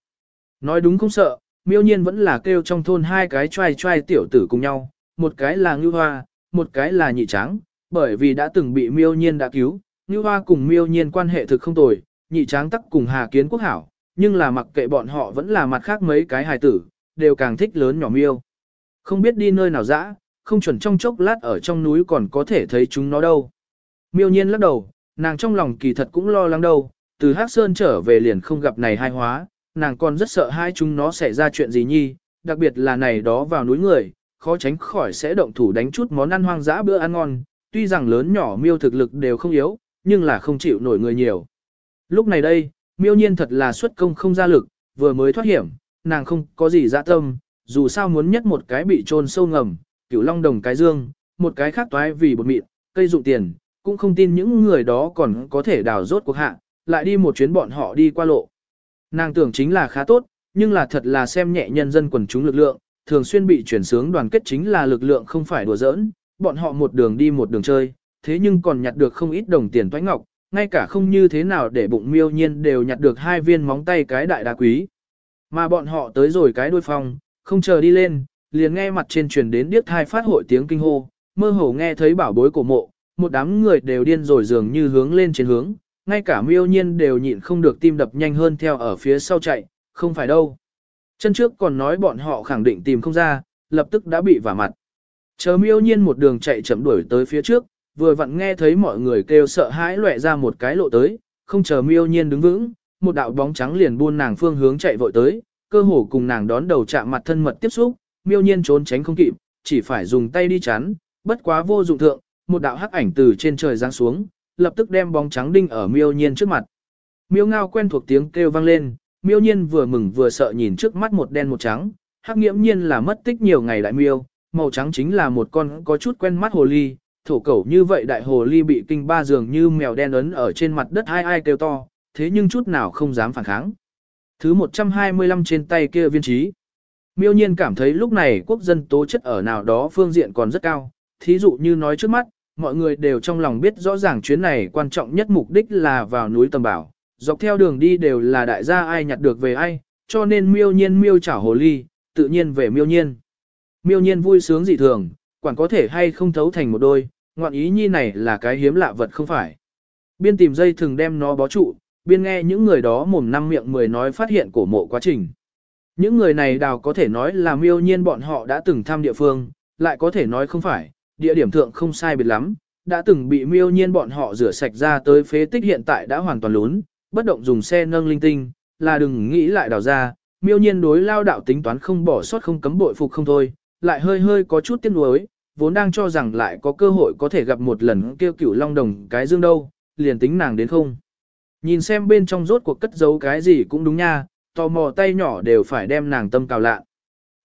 Nói đúng không sợ, miêu nhiên vẫn là kêu trong thôn hai cái trai trai tiểu tử cùng nhau, một cái là ngư hoa, một cái là nhị tráng, bởi vì đã từng bị miêu nhiên đã cứu, ngư hoa cùng miêu nhiên quan hệ thực không tồi, nhị tráng tắc cùng hà kiến quốc hảo, nhưng là mặc kệ bọn họ vẫn là mặt khác mấy cái hài tử, đều càng thích lớn nhỏ miêu. Không biết đi nơi nào dã, không chuẩn trong chốc lát ở trong núi còn có thể thấy chúng nó đâu. Miêu nhiên lắc đầu, nàng trong lòng kỳ thật cũng lo lắng đâu, từ Hắc Sơn trở về liền không gặp này hai hóa, nàng còn rất sợ hai chúng nó sẽ ra chuyện gì nhi, đặc biệt là này đó vào núi người, khó tránh khỏi sẽ động thủ đánh chút món ăn hoang dã bữa ăn ngon, tuy rằng lớn nhỏ miêu thực lực đều không yếu, nhưng là không chịu nổi người nhiều. Lúc này đây, miêu nhiên thật là xuất công không ra lực, vừa mới thoát hiểm, nàng không có gì dạ tâm, dù sao muốn nhất một cái bị trôn sâu ngầm, cửu long đồng cái dương, một cái khác toái vì bột mịn, cây dụng tiền, cũng không tin những người đó còn có thể đào rốt cuộc hạ, lại đi một chuyến bọn họ đi qua lộ. Nàng tưởng chính là khá tốt, nhưng là thật là xem nhẹ nhân dân quần chúng lực lượng, thường xuyên bị chuyển sướng đoàn kết chính là lực lượng không phải đùa giỡn, bọn họ một đường đi một đường chơi, thế nhưng còn nhặt được không ít đồng tiền toái ngọc, ngay cả không như thế nào để bụng miêu nhiên đều nhặt được hai viên móng tay cái đại đá quý. Mà bọn họ tới rồi cái đôi phòng không chờ đi lên, liền nghe mặt trên truyền đến điếc thai phát hội tiếng kinh hô, mơ hồ nghe thấy bảo bối của mộ, một đám người đều điên rồi dường như hướng lên trên hướng, ngay cả miêu nhiên đều nhịn không được tim đập nhanh hơn theo ở phía sau chạy, không phải đâu. Chân trước còn nói bọn họ khẳng định tìm không ra, lập tức đã bị vả mặt. Chờ miêu nhiên một đường chạy chậm đuổi tới phía trước, vừa vặn nghe thấy mọi người kêu sợ hãi loẹ ra một cái lộ tới, không chờ miêu nhiên đứng vững, một đạo bóng trắng liền buôn nàng phương hướng chạy vội tới, cơ hồ cùng nàng đón đầu chạm mặt thân mật tiếp xúc, miêu nhiên trốn tránh không kịp, chỉ phải dùng tay đi chắn, bất quá vô dụng thượng, một đạo hắc ảnh từ trên trời giáng xuống, lập tức đem bóng trắng đinh ở miêu nhiên trước mặt. Miêu ngao quen thuộc tiếng kêu vang lên, miêu nhiên vừa mừng vừa sợ nhìn trước mắt một đen một trắng, hắc nghiễm nhiên là mất tích nhiều ngày đại miêu, màu trắng chính là một con có chút quen mắt hồ ly, thổ cẩu như vậy đại hồ ly bị kinh ba dường như mèo đen ấn ở trên mặt đất hai ai kêu to, thế nhưng chút nào không dám phản kháng. Thứ 125 trên tay kia viên trí. Miêu nhiên cảm thấy lúc này quốc dân tố chất ở nào đó phương diện còn rất cao, thí dụ như nói trước mắt, mọi người đều trong lòng biết rõ ràng chuyến này quan trọng nhất mục đích là vào núi tầm bảo, dọc theo đường đi đều là đại gia ai nhặt được về ai, cho nên miêu nhiên miêu chảo hồ ly, tự nhiên về miêu nhiên. Miêu nhiên vui sướng dị thường, quản có thể hay không thấu thành một đôi, ngoạn ý nhi này là cái hiếm lạ vật không phải. Biên tìm dây thường đem nó bó trụ, biên nghe những người đó mồm năm miệng mười nói phát hiện cổ mộ quá trình. Những người này đào có thể nói là miêu nhiên bọn họ đã từng thăm địa phương, lại có thể nói không phải, địa điểm thượng không sai biệt lắm, đã từng bị miêu nhiên bọn họ rửa sạch ra tới phế tích hiện tại đã hoàn toàn lún, bất động dùng xe nâng linh tinh, là đừng nghĩ lại đào ra, miêu nhiên đối lao đạo tính toán không bỏ sót không cấm bội phục không thôi, lại hơi hơi có chút tiếc nuối, vốn đang cho rằng lại có cơ hội có thể gặp một lần kêu cửu long đồng cái dương đâu, liền tính nàng đến không. Nhìn xem bên trong rốt cuộc cất giấu cái gì cũng đúng nha, tò mò tay nhỏ đều phải đem nàng tâm cào lạ.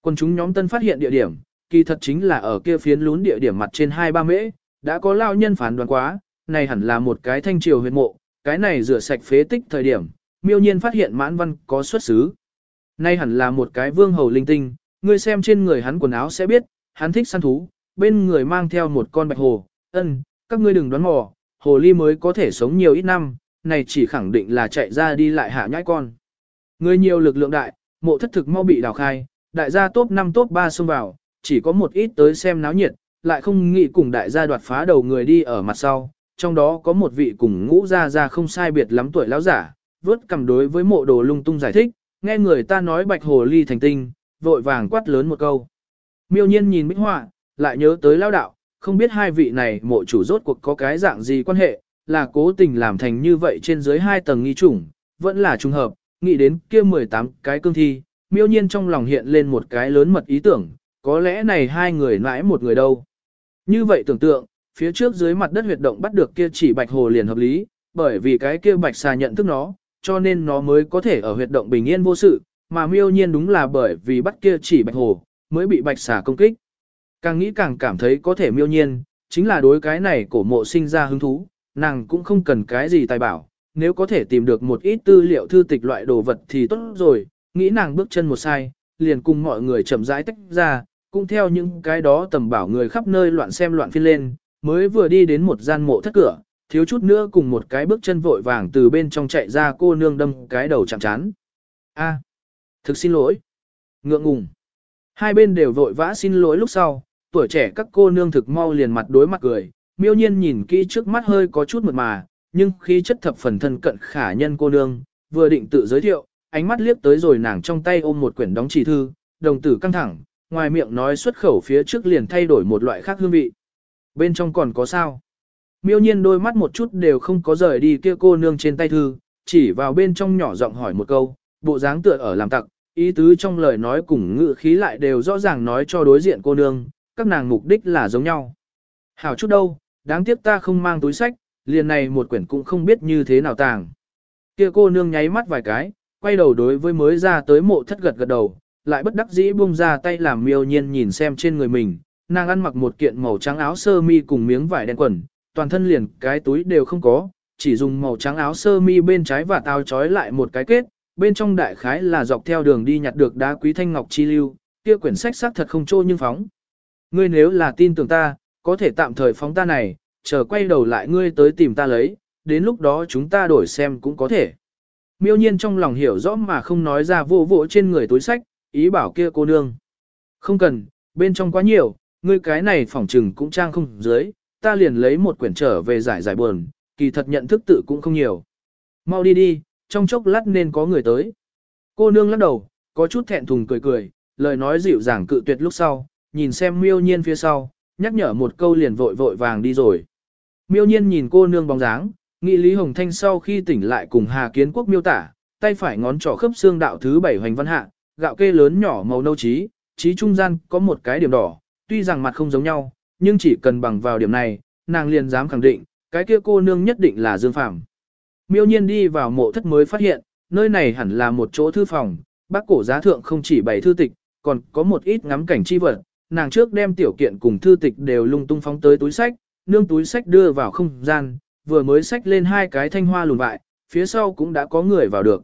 Quân chúng nhóm tân phát hiện địa điểm, kỳ thật chính là ở kia phiến lún địa điểm mặt trên hai ba mễ, đã có lao nhân phán đoán quá, này hẳn là một cái thanh triều huyệt mộ, cái này rửa sạch phế tích thời điểm, miêu nhiên phát hiện mãn văn có xuất xứ. Nay hẳn là một cái vương hầu linh tinh, ngươi xem trên người hắn quần áo sẽ biết, hắn thích săn thú, bên người mang theo một con bạch hồ, ân, các ngươi đừng đoán mò, hồ ly mới có thể sống nhiều ít năm, này chỉ khẳng định là chạy ra đi lại hạ nhãi con. Người nhiều lực lượng đại, mộ thất thực mau bị đào khai, đại gia top 5 top 3 xông vào, chỉ có một ít tới xem náo nhiệt, lại không nghĩ cùng đại gia đoạt phá đầu người đi ở mặt sau, trong đó có một vị cùng ngũ gia gia không sai biệt lắm tuổi lão giả, vớt cầm đối với mộ đồ lung tung giải thích, nghe người ta nói bạch hồ ly thành tinh, vội vàng quát lớn một câu. Miêu nhiên nhìn bích họa, lại nhớ tới lao đạo, không biết hai vị này mộ chủ rốt cuộc có cái dạng gì quan hệ, là cố tình làm thành như vậy trên dưới hai tầng nghi chủng, vẫn là trùng hợp, nghĩ đến kia 18 cái cương thi, miêu nhiên trong lòng hiện lên một cái lớn mật ý tưởng, có lẽ này hai người nãi một người đâu. Như vậy tưởng tượng, phía trước dưới mặt đất huyệt động bắt được kia chỉ bạch hồ liền hợp lý, bởi vì cái kia bạch xà nhận thức nó, cho nên nó mới có thể ở huyệt động bình yên vô sự, mà miêu nhiên đúng là bởi vì bắt kia chỉ bạch hồ, mới bị bạch xà công kích. Càng nghĩ càng cảm thấy có thể miêu nhiên, chính là đối cái này cổ mộ sinh ra hứng thú, nàng cũng không cần cái gì tài bảo, nếu có thể tìm được một ít tư liệu thư tịch loại đồ vật thì tốt rồi, nghĩ nàng bước chân một sai, liền cùng mọi người chậm rãi tách ra, cũng theo những cái đó tầm bảo người khắp nơi loạn xem loạn phiên lên, mới vừa đi đến một gian mộ thất cửa, thiếu chút nữa cùng một cái bước chân vội vàng từ bên trong chạy ra cô nương đâm cái đầu chạm chán. A, thực xin lỗi. Ngượng ngùng. Hai bên đều vội vã xin lỗi lúc sau, tuổi trẻ các cô nương thực mau liền mặt đối mặt cười, miêu nhiên nhìn kỹ trước mắt hơi có chút mượt mà, nhưng khi chất thập phần thân cận khả nhân cô nương, vừa định tự giới thiệu, ánh mắt liếc tới rồi nàng trong tay ôm một quyển đóng chỉ thư, đồng tử căng thẳng, ngoài miệng nói xuất khẩu phía trước liền thay đổi một loại khác hương vị. Bên trong còn có sao? Miêu nhiên đôi mắt một chút đều không có rời đi kia cô nương trên tay thư, chỉ vào bên trong nhỏ giọng hỏi một câu, bộ dáng tựa ở làm tặc, ý tứ trong lời nói cùng ngữ khí lại đều rõ ràng nói cho đối diện cô nương, các nàng mục đích là giống nhau. Hảo chút đâu, đáng tiếc ta không mang túi sách, liền này một quyển cũng không biết như thế nào tàng. Kia cô nương nháy mắt vài cái, quay đầu đối với mới ra tới mộ thất gật gật đầu, lại bất đắc dĩ buông ra tay làm miêu nhiên nhìn xem trên người mình, nàng ăn mặc một kiện màu trắng áo sơ mi cùng miếng vải đen quần, toàn thân liền cái túi đều không có, chỉ dùng màu trắng áo sơ mi bên trái và tao trói lại một cái kết, bên trong đại khái là dọc theo đường đi nhặt được đá quý thanh ngọc chi lưu, kia quyển sách xác thật không trô nhưng phóng. Ngươi nếu là tin tưởng ta, có thể tạm thời phóng ta này, chờ quay đầu lại ngươi tới tìm ta lấy, đến lúc đó chúng ta đổi xem cũng có thể. Miêu nhiên trong lòng hiểu rõ mà không nói ra vô vỗ trên người túi sách, ý bảo kia cô nương. Không cần, bên trong quá nhiều, ngươi cái này phỏng trừng cũng trang không dưới, ta liền lấy một quyển trở về giải giải buồn, kỳ thật nhận thức tự cũng không nhiều. Mau đi đi, trong chốc lát nên có người tới. Cô nương lắc đầu, có chút thẹn thùng cười cười, lời nói dịu dàng cự tuyệt lúc sau, nhìn xem miêu nhiên phía sau, nhắc nhở một câu liền vội vội vàng đi rồi. Miêu nhiên nhìn cô nương bóng dáng, nghĩ Lý Hồng Thanh sau khi tỉnh lại cùng Hà Kiến Quốc miêu tả, tay phải ngón trỏ khớp xương đạo thứ bảy hoành văn hạ, gạo kê lớn nhỏ màu nâu trí, trí trung gian có một cái điểm đỏ, tuy rằng mặt không giống nhau, nhưng chỉ cần bằng vào điểm này, nàng liền dám khẳng định, cái kia cô nương nhất định là Dương Phạm. Miêu nhiên đi vào mộ thất mới phát hiện, nơi này hẳn là một chỗ thư phòng, bác cổ giá thượng không chỉ bày thư tịch, còn có một ít ngắm cảnh chi vật, nàng trước đem tiểu kiện cùng thư tịch đều lung tung phóng tới túi sách, nương túi sách đưa vào không gian, vừa mới sách lên hai cái thanh hoa lùn vại, phía sau cũng đã có người vào được.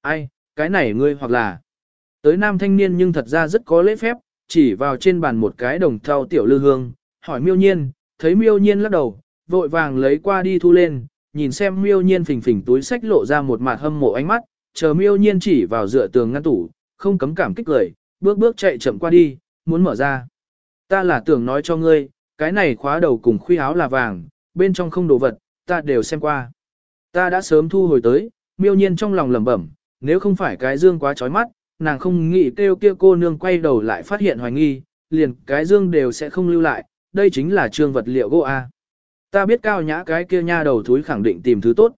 Ai, cái này ngươi hoặc là tới nam thanh niên nhưng thật ra rất có lễ phép, chỉ vào trên bàn một cái đồng thau tiểu lư hương, hỏi miêu nhiên, thấy miêu nhiên lắc đầu, vội vàng lấy qua đi thu lên, nhìn xem miêu nhiên phình phình túi sách lộ ra một mặt hâm mộ ánh mắt, chờ miêu nhiên chỉ vào dựa tường ngăn tủ, không cấm cảm kích cười, bước bước chạy chậm qua đi, muốn mở ra. Ta là tưởng nói cho ngươi, cái này khóa đầu cùng khuy áo là vàng, bên trong không đồ vật, ta đều xem qua. Ta đã sớm thu hồi tới, miêu nhiên trong lòng lẩm bẩm, nếu không phải cái dương quá chói mắt, nàng không nghĩ kêu kia cô nương quay đầu lại phát hiện hoài nghi, liền cái dương đều sẽ không lưu lại, đây chính là trương vật liệu gỗ A. Ta biết cao nhã cái kia nha đầu thúi khẳng định tìm thứ tốt.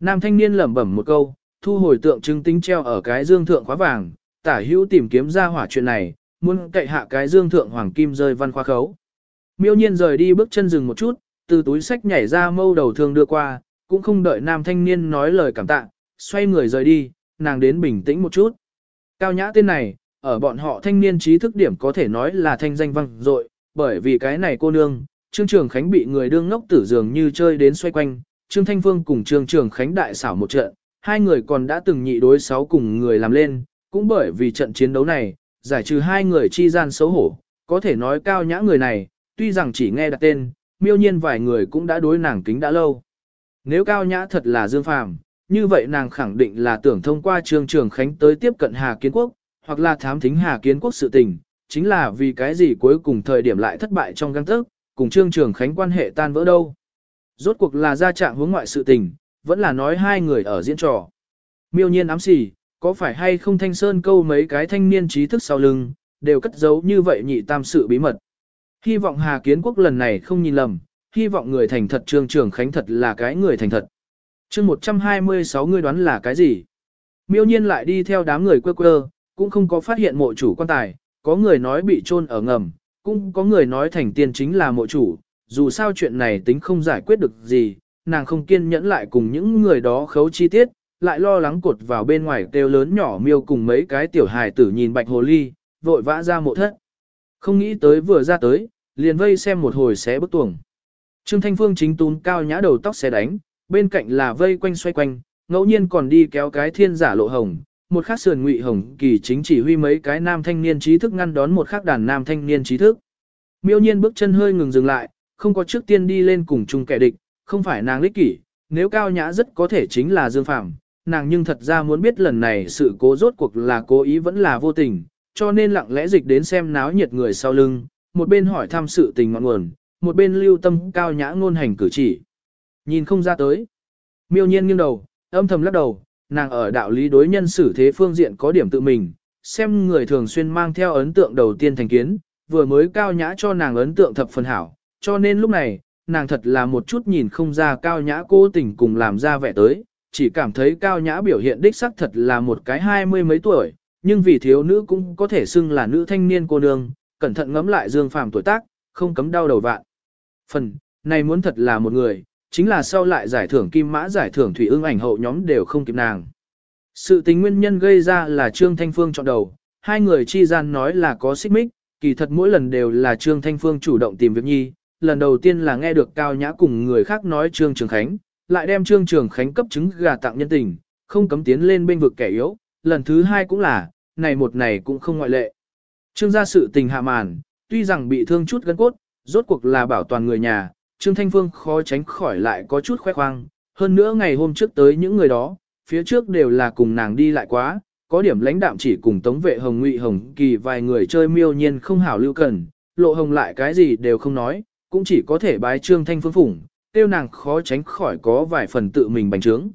Nam thanh niên lẩm bẩm một câu, thu hồi tượng trưng tính treo ở cái dương thượng khóa vàng, tả hữu tìm kiếm ra hỏa chuyện này, muốn cậy hạ cái dương thượng hoàng kim rơi văn khoa khấu. Miêu nhiên rời đi bước chân dừng một chút, từ túi sách nhảy ra mâu đầu thương đưa qua, cũng không đợi nam thanh niên nói lời cảm tạ, xoay người rời đi, nàng đến bình tĩnh một chút. Cao nhã tên này, ở bọn họ thanh niên trí thức điểm có thể nói là thanh danh vang dội, bởi vì cái này cô nương, Trương Trường Khánh bị người đương ngốc tử dường như chơi đến xoay quanh, Trương Thanh Phương cùng Trương Trường Khánh đại xảo một trận, hai người còn đã từng nhị đối sáu cùng người làm lên, cũng bởi vì trận chiến đấu này, giải trừ hai người chi gian xấu hổ, có thể nói cao nhã người này, tuy rằng chỉ nghe đặt tên, miêu nhiên vài người cũng đã đối nàng kính đã lâu. Nếu cao nhã thật là Dương Phàm, như vậy nàng khẳng định là tưởng thông qua Trương Trường Khánh tới tiếp cận Hà Kiến Quốc, hoặc là thám thính Hà Kiến Quốc sự tình, chính là vì cái gì cuối cùng thời điểm lại thất bại trong găng tức, cùng Trương Trường Khánh quan hệ tan vỡ đâu. Rốt cuộc là ra trạng hướng ngoại sự tình, vẫn là nói hai người ở diễn trò. Miêu nhiên ám xì, có phải hay không thanh sơn câu mấy cái thanh niên trí thức sau lưng, đều cất giấu như vậy nhị tam sự bí mật. Hy vọng Hà Kiến Quốc lần này không nhìn lầm, hy vọng người thành thật Trương Trường Khánh thật là cái người thành thật chương 126 người đoán là cái gì? Miêu nhiên lại đi theo đám người quơ quơ, cũng không có phát hiện mộ chủ quan tài, có người nói bị chôn ở ngầm, cũng có người nói thành tiên chính là mộ chủ, dù sao chuyện này tính không giải quyết được gì, nàng không kiên nhẫn lại cùng những người đó khấu chi tiết, lại lo lắng cột vào bên ngoài kêu lớn nhỏ miêu cùng mấy cái tiểu hài tử nhìn bạch hồ ly, vội vã ra mộ thất. Không nghĩ tới vừa ra tới, liền vây xem một hồi xé bức tuồng. Trương Thanh Phương chính tún cao nhã đầu tóc xé đánh, bên cạnh là vây quanh xoay quanh, ngẫu nhiên còn đi kéo cái thiên giả lộ hồng, một khắc sườn ngụy hồng kỳ chính chỉ huy mấy cái nam thanh niên trí thức ngăn đón một khắc đàn nam thanh niên trí thức. Miêu nhiên bước chân hơi ngừng dừng lại, không có trước tiên đi lên cùng chung kẻ địch, không phải nàng lích kỷ, nếu cao nhã rất có thể chính là Dương Phạm, nàng nhưng thật ra muốn biết lần này sự cố rốt cuộc là cố ý vẫn là vô tình, cho nên lặng lẽ dịch đến xem náo nhiệt người sau lưng, một bên hỏi thăm sự tình ngọn nguồn, một bên lưu tâm cao nhã ngôn hành cử chỉ. Nhìn không ra tới. Miêu nhiên nghiêng đầu, âm thầm lắc đầu, nàng ở đạo lý đối nhân xử thế phương diện có điểm tự mình, xem người thường xuyên mang theo ấn tượng đầu tiên thành kiến, vừa mới cao nhã cho nàng ấn tượng thập phần hảo, cho nên lúc này, nàng thật là một chút nhìn không ra cao nhã cố tình cùng làm ra vẻ tới, chỉ cảm thấy cao nhã biểu hiện đích sắc thật là một cái hai mươi mấy tuổi, nhưng vì thiếu nữ cũng có thể xưng là nữ thanh niên cô nương, cẩn thận ngẫm lại dương phàm tuổi tác, không cấm đau đầu vạn. Phần, này muốn thật là một người, chính là sau lại giải thưởng kim mã giải thưởng thủy ương ảnh hậu nhóm đều không kịp nàng. Sự tình nguyên nhân gây ra là Trương Thanh Phương chọn đầu, hai người chi gian nói là có xích mích, kỳ thật mỗi lần đều là Trương Thanh Phương chủ động tìm việc nhi, lần đầu tiên là nghe được Cao Nhã cùng người khác nói Trương Trường Khánh, lại đem Trương Trường Khánh cấp chứng gà tặng nhân tình, không cấm tiến lên bên vực kẻ yếu, lần thứ hai cũng là, này một này cũng không ngoại lệ. Trương gia sự tình hạ màn, tuy rằng bị thương chút gân cốt, rốt cuộc là bảo toàn người nhà, Trương Thanh Phương khó tránh khỏi lại có chút khoe khoang, hơn nữa ngày hôm trước tới những người đó, phía trước đều là cùng nàng đi lại quá, có điểm lãnh đạm chỉ cùng Tống vệ Hồng Ngụy Hồng Kỳ vài người chơi miêu nhiên không hảo lưu cần, lộ hồng lại cái gì đều không nói, cũng chỉ có thể bái Trương Thanh Phương phủng, tiêu nàng khó tránh khỏi có vài phần tự mình bành trướng.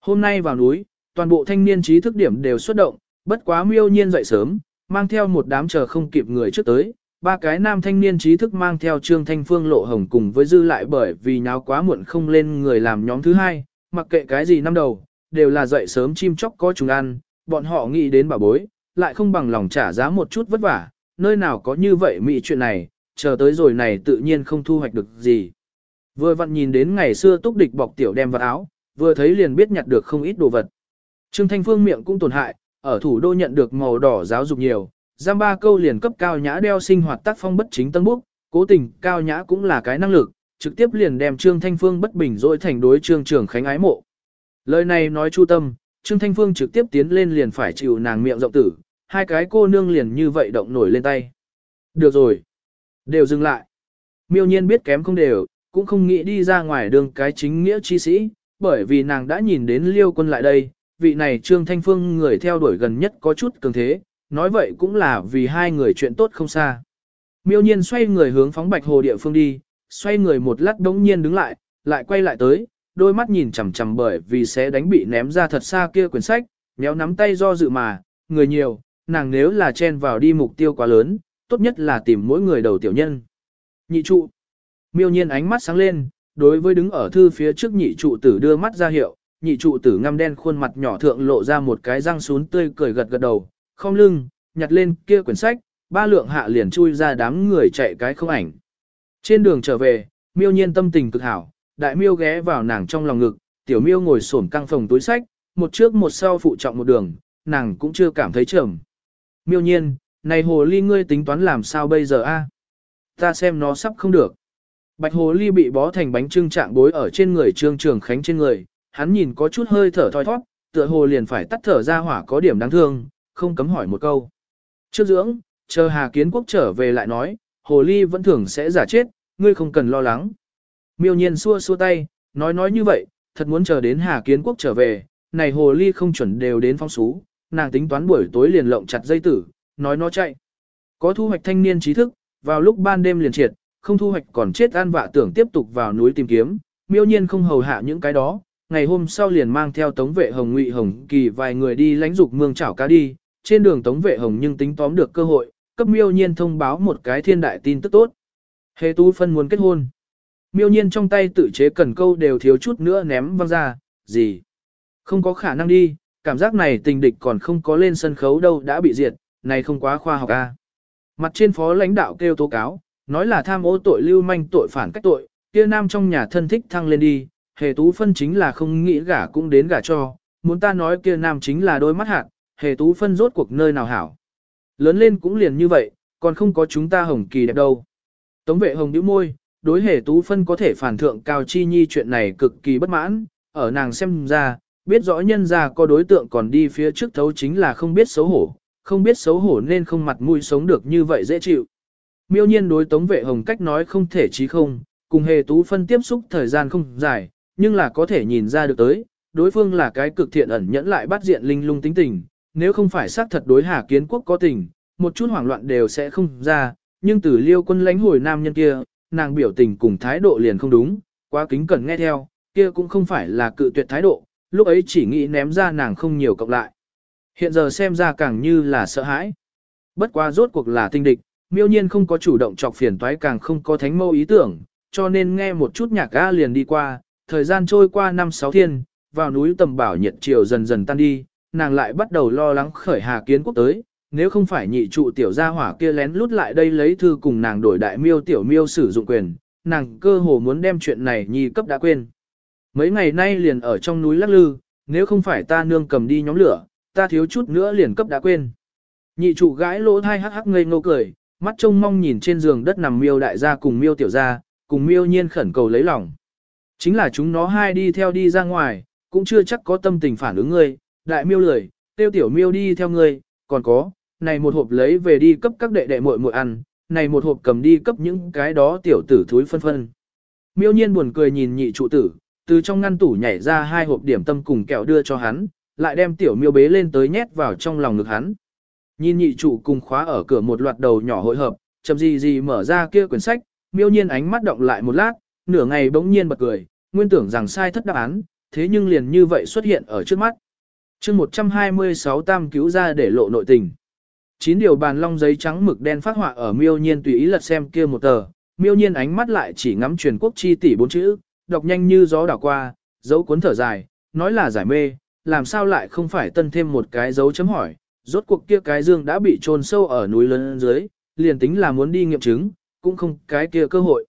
Hôm nay vào núi, toàn bộ thanh niên trí thức điểm đều xuất động, bất quá miêu nhiên dậy sớm, mang theo một đám chờ không kịp người trước tới, ba cái nam thanh niên trí thức mang theo Trương Thanh Phương lộ hồng cùng với dư lại bởi vì nháo quá muộn không lên người làm nhóm thứ hai, mặc kệ cái gì năm đầu, đều là dậy sớm chim chóc có chúng ăn, bọn họ nghĩ đến bà bối, lại không bằng lòng trả giá một chút vất vả, nơi nào có như vậy mị chuyện này, chờ tới rồi này tự nhiên không thu hoạch được gì. Vừa vặn nhìn đến ngày xưa túc địch bọc tiểu đem vào áo, vừa thấy liền biết nhặt được không ít đồ vật. Trương Thanh Phương miệng cũng tổn hại, ở thủ đô nhận được màu đỏ giáo dục nhiều, giam ba câu liền cấp cao nhã đeo sinh hoạt tác phong bất chính tân búc, cố tình cao nhã cũng là cái năng lực, trực tiếp liền đem Trương Thanh Phương bất bình dội thành đối Trương Trường Khánh ái mộ. Lời này nói chu tâm, Trương Thanh Phương trực tiếp tiến lên liền phải chịu nàng miệng rộng tử, hai cái cô nương liền như vậy động nổi lên tay. Được rồi. Đều dừng lại. Miêu nhiên biết kém không đều, cũng không nghĩ đi ra ngoài đường cái chính nghĩa chi sĩ, bởi vì nàng đã nhìn đến liêu quân lại đây, vị này Trương Thanh Phương người theo đuổi gần nhất có chút cường thế, nói vậy cũng là vì hai người chuyện tốt không xa. Miêu nhiên xoay người hướng phóng bạch hồ địa phương đi, xoay người một lát đống nhiên đứng lại, lại quay lại tới, đôi mắt nhìn chằm chằm bởi vì sẽ đánh bị ném ra thật xa kia quyển sách, méo nắm tay do dự mà, người nhiều, nàng nếu là chen vào đi mục tiêu quá lớn, tốt nhất là tìm mỗi người đầu tiểu nhân. Nhị trụ. Miêu nhiên ánh mắt sáng lên, đối với đứng ở thư phía trước nhị trụ tử đưa mắt ra hiệu, nhị trụ tử ngăm đen khuôn mặt nhỏ thượng lộ ra một cái răng sún tươi cười gật gật đầu, không lưng, nhặt lên kia quyển sách, ba lượng hạ liền chui ra đám người chạy cái không ảnh. Trên đường trở về, miêu nhiên tâm tình cực hảo, đại miêu ghé vào nàng trong lòng ngực, tiểu miêu ngồi xổm căng phòng túi sách, một trước một sau phụ trọng một đường, nàng cũng chưa cảm thấy trầm. Miêu nhiên, này hồ ly ngươi tính toán làm sao bây giờ a? Ta xem nó sắp không được. Bạch hồ ly bị bó thành bánh trưng trạng bối ở trên người trương trường khánh trên người, hắn nhìn có chút hơi thở thoi thoát, tựa hồ liền phải tắt thở ra hỏa có điểm đáng thương, không cấm hỏi một câu. Trước dưỡng, chờ Hà Kiến Quốc trở về lại nói, hồ ly vẫn thường sẽ giả chết, ngươi không cần lo lắng. Miêu nhiên xua xua tay, nói nói như vậy, thật muốn chờ đến Hà Kiến Quốc trở về, này hồ ly không chuẩn đều đến phong xú, nàng tính toán buổi tối liền lộng chặt dây tử, nói nó chạy. Có thu hoạch thanh niên trí thức, vào lúc ban đêm liền triệt, không thu hoạch còn chết an vạ tưởng tiếp tục vào núi tìm kiếm, miêu nhiên không hầu hạ những cái đó, ngày hôm sau liền mang theo tống vệ hồng ngụy hồng kỳ vài người đi lánh dục mương chảo cá đi, trên đường tống vệ hồng nhưng tính tóm được cơ hội, cấp miêu nhiên thông báo một cái thiên đại tin tức tốt. Hề tú phân muốn kết hôn. Miêu nhiên trong tay tự chế cần câu đều thiếu chút nữa ném văng ra, gì? Không có khả năng đi, cảm giác này tình địch còn không có lên sân khấu đâu đã bị diệt, này không quá khoa học a. Mặt trên phó lãnh đạo kêu tố cáo, nói là tham ô tội lưu manh tội phản cách tội, kia nam trong nhà thân thích thăng lên đi, hề tú phân chính là không nghĩ gả cũng đến gả cho, muốn ta nói kia nam chính là đôi mắt hạt, hề tú phân rốt cuộc nơi nào hảo. Lớn lên cũng liền như vậy, còn không có chúng ta hồng kỳ đẹp đâu. Tống vệ hồng nhíu môi, đối hề tú phân có thể phản thượng cao chi nhi chuyện này cực kỳ bất mãn, ở nàng xem ra, biết rõ nhân ra có đối tượng còn đi phía trước thấu chính là không biết xấu hổ, không biết xấu hổ nên không mặt mũi sống được như vậy dễ chịu. Miêu nhiên đối tống vệ hồng cách nói không thể chí không, cùng hề tú phân tiếp xúc thời gian không dài, nhưng là có thể nhìn ra được tới, đối phương là cái cực thiện ẩn nhẫn lại bắt diện linh lung tính tình, nếu không phải xác thật đối hà kiến quốc có tình, một chút hoảng loạn đều sẽ không ra, nhưng từ liêu quân lãnh hồi nam nhân kia, nàng biểu tình cùng thái độ liền không đúng, quá kính cẩn nghe theo, kia cũng không phải là cự tuyệt thái độ, lúc ấy chỉ nghĩ ném ra nàng không nhiều cộng lại. Hiện giờ xem ra càng như là sợ hãi. Bất quá rốt cuộc là tinh địch, miêu nhiên không có chủ động chọc phiền toái càng không có thánh mâu ý tưởng, cho nên nghe một chút nhạc ga liền đi qua, thời gian trôi qua năm sáu thiên, vào núi tầm bảo nhiệt chiều dần dần tan đi, nàng lại bắt đầu lo lắng khởi hà kiến quốc tới, nếu không phải nhị trụ tiểu gia hỏa kia lén lút lại đây lấy thư cùng nàng đổi đại miêu tiểu miêu sử dụng quyền, nàng cơ hồ muốn đem chuyện này nhi cấp đã quên. Mấy ngày nay liền ở trong núi lắc lư, nếu không phải ta nương cầm đi nhóm lửa, ta thiếu chút nữa liền cấp đã quên. Nhị trụ gái lỗ thai hắc hắc ngây ngô cười, mắt trông mong nhìn trên giường đất nằm miêu đại gia cùng miêu tiểu gia, cùng miêu nhiên khẩn cầu lấy lòng. Chính là chúng nó hai đi theo đi ra ngoài, cũng chưa chắc có tâm tình phản ứng ngươi, đại miêu lười, tiêu tiểu miêu đi theo ngươi, còn có, này một hộp lấy về đi cấp các đệ đệ muội muội ăn, này một hộp cầm đi cấp những cái đó tiểu tử thúi phân phân. Miêu nhiên buồn cười nhìn nhị trụ tử, từ trong ngăn tủ nhảy ra hai hộp điểm tâm cùng kẹo đưa cho hắn, lại đem tiểu miêu bế lên tới nhét vào trong lòng ngực hắn. Nhìn nhị trụ cùng khóa ở cửa một loạt đầu nhỏ hội hợp, chậm gì gì mở ra kia quyển sách, miêu nhiên ánh mắt động lại một lát, nửa ngày bỗng nhiên bật cười, nguyên tưởng rằng sai thất đáp án, thế nhưng liền như vậy xuất hiện ở trước mắt chương 126 tam cứu ra để lộ nội tình. Chín điều bàn long giấy trắng mực đen phát họa ở miêu nhiên tùy ý lật xem kia một tờ, miêu nhiên ánh mắt lại chỉ ngắm truyền quốc chi tỷ bốn chữ, đọc nhanh như gió đảo qua, dấu cuốn thở dài, nói là giải mê, làm sao lại không phải tân thêm một cái dấu chấm hỏi, rốt cuộc kia cái dương đã bị chôn sâu ở núi lớn dưới, liền tính là muốn đi nghiệm chứng, cũng không cái kia cơ hội.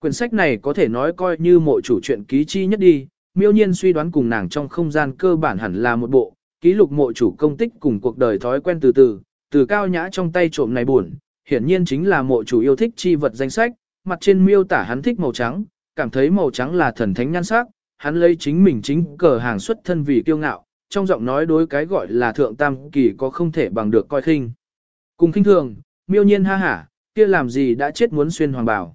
Quyển sách này có thể nói coi như mộ chủ truyện ký chi nhất đi, miêu nhiên suy đoán cùng nàng trong không gian cơ bản hẳn là một bộ, ký lục mộ chủ công tích cùng cuộc đời thói quen từ từ, từ cao nhã trong tay trộm này buồn, hiển nhiên chính là mộ chủ yêu thích chi vật danh sách, mặt trên miêu tả hắn thích màu trắng, cảm thấy màu trắng là thần thánh nhan sắc, hắn lấy chính mình chính cờ hàng xuất thân vì kiêu ngạo, trong giọng nói đối cái gọi là thượng tam kỳ có không thể bằng được coi khinh. Cùng khinh thường, miêu nhiên ha hả, kia làm gì đã chết muốn xuyên hoàng bảo.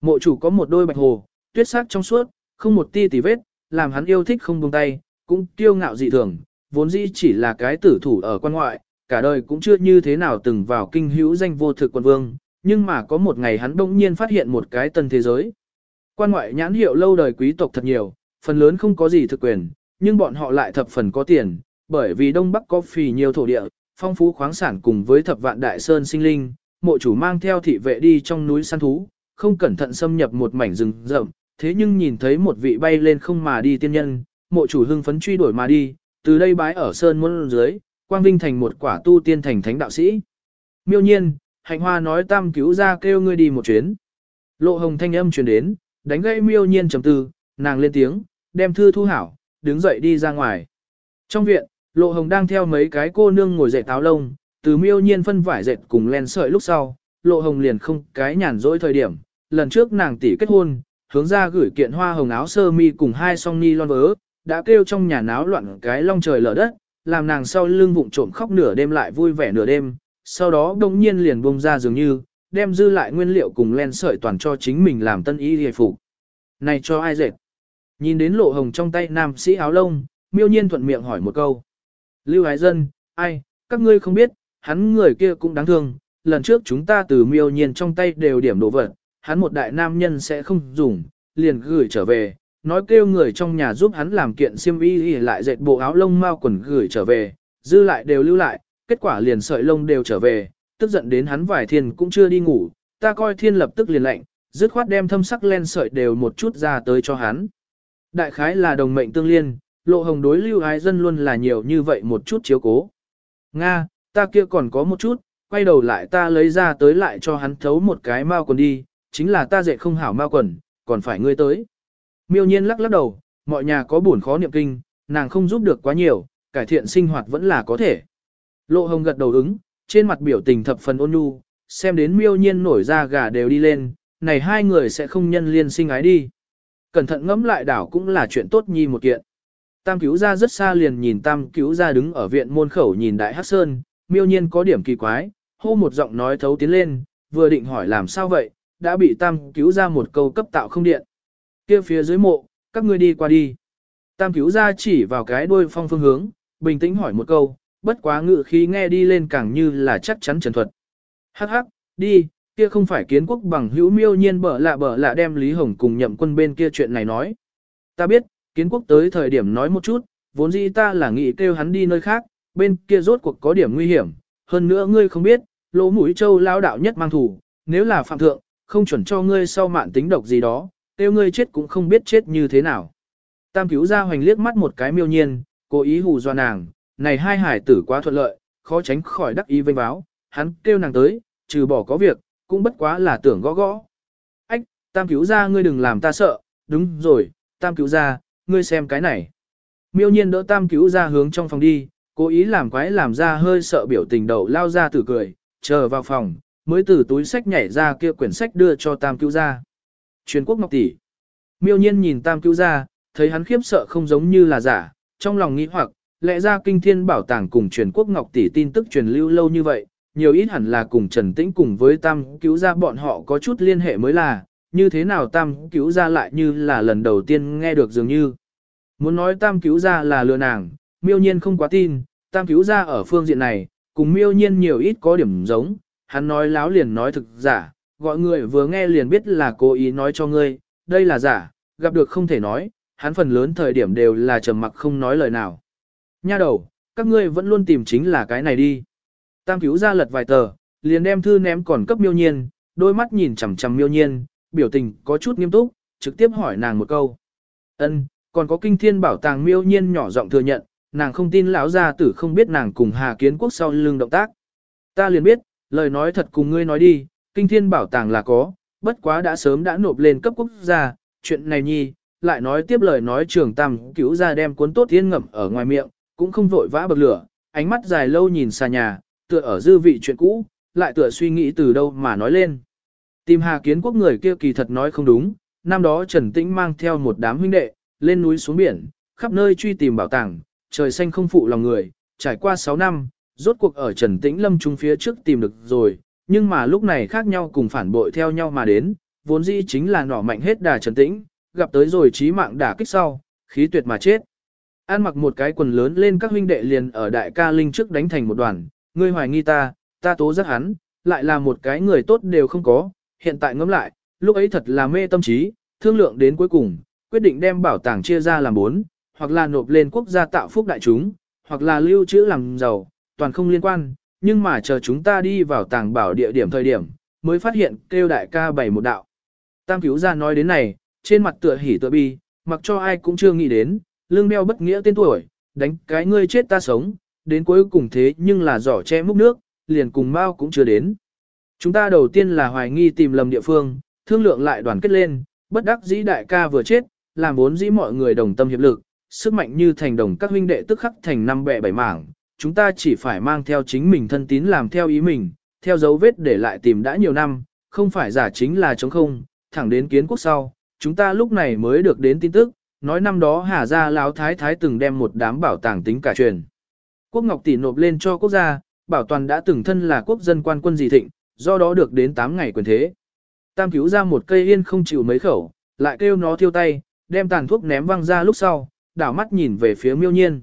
Mộ chủ có một đôi bạch hồ, tuyết sắc trong suốt, không một ti tì vết, làm hắn yêu thích không buông tay, cũng kiêu ngạo dị thường, vốn dĩ chỉ là cái tử thủ ở quan ngoại, cả đời cũng chưa như thế nào từng vào kinh hữu danh vô thực quân vương, nhưng mà có một ngày hắn bỗng nhiên phát hiện một cái tân thế giới. Quan ngoại nhãn hiệu lâu đời quý tộc thật nhiều, phần lớn không có gì thực quyền, nhưng bọn họ lại thập phần có tiền, bởi vì Đông Bắc có phì nhiều thổ địa, phong phú khoáng sản cùng với thập vạn đại sơn sinh linh, mộ chủ mang theo thị vệ đi trong núi săn thú, không cẩn thận xâm nhập một mảnh rừng rậm, thế nhưng nhìn thấy một vị bay lên không mà đi tiên nhân, mộ chủ hưng phấn truy đuổi mà đi, từ đây bái ở sơn môn dưới, quang vinh thành một quả tu tiên thành thánh đạo sĩ. Miêu nhiên, hạnh hoa nói tam cứu ra kêu ngươi đi một chuyến. Lộ hồng thanh âm truyền đến, đánh gãy miêu nhiên trầm tư, nàng lên tiếng, đem thư thu hảo, đứng dậy đi ra ngoài. Trong viện, lộ hồng đang theo mấy cái cô nương ngồi dậy táo lông, từ miêu nhiên phân vải dệt cùng len sợi lúc sau, lộ hồng liền không cái nhàn rỗi thời điểm, lần trước nàng tỷ kết hôn, hướng ra gửi kiện hoa hồng áo sơ mi cùng hai song ni lon vớ, đã kêu trong nhà náo loạn cái long trời lở đất, làm nàng sau lưng vụng trộm khóc nửa đêm lại vui vẻ nửa đêm, sau đó đông nhiên liền bông ra dường như, đem dư lại nguyên liệu cùng len sợi toàn cho chính mình làm tân y hề phục. Này cho ai dệt? Nhìn đến lộ hồng trong tay nam sĩ áo lông, miêu nhiên thuận miệng hỏi một câu. Lưu Ái Dân, ai, các ngươi không biết, hắn người kia cũng đáng thương, lần trước chúng ta từ miêu nhiên trong tay đều điểm đồ vật, hắn một đại nam nhân sẽ không dùng, liền gửi trở về, nói kêu người trong nhà giúp hắn làm kiện xiêm y lại dệt bộ áo lông mao quần gửi trở về, dư lại đều lưu lại, kết quả liền sợi lông đều trở về, tức giận đến hắn vài thiên cũng chưa đi ngủ, ta coi thiên lập tức liền lạnh, dứt khoát đem thâm sắc len sợi đều một chút ra tới cho hắn. Đại khái là đồng mệnh tương liên, lộ hồng đối lưu ái dân luôn là nhiều như vậy một chút chiếu cố. Nga, ta kia còn có một chút, quay đầu lại ta lấy ra tới lại cho hắn thấu một cái mao quần đi, chính là ta dạy không hảo ma quần, còn phải ngươi tới. Miêu nhiên lắc lắc đầu, mọi nhà có buồn khó niệm kinh, nàng không giúp được quá nhiều, cải thiện sinh hoạt vẫn là có thể. Lộ hồng gật đầu ứng, trên mặt biểu tình thập phần ôn nhu, xem đến miêu nhiên nổi ra gà đều đi lên, này hai người sẽ không nhân liên sinh ái đi. Cẩn thận ngẫm lại đảo cũng là chuyện tốt nhi một kiện. Tam cứu ra rất xa liền nhìn tam cứu ra đứng ở viện môn khẩu nhìn đại hắc sơn, miêu nhiên có điểm kỳ quái, hô một giọng nói thấu tiến lên, vừa định hỏi làm sao vậy, đã bị tam cứu ra một câu cấp tạo không điện. kia phía dưới mộ, các ngươi đi qua đi. Tam cứu ra chỉ vào cái đuôi phong phương hướng, bình tĩnh hỏi một câu, bất quá ngự khí nghe đi lên càng như là chắc chắn trần thuật. Hắc hắc, đi, kia không phải kiến quốc bằng hữu miêu nhiên bở lạ bở lạ đem Lý Hồng cùng nhậm quân bên kia chuyện này nói. Ta biết, kiến quốc tới thời điểm nói một chút, vốn dĩ ta là nghĩ kêu hắn đi nơi khác, bên kia rốt cuộc có điểm nguy hiểm, hơn nữa ngươi không biết, lỗ mũi châu lao đạo nhất mang thủ, nếu là phạm thượng, không chuẩn cho ngươi sau mạn tính độc gì đó, tiêu ngươi chết cũng không biết chết như thế nào. Tam cứu ra hoành liếc mắt một cái miêu nhiên, cố ý hù dọa nàng, này hai hải tử quá thuận lợi, khó tránh khỏi đắc ý vênh báo, hắn kêu nàng tới, trừ bỏ có việc, cũng bất quá là tưởng gõ gõ. Ách, tam cứu ra ngươi đừng làm ta sợ, đúng rồi, tam cứu ra, ngươi xem cái này. Miêu nhiên đỡ tam cứu ra hướng trong phòng đi, cố ý làm quái làm ra hơi sợ biểu tình đầu lao ra tử cười, chờ vào phòng, mới từ túi sách nhảy ra kia quyển sách đưa cho tam cứu gia Truyền quốc ngọc tỷ. Miêu nhiên nhìn tam cứu gia thấy hắn khiếp sợ không giống như là giả, trong lòng nghĩ hoặc, lẽ ra kinh thiên bảo tàng cùng truyền quốc ngọc tỷ tin tức truyền lưu lâu như vậy, nhiều ít hẳn là cùng Trần Tĩnh cùng với tam cứu gia bọn họ có chút liên hệ mới là, như thế nào tam cứu gia lại như là lần đầu tiên nghe được dường như. Muốn nói tam cứu gia là lừa nàng, miêu nhiên không quá tin, tam cứu gia ở phương diện này, cùng miêu nhiên nhiều ít có điểm giống, hắn nói láo liền nói thực giả, gọi người vừa nghe liền biết là cố ý nói cho ngươi, đây là giả, gặp được không thể nói, hắn phần lớn thời điểm đều là trầm mặc không nói lời nào. Nha đầu, các ngươi vẫn luôn tìm chính là cái này đi. Tam cứu ra lật vài tờ, liền đem thư ném còn cấp miêu nhiên, đôi mắt nhìn chằm chằm miêu nhiên, biểu tình có chút nghiêm túc, trực tiếp hỏi nàng một câu. Ân, còn có kinh thiên bảo tàng miêu nhiên nhỏ giọng thừa nhận, nàng không tin lão gia tử không biết nàng cùng Hà Kiến Quốc sau lưng động tác. Ta liền biết, lời nói thật cùng ngươi nói đi, kinh thiên bảo tàng là có, bất quá đã sớm đã nộp lên cấp quốc gia, chuyện này nhi, lại nói tiếp lời nói trường tam cứu ra đem cuốn tốt thiên ngậm ở ngoài miệng, cũng không vội vã bậc lửa, ánh mắt dài lâu nhìn xa nhà, tựa ở dư vị chuyện cũ, lại tựa suy nghĩ từ đâu mà nói lên. Tìm Hà Kiến Quốc người kia kỳ thật nói không đúng, năm đó Trần Tĩnh mang theo một đám huynh đệ, lên núi xuống biển, khắp nơi truy tìm bảo tàng, trời xanh không phụ lòng người, trải qua 6 năm, rốt cuộc ở Trần Tĩnh lâm trung phía trước tìm được rồi, nhưng mà lúc này khác nhau cùng phản bội theo nhau mà đến, vốn dĩ chính là nỏ mạnh hết đà Trần Tĩnh, gặp tới rồi trí mạng đả kích sau, khí tuyệt mà chết. An mặc một cái quần lớn lên các huynh đệ liền ở đại ca linh trước đánh thành một đoàn, ngươi hoài nghi ta, ta tố giác hắn, lại là một cái người tốt đều không có, hiện tại ngẫm lại, lúc ấy thật là mê tâm trí, thương lượng đến cuối cùng, quyết định đem bảo tàng chia ra làm bốn, hoặc là nộp lên quốc gia tạo phúc đại chúng, hoặc là lưu trữ làm giàu, toàn không liên quan, nhưng mà chờ chúng ta đi vào tàng bảo địa điểm thời điểm, mới phát hiện kêu đại ca bảy một đạo. Tam cứu gia nói đến này, trên mặt tựa hỉ tựa bi, mặc cho ai cũng chưa nghĩ đến, lương đeo bất nghĩa tên tuổi, đánh cái ngươi chết ta sống, đến cuối cùng thế nhưng là giỏ che múc nước, liền cùng mau cũng chưa đến. Chúng ta đầu tiên là hoài nghi tìm lầm địa phương, thương lượng lại đoàn kết lên, bất đắc dĩ đại ca vừa chết, làm vốn dĩ mọi người đồng tâm hiệp lực, sức mạnh như thành đồng các huynh đệ tức khắc thành năm bè bảy mảng, chúng ta chỉ phải mang theo chính mình thân tín làm theo ý mình, theo dấu vết để lại tìm đã nhiều năm, không phải giả chính là chống không, thẳng đến kiến quốc sau, chúng ta lúc này mới được đến tin tức, nói năm đó Hà Gia Lão Thái Thái từng đem một đám bảo tàng tính cả truyền. Quốc Ngọc tỷ nộp lên cho quốc gia, bảo toàn đã từng thân là quốc dân quan quân dị thịnh, do đó được đến 8 ngày quyền thế. Tam cứu ra một cây yên không chịu mấy khẩu, lại kêu nó thiêu tay, đem tàn thuốc ném văng ra lúc sau, đảo mắt nhìn về phía miêu nhiên.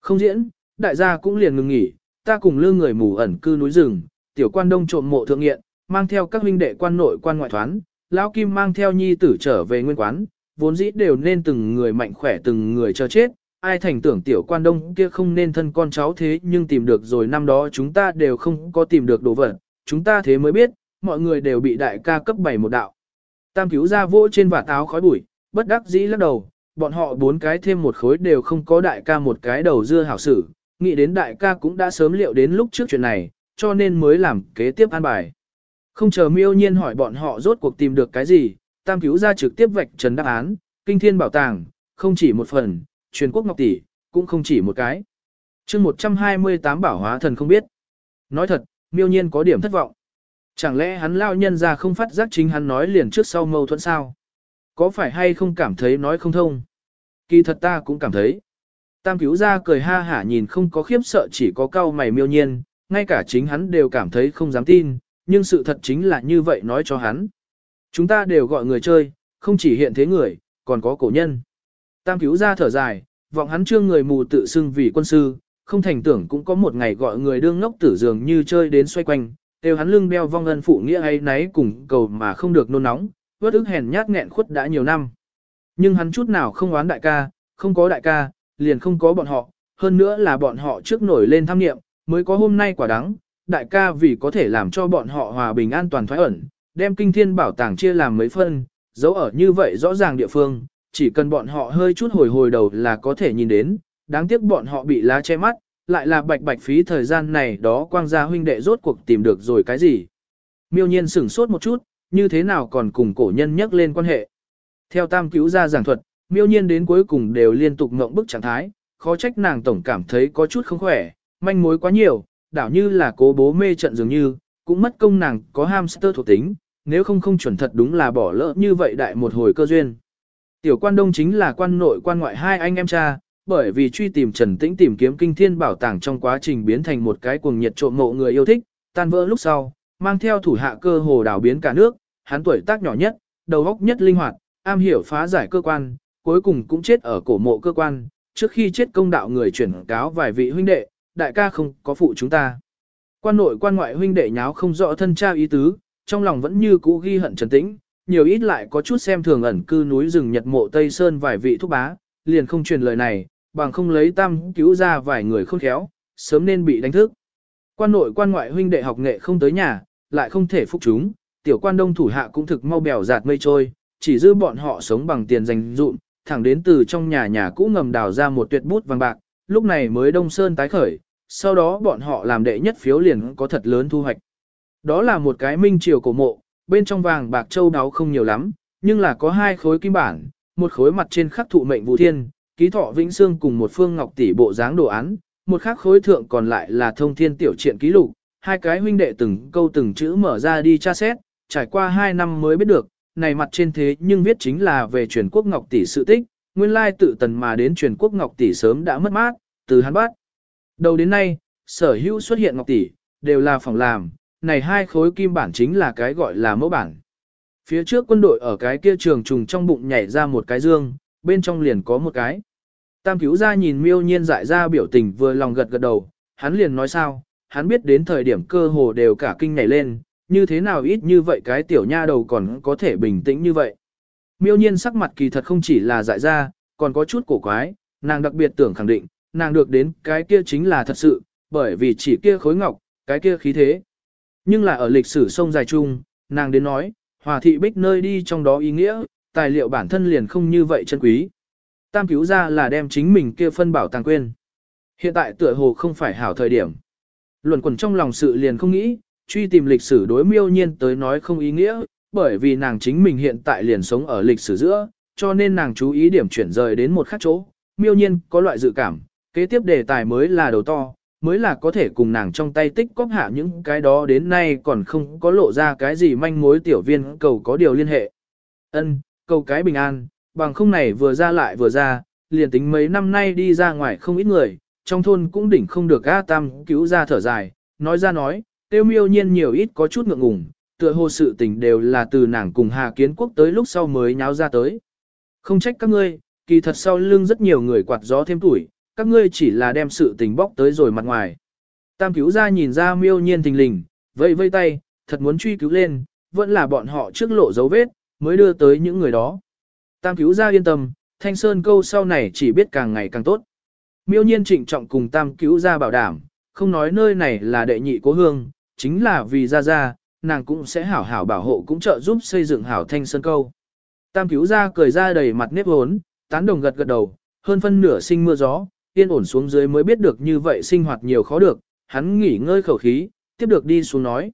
Không diễn, đại gia cũng liền ngừng nghỉ, ta cùng lương người mù ẩn cư núi rừng, tiểu quan đông trộm mộ thượng nghiện, mang theo các huynh đệ quan nội quan ngoại thoán, lão kim mang theo nhi tử trở về nguyên quán, vốn dĩ đều nên từng người mạnh khỏe từng người chờ chết, ai thành tưởng tiểu quan đông kia không nên thân con cháu thế nhưng tìm được rồi năm đó chúng ta đều không có tìm được đồ vật, chúng ta thế mới biết, mọi người đều bị đại ca cấp bảy một đạo. Tam cứu ra vỗ trên vạt áo khói bụi, bất đắc dĩ lắc đầu, bọn họ bốn cái thêm một khối đều không có đại ca một cái đầu dưa hảo sử, nghĩ đến đại ca cũng đã sớm liệu đến lúc trước chuyện này, cho nên mới làm kế tiếp an bài. Không chờ miêu nhiên hỏi bọn họ rốt cuộc tìm được cái gì, tam cứu ra trực tiếp vạch trần đáp án, kinh thiên bảo tàng, không chỉ một phần, truyền quốc ngọc tỷ, cũng không chỉ một cái. chương 128 bảo hóa thần không biết. Nói thật, miêu nhiên có điểm thất vọng. Chẳng lẽ hắn lao nhân ra không phát giác chính hắn nói liền trước sau mâu thuẫn sao? Có phải hay không cảm thấy nói không thông? Kỳ thật ta cũng cảm thấy. Tam cứu ra cười ha hả nhìn không có khiếp sợ chỉ có cao mày miêu nhiên, ngay cả chính hắn đều cảm thấy không dám tin, nhưng sự thật chính là như vậy nói cho hắn. Chúng ta đều gọi người chơi, không chỉ hiện thế người, còn có cổ nhân. Tam cứu ra thở dài, vọng hắn trương người mù tự xưng vì quân sư, không thành tưởng cũng có một ngày gọi người đương ngốc tử dường như chơi đến xoay quanh, đều hắn lưng beo vong ân phụ nghĩa ấy nấy cùng cầu mà không được nôn nóng, vớt ức hèn nhát nghẹn khuất đã nhiều năm. Nhưng hắn chút nào không oán đại ca, không có đại ca, liền không có bọn họ, hơn nữa là bọn họ trước nổi lên tham nghiệm, mới có hôm nay quả đắng, đại ca vì có thể làm cho bọn họ hòa bình an toàn thoái ẩn, đem kinh thiên bảo tàng chia làm mấy phân, giấu ở như vậy rõ ràng địa phương, chỉ cần bọn họ hơi chút hồi hồi đầu là có thể nhìn đến, đáng tiếc bọn họ bị lá che mắt, lại là bạch bạch phí thời gian này đó quang gia huynh đệ rốt cuộc tìm được rồi cái gì. Miêu nhiên sửng sốt một chút, như thế nào còn cùng cổ nhân nhắc lên quan hệ. Theo tam cứu gia giảng thuật, miêu nhiên đến cuối cùng đều liên tục ngộng bức trạng thái, khó trách nàng tổng cảm thấy có chút không khỏe, manh mối quá nhiều, đảo như là cố bố mê trận dường như, cũng mất công nàng có hamster thuộc tính, nếu không không chuẩn thật đúng là bỏ lỡ như vậy đại một hồi cơ duyên. Tiểu quan đông chính là quan nội quan ngoại hai anh em cha, bởi vì truy tìm Trần Tĩnh tìm kiếm kinh thiên bảo tàng trong quá trình biến thành một cái cuồng nhiệt trộm mộ người yêu thích, tan vỡ lúc sau, mang theo thủ hạ cơ hồ đảo biến cả nước, hắn tuổi tác nhỏ nhất, đầu óc nhất linh hoạt, am hiểu phá giải cơ quan, cuối cùng cũng chết ở cổ mộ cơ quan, trước khi chết công đạo người chuyển cáo vài vị huynh đệ, đại ca không có phụ chúng ta. Quan nội quan ngoại huynh đệ nháo không rõ thân cha ý tứ, trong lòng vẫn như cũ ghi hận trần tĩnh, nhiều ít lại có chút xem thường ẩn cư núi rừng Nhật mộ Tây Sơn vài vị thúc bá, liền không truyền lời này, bằng không lấy tam cứu ra vài người không khéo, sớm nên bị đánh thức. Quan nội quan ngoại huynh đệ học nghệ không tới nhà, lại không thể phục chúng, tiểu quan đông thủ hạ cũng thực mau bèo giạt mây trôi, chỉ dư bọn họ sống bằng tiền dành dụm, thẳng đến từ trong nhà nhà cũ ngầm đào ra một tuyệt bút vàng bạc, lúc này mới đông sơn tái khởi, sau đó bọn họ làm đệ nhất phiếu liền có thật lớn thu hoạch. Đó là một cái minh triều cổ mộ, bên trong vàng bạc châu đáo không nhiều lắm, nhưng là có hai khối kim bản, một khối mặt trên khắc thụ mệnh vũ thiên, ký thọ vĩnh xương cùng một phương ngọc tỷ bộ dáng đồ án, một khác khối thượng còn lại là thông thiên tiểu truyện ký lục, hai cái huynh đệ từng câu từng chữ mở ra đi tra xét, trải qua hai năm mới biết được, này mặt trên thế nhưng viết chính là về truyền quốc ngọc tỷ sự tích, nguyên lai tự tần mà đến truyền quốc ngọc tỷ sớm đã mất mát, từ hắn bắt. Đầu đến nay, sở hữu xuất hiện ngọc tỷ, đều là phòng làm, này hai khối kim bản chính là cái gọi là mẫu bản. Phía trước quân đội ở cái kia trường trùng trong bụng nhảy ra một cái dương, bên trong liền có một cái. Tam cứu ra nhìn miêu nhiên dại ra biểu tình vừa lòng gật gật đầu, hắn liền nói sao, hắn biết đến thời điểm cơ hồ đều cả kinh nhảy lên, như thế nào ít như vậy cái tiểu nha đầu còn có thể bình tĩnh như vậy. Miêu nhiên sắc mặt kỳ thật không chỉ là dại ra, còn có chút cổ quái, nàng đặc biệt tưởng khẳng định, nàng được đến cái kia chính là thật sự, bởi vì chỉ kia khối ngọc, cái kia khí thế. Nhưng là ở lịch sử sông dài chung, nàng đến nói, hòa thị bích nơi đi trong đó ý nghĩa, tài liệu bản thân liền không như vậy chân quý. Tam cứu ra là đem chính mình kia phân bảo tàng quên. Hiện tại tựa hồ không phải hảo thời điểm. Luận quần trong lòng sự liền không nghĩ, truy tìm lịch sử đối miêu nhiên tới nói không ý nghĩa, bởi vì nàng chính mình hiện tại liền sống ở lịch sử giữa, cho nên nàng chú ý điểm chuyển rời đến một khác chỗ. Miêu nhiên có loại dự cảm, kế tiếp đề tài mới là đầu to, mới là có thể cùng nàng trong tay tích cóp hạ những cái đó đến nay còn không có lộ ra cái gì manh mối tiểu viên cầu có điều liên hệ. Ân, cầu cái bình an, bằng không này vừa ra lại vừa ra, liền tính mấy năm nay đi ra ngoài không ít người, trong thôn cũng đỉnh không được A Tam cứu ra thở dài, nói ra nói, tiêu miêu nhiên nhiều ít có chút ngượng ngùng, tựa hồ sự tình đều là từ nàng cùng Hà Kiến Quốc tới lúc sau mới nháo ra tới. Không trách các ngươi, kỳ thật sau lưng rất nhiều người quạt gió thêm tuổi, các ngươi chỉ là đem sự tình bóc tới rồi mặt ngoài. Tam cứu ra nhìn ra miêu nhiên tình lình, vây vây tay, thật muốn truy cứu lên, vẫn là bọn họ trước lộ dấu vết, mới đưa tới những người đó. Tam cứu ra yên tâm, thanh sơn câu sau này chỉ biết càng ngày càng tốt. Miêu nhiên trịnh trọng cùng tam cứu ra bảo đảm, không nói nơi này là đệ nhị cố hương, chính là vì ra ra, nàng cũng sẽ hảo hảo bảo hộ cũng trợ giúp xây dựng hảo thanh sơn câu. Tam cứu ra cười ra đầy mặt nếp hốn, tán đồng gật gật đầu, hơn phân nửa sinh mưa gió, yên ổn xuống dưới mới biết được như vậy sinh hoạt nhiều khó được, hắn nghỉ ngơi khẩu khí, tiếp được đi xuống nói.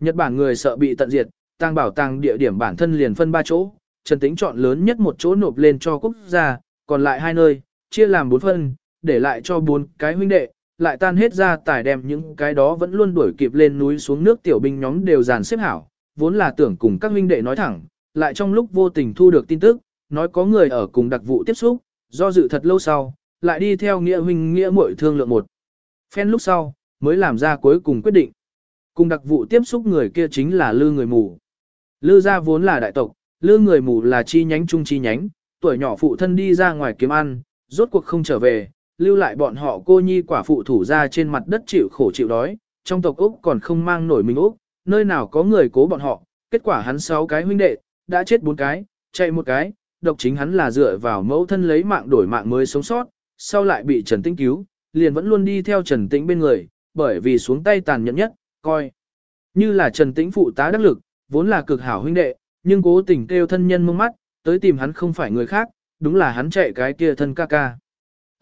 Nhật Bản người sợ bị tận diệt, tàng bảo tàng địa điểm bản thân liền phân ba chỗ, Trần Tĩnh chọn lớn nhất một chỗ nộp lên cho quốc gia, còn lại hai nơi, chia làm bốn phân, để lại cho bốn cái huynh đệ, lại tan hết ra tải đem những cái đó vẫn luôn đuổi kịp lên núi xuống nước tiểu binh nhóm đều dàn xếp hảo, vốn là tưởng cùng các huynh đệ nói thẳng, lại trong lúc vô tình thu được tin tức, nói có người ở cùng đặc vụ tiếp xúc, do dự thật lâu sau, lại đi theo nghĩa huynh nghĩa muội thương lượng một. Phen lúc sau, mới làm ra cuối cùng quyết định. Cùng đặc vụ tiếp xúc người kia chính là lư người mù. Lư gia vốn là đại tộc, lư người mù là chi nhánh trung chi nhánh, tuổi nhỏ phụ thân đi ra ngoài kiếm ăn, rốt cuộc không trở về, lưu lại bọn họ cô nhi quả phụ thủ ra trên mặt đất chịu khổ chịu đói, trong tộc Úc còn không mang nổi mình Úc, nơi nào có người cố bọn họ, kết quả hắn sáu cái huynh đệ, đã chết bốn cái, chạy một cái, độc chính hắn là dựa vào mẫu thân lấy mạng đổi mạng mới sống sót, sau lại bị Trần Tĩnh cứu, liền vẫn luôn đi theo Trần Tĩnh bên người, bởi vì xuống tay tàn nhẫn nhất, coi. Như là Trần Tĩnh phụ tá đắc lực, vốn là cực hảo huynh đệ, nhưng cố tình kêu thân nhân mông mắt, tới tìm hắn không phải người khác, đúng là hắn chạy cái kia thân ca ca.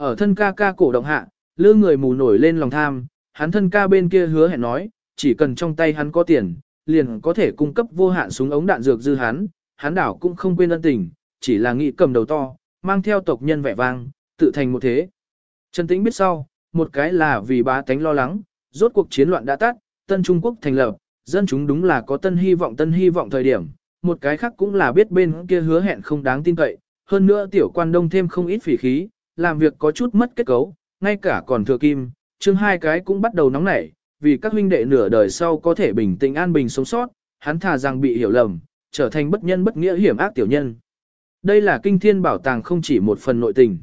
Ở thân ca ca cổ động hạ, lương người mù nổi lên lòng tham, hắn thân ca bên kia hứa hẹn nói, chỉ cần trong tay hắn có tiền, liền có thể cung cấp vô hạn súng ống đạn dược dư hắn, hắn đảo cũng không quên ân tình, chỉ là nghĩ cầm đầu to, mang theo tộc nhân vẻ vang, tự thành một thế. Trần Tĩnh biết sau, một cái là vì bá tánh lo lắng, rốt cuộc chiến loạn đã tắt, tân Trung Quốc thành lập, dân chúng đúng là có tân hy vọng tân hy vọng thời điểm, một cái khác cũng là biết bên kia hứa hẹn không đáng tin cậy, hơn nữa tiểu quan đông thêm không ít phỉ khí, làm việc có chút mất kết cấu, ngay cả còn thừa kim, chương hai cái cũng bắt đầu nóng nảy, vì các huynh đệ nửa đời sau có thể bình tĩnh an bình sống sót, hắn thà rằng bị hiểu lầm, trở thành bất nhân bất nghĩa hiểm ác tiểu nhân. Đây là kinh thiên bảo tàng không chỉ một phần nội tình.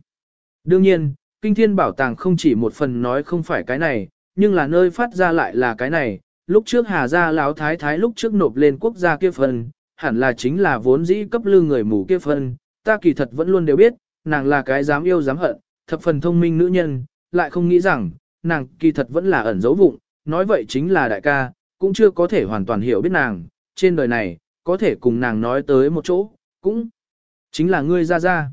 Đương nhiên, kinh thiên bảo tàng không chỉ một phần nói không phải cái này, nhưng là nơi phát ra lại là cái này. Lúc trước Hà Gia Láo Thái Thái lúc trước nộp lên quốc gia kia phần, hẳn là chính là vốn dĩ cấp lương người mù kia phần, ta kỳ thật vẫn luôn đều biết, nàng là cái dám yêu dám hận, thập phần thông minh nữ nhân, lại không nghĩ rằng, nàng kỳ thật vẫn là ẩn dấu vụng, nói vậy chính là đại ca, cũng chưa có thể hoàn toàn hiểu biết nàng, trên đời này, có thể cùng nàng nói tới một chỗ, cũng chính là ngươi ra ra.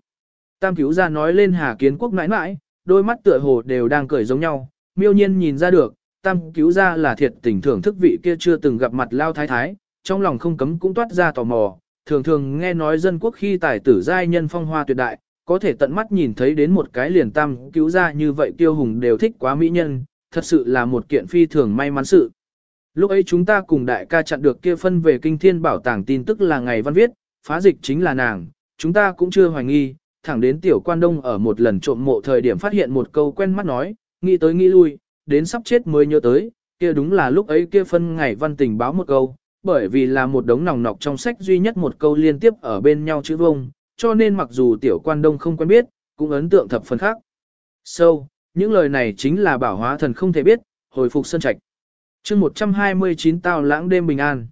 Tam cứu ra nói lên Hà Kiến Quốc mãi mãi, đôi mắt tựa hồ đều đang cười giống nhau, miêu nhiên nhìn ra được, tam cứu ra là thiệt tình thưởng thức vị kia chưa từng gặp mặt lao thái thái, trong lòng không cấm cũng toát ra tò mò, thường thường nghe nói dân quốc khi tài tử giai nhân phong hoa tuyệt đại, có thể tận mắt nhìn thấy đến một cái liền tam cứu ra như vậy tiêu hùng đều thích quá mỹ nhân, thật sự là một kiện phi thường may mắn sự. Lúc ấy chúng ta cùng đại ca chặn được kia phân về kinh thiên bảo tàng tin tức là ngày văn viết, phá dịch chính là nàng, chúng ta cũng chưa hoài nghi, thẳng đến tiểu quan đông ở một lần trộm mộ thời điểm phát hiện một câu quen mắt nói, nghĩ tới nghĩ lui, đến sắp chết mới nhớ tới, kia đúng là lúc ấy kia phân ngày văn tình báo một câu, bởi vì là một đống nòng nọc trong sách duy nhất một câu liên tiếp ở bên nhau chữ vông, cho nên mặc dù tiểu quan đông không quen biết, cũng ấn tượng thập phần khác. Sâu, so, những lời này chính là bảo hóa thần không thể biết, hồi phục sân trạch. chương 129 tao lãng đêm bình an.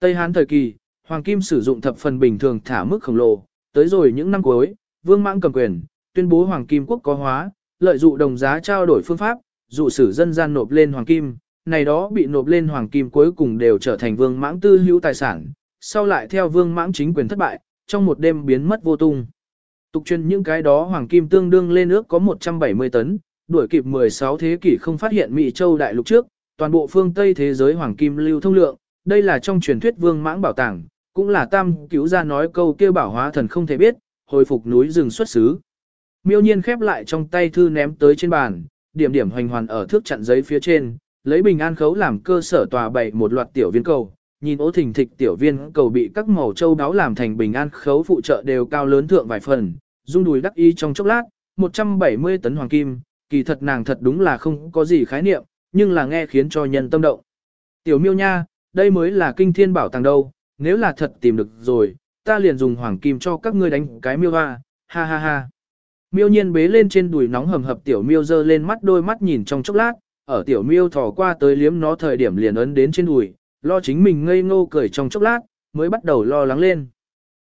Tây Hán thời kỳ, Hoàng Kim sử dụng thập phần bình thường thả mức khổng lồ, tới rồi những năm cuối, Vương Mãng cầm quyền, tuyên bố Hoàng Kim quốc có hóa, lợi dụng đồng giá trao đổi phương pháp, dụ sử dân gian nộp lên Hoàng Kim, này đó bị nộp lên Hoàng Kim cuối cùng đều trở thành Vương Mãng tư hữu tài sản, sau lại theo Vương Mãng chính quyền thất bại, trong một đêm biến mất vô tung. Tục truyền những cái đó Hoàng Kim tương đương lên ước có 170 tấn, đuổi kịp 16 thế kỷ không phát hiện Mỹ Châu Đại Lục trước, toàn bộ phương Tây thế giới Hoàng Kim lưu thông lượng, đây là trong truyền thuyết Vương Mãng bảo tàng, cũng là tam cứu ra nói câu kêu bảo hóa thần không thể biết, hồi phục núi rừng xuất xứ. Miêu nhiên khép lại trong tay thư ném tới trên bàn, điểm điểm hoành hoàn ở thước chặn giấy phía trên, lấy bình an khấu làm cơ sở tòa bày một loạt tiểu viên cầu, nhìn ố thình thịch tiểu viên cầu bị các màu châu đáo làm thành bình an khấu phụ trợ đều cao lớn thượng vài phần, rung đùi đắc ý trong chốc lát, 170 tấn hoàng kim, kỳ thật nàng thật đúng là không có gì khái niệm, nhưng là nghe khiến cho nhân tâm động. Tiểu miêu nha, đây mới là kinh thiên bảo tàng đâu, nếu là thật tìm được rồi, ta liền dùng hoàng kim cho các ngươi đánh cái miêu hoa, ha ha ha. Miêu nhiên bế lên trên đùi nóng hầm hập tiểu miêu dơ lên mắt đôi mắt nhìn trong chốc lát, ở tiểu miêu thò qua tới liếm nó thời điểm liền ấn đến trên đùi, lo chính mình ngây ngô cười trong chốc lát, mới bắt đầu lo lắng lên.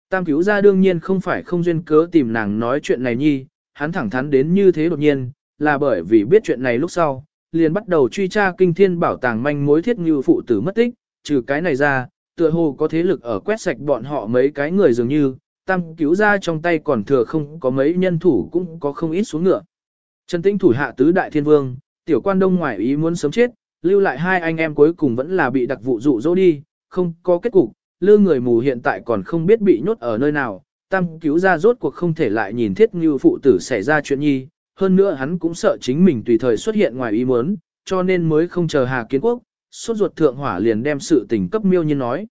Tam cứu gia đương nhiên không phải không duyên cớ tìm nàng nói chuyện này nhi, hắn thẳng thắn đến như thế đột nhiên, là bởi vì biết chuyện này lúc sau, liền bắt đầu truy tra kinh thiên bảo tàng manh mối thiết như phụ tử mất tích, trừ cái này ra, tựa hồ có thế lực ở quét sạch bọn họ mấy cái người dường như, tam cứu gia trong tay còn thừa không có mấy nhân thủ cũng có không ít xuống ngựa. Trần Tĩnh thủ hạ tứ đại thiên vương, tiểu quan đông ngoại ý muốn sớm chết, lưu lại hai anh em cuối cùng vẫn là bị đặc vụ dụ dỗ đi, không có kết cục, lư người mù hiện tại còn không biết bị nhốt ở nơi nào, tam cứu ra rốt cuộc không thể lại nhìn thiết như phụ tử xảy ra chuyện nhi, hơn nữa hắn cũng sợ chính mình tùy thời xuất hiện ngoài ý muốn, cho nên mới không chờ Hà Kiến Quốc, suốt ruột thượng hỏa liền đem sự tình cấp miêu nhiên nói.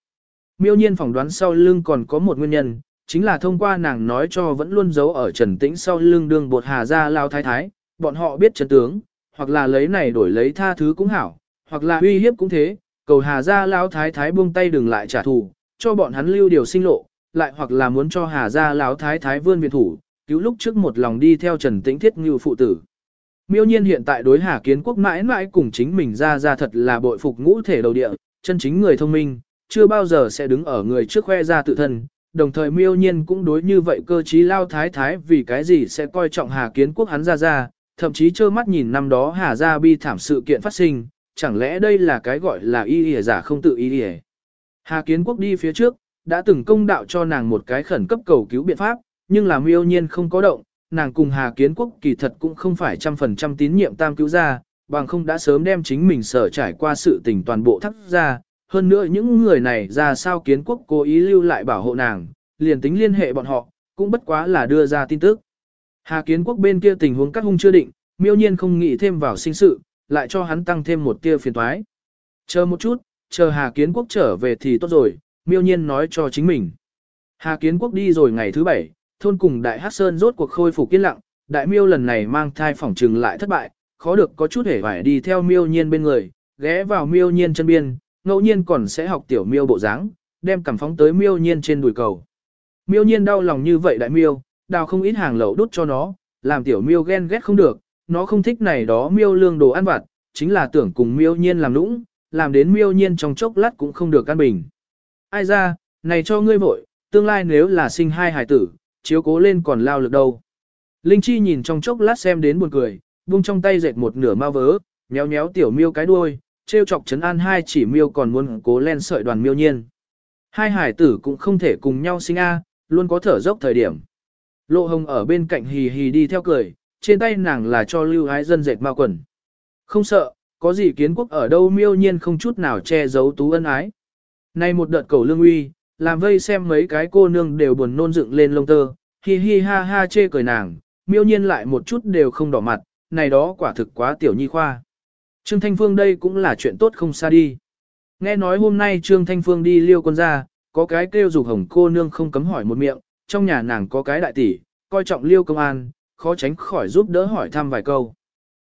Miêu nhiên phỏng đoán sau lưng còn có một nguyên nhân, chính là thông qua nàng nói cho vẫn luôn giấu ở trần tĩnh sau lưng đường bột hà ra lao thái thái, bọn họ biết trần tướng, hoặc là lấy này đổi lấy tha thứ cũng hảo, hoặc là uy hiếp cũng thế, cầu hà Gia Lão thái thái buông tay đừng lại trả thù, cho bọn hắn lưu điều sinh lộ, lại hoặc là muốn cho hà Gia Lão thái thái vươn viện thủ, cứu lúc trước một lòng đi theo trần tĩnh thiết như phụ tử. Miêu nhiên hiện tại đối Hà Kiến Quốc mãi mãi cùng chính mình ra ra thật là bội phục ngũ thể đầu địa, chân chính người thông minh, chưa bao giờ sẽ đứng ở người trước khoe ra tự thân, đồng thời miêu nhiên cũng đối như vậy cơ trí lao thái thái vì cái gì sẽ coi trọng Hà Kiến Quốc hắn ra ra, thậm chí trơ mắt nhìn năm đó Hà Gia bi thảm sự kiện phát sinh, chẳng lẽ đây là cái gọi là y y giả không tự y y Hà Kiến Quốc đi phía trước, đã từng công đạo cho nàng một cái khẩn cấp cầu cứu biện pháp, nhưng là miêu nhiên không có động, nàng cùng Hà Kiến Quốc kỳ thật cũng không phải trăm phần trăm tín nhiệm tam cứu gia, bằng không đã sớm đem chính mình sở trải qua sự tình toàn bộ thắt ra. Hơn nữa những người này ra sao Kiến Quốc cố ý lưu lại bảo hộ nàng, liền tính liên hệ bọn họ, cũng bất quá là đưa ra tin tức. Hà Kiến Quốc bên kia tình huống cắt hung chưa định, miêu nhiên không nghĩ thêm vào sinh sự, lại cho hắn tăng thêm một tia phiền toái. Chờ một chút, chờ Hà Kiến Quốc trở về thì tốt rồi, miêu nhiên nói cho chính mình. Hà Kiến Quốc đi rồi ngày thứ bảy, thôn cùng Đại Hắc Sơn rốt cuộc khôi phục yên lặng, Đại Miêu lần này mang thai phỏng trừng lại thất bại, khó được có chút hể phải đi theo Miêu Nhiên bên người, ghé vào Miêu Nhiên chân biên, ngẫu nhiên còn sẽ học tiểu Miêu bộ dáng, đem cảm phóng tới Miêu Nhiên trên đùi cầu. Miêu Nhiên đau lòng như vậy Đại Miêu, đào không ít hàng lậu đốt cho nó, làm tiểu Miêu ghen ghét không được, nó không thích này đó Miêu lương đồ ăn vặt, chính là tưởng cùng Miêu Nhiên làm lũng, làm đến Miêu Nhiên trong chốc lát cũng không được an bình. Ai ra, này cho ngươi vội, tương lai nếu là sinh hai hài tử, chiếu cố lên còn lao lực đâu. Linh Chi nhìn trong chốc lát xem đến buồn cười, buông trong tay dệt một nửa ma vớ, nhéo nhéo tiểu miêu cái đuôi, treo chọc chấn an hai chỉ miêu còn muốn cố len sợi đoàn miêu nhiên. Hai hải tử cũng không thể cùng nhau sinh a, luôn có thở dốc thời điểm. Lộ hồng ở bên cạnh hì hì đi theo cười, trên tay nàng là cho lưu ái dân dệt ma quần. Không sợ, có gì kiến quốc ở đâu miêu nhiên không chút nào che giấu tú ân ái. Nay một đợt cầu lương uy, làm vây xem mấy cái cô nương đều buồn nôn dựng lên lông tơ, hi hi ha ha chê cười nàng, miêu nhiên lại một chút đều không đỏ mặt, này đó quả thực quá tiểu nhi khoa. Trương Thanh Phương đây cũng là chuyện tốt không xa đi. Nghe nói hôm nay Trương Thanh Phương đi liêu con ra, có cái kêu dục hồng cô nương không cấm hỏi một miệng, trong nhà nàng có cái đại tỷ, coi trọng liêu công an, khó tránh khỏi giúp đỡ hỏi thăm vài câu.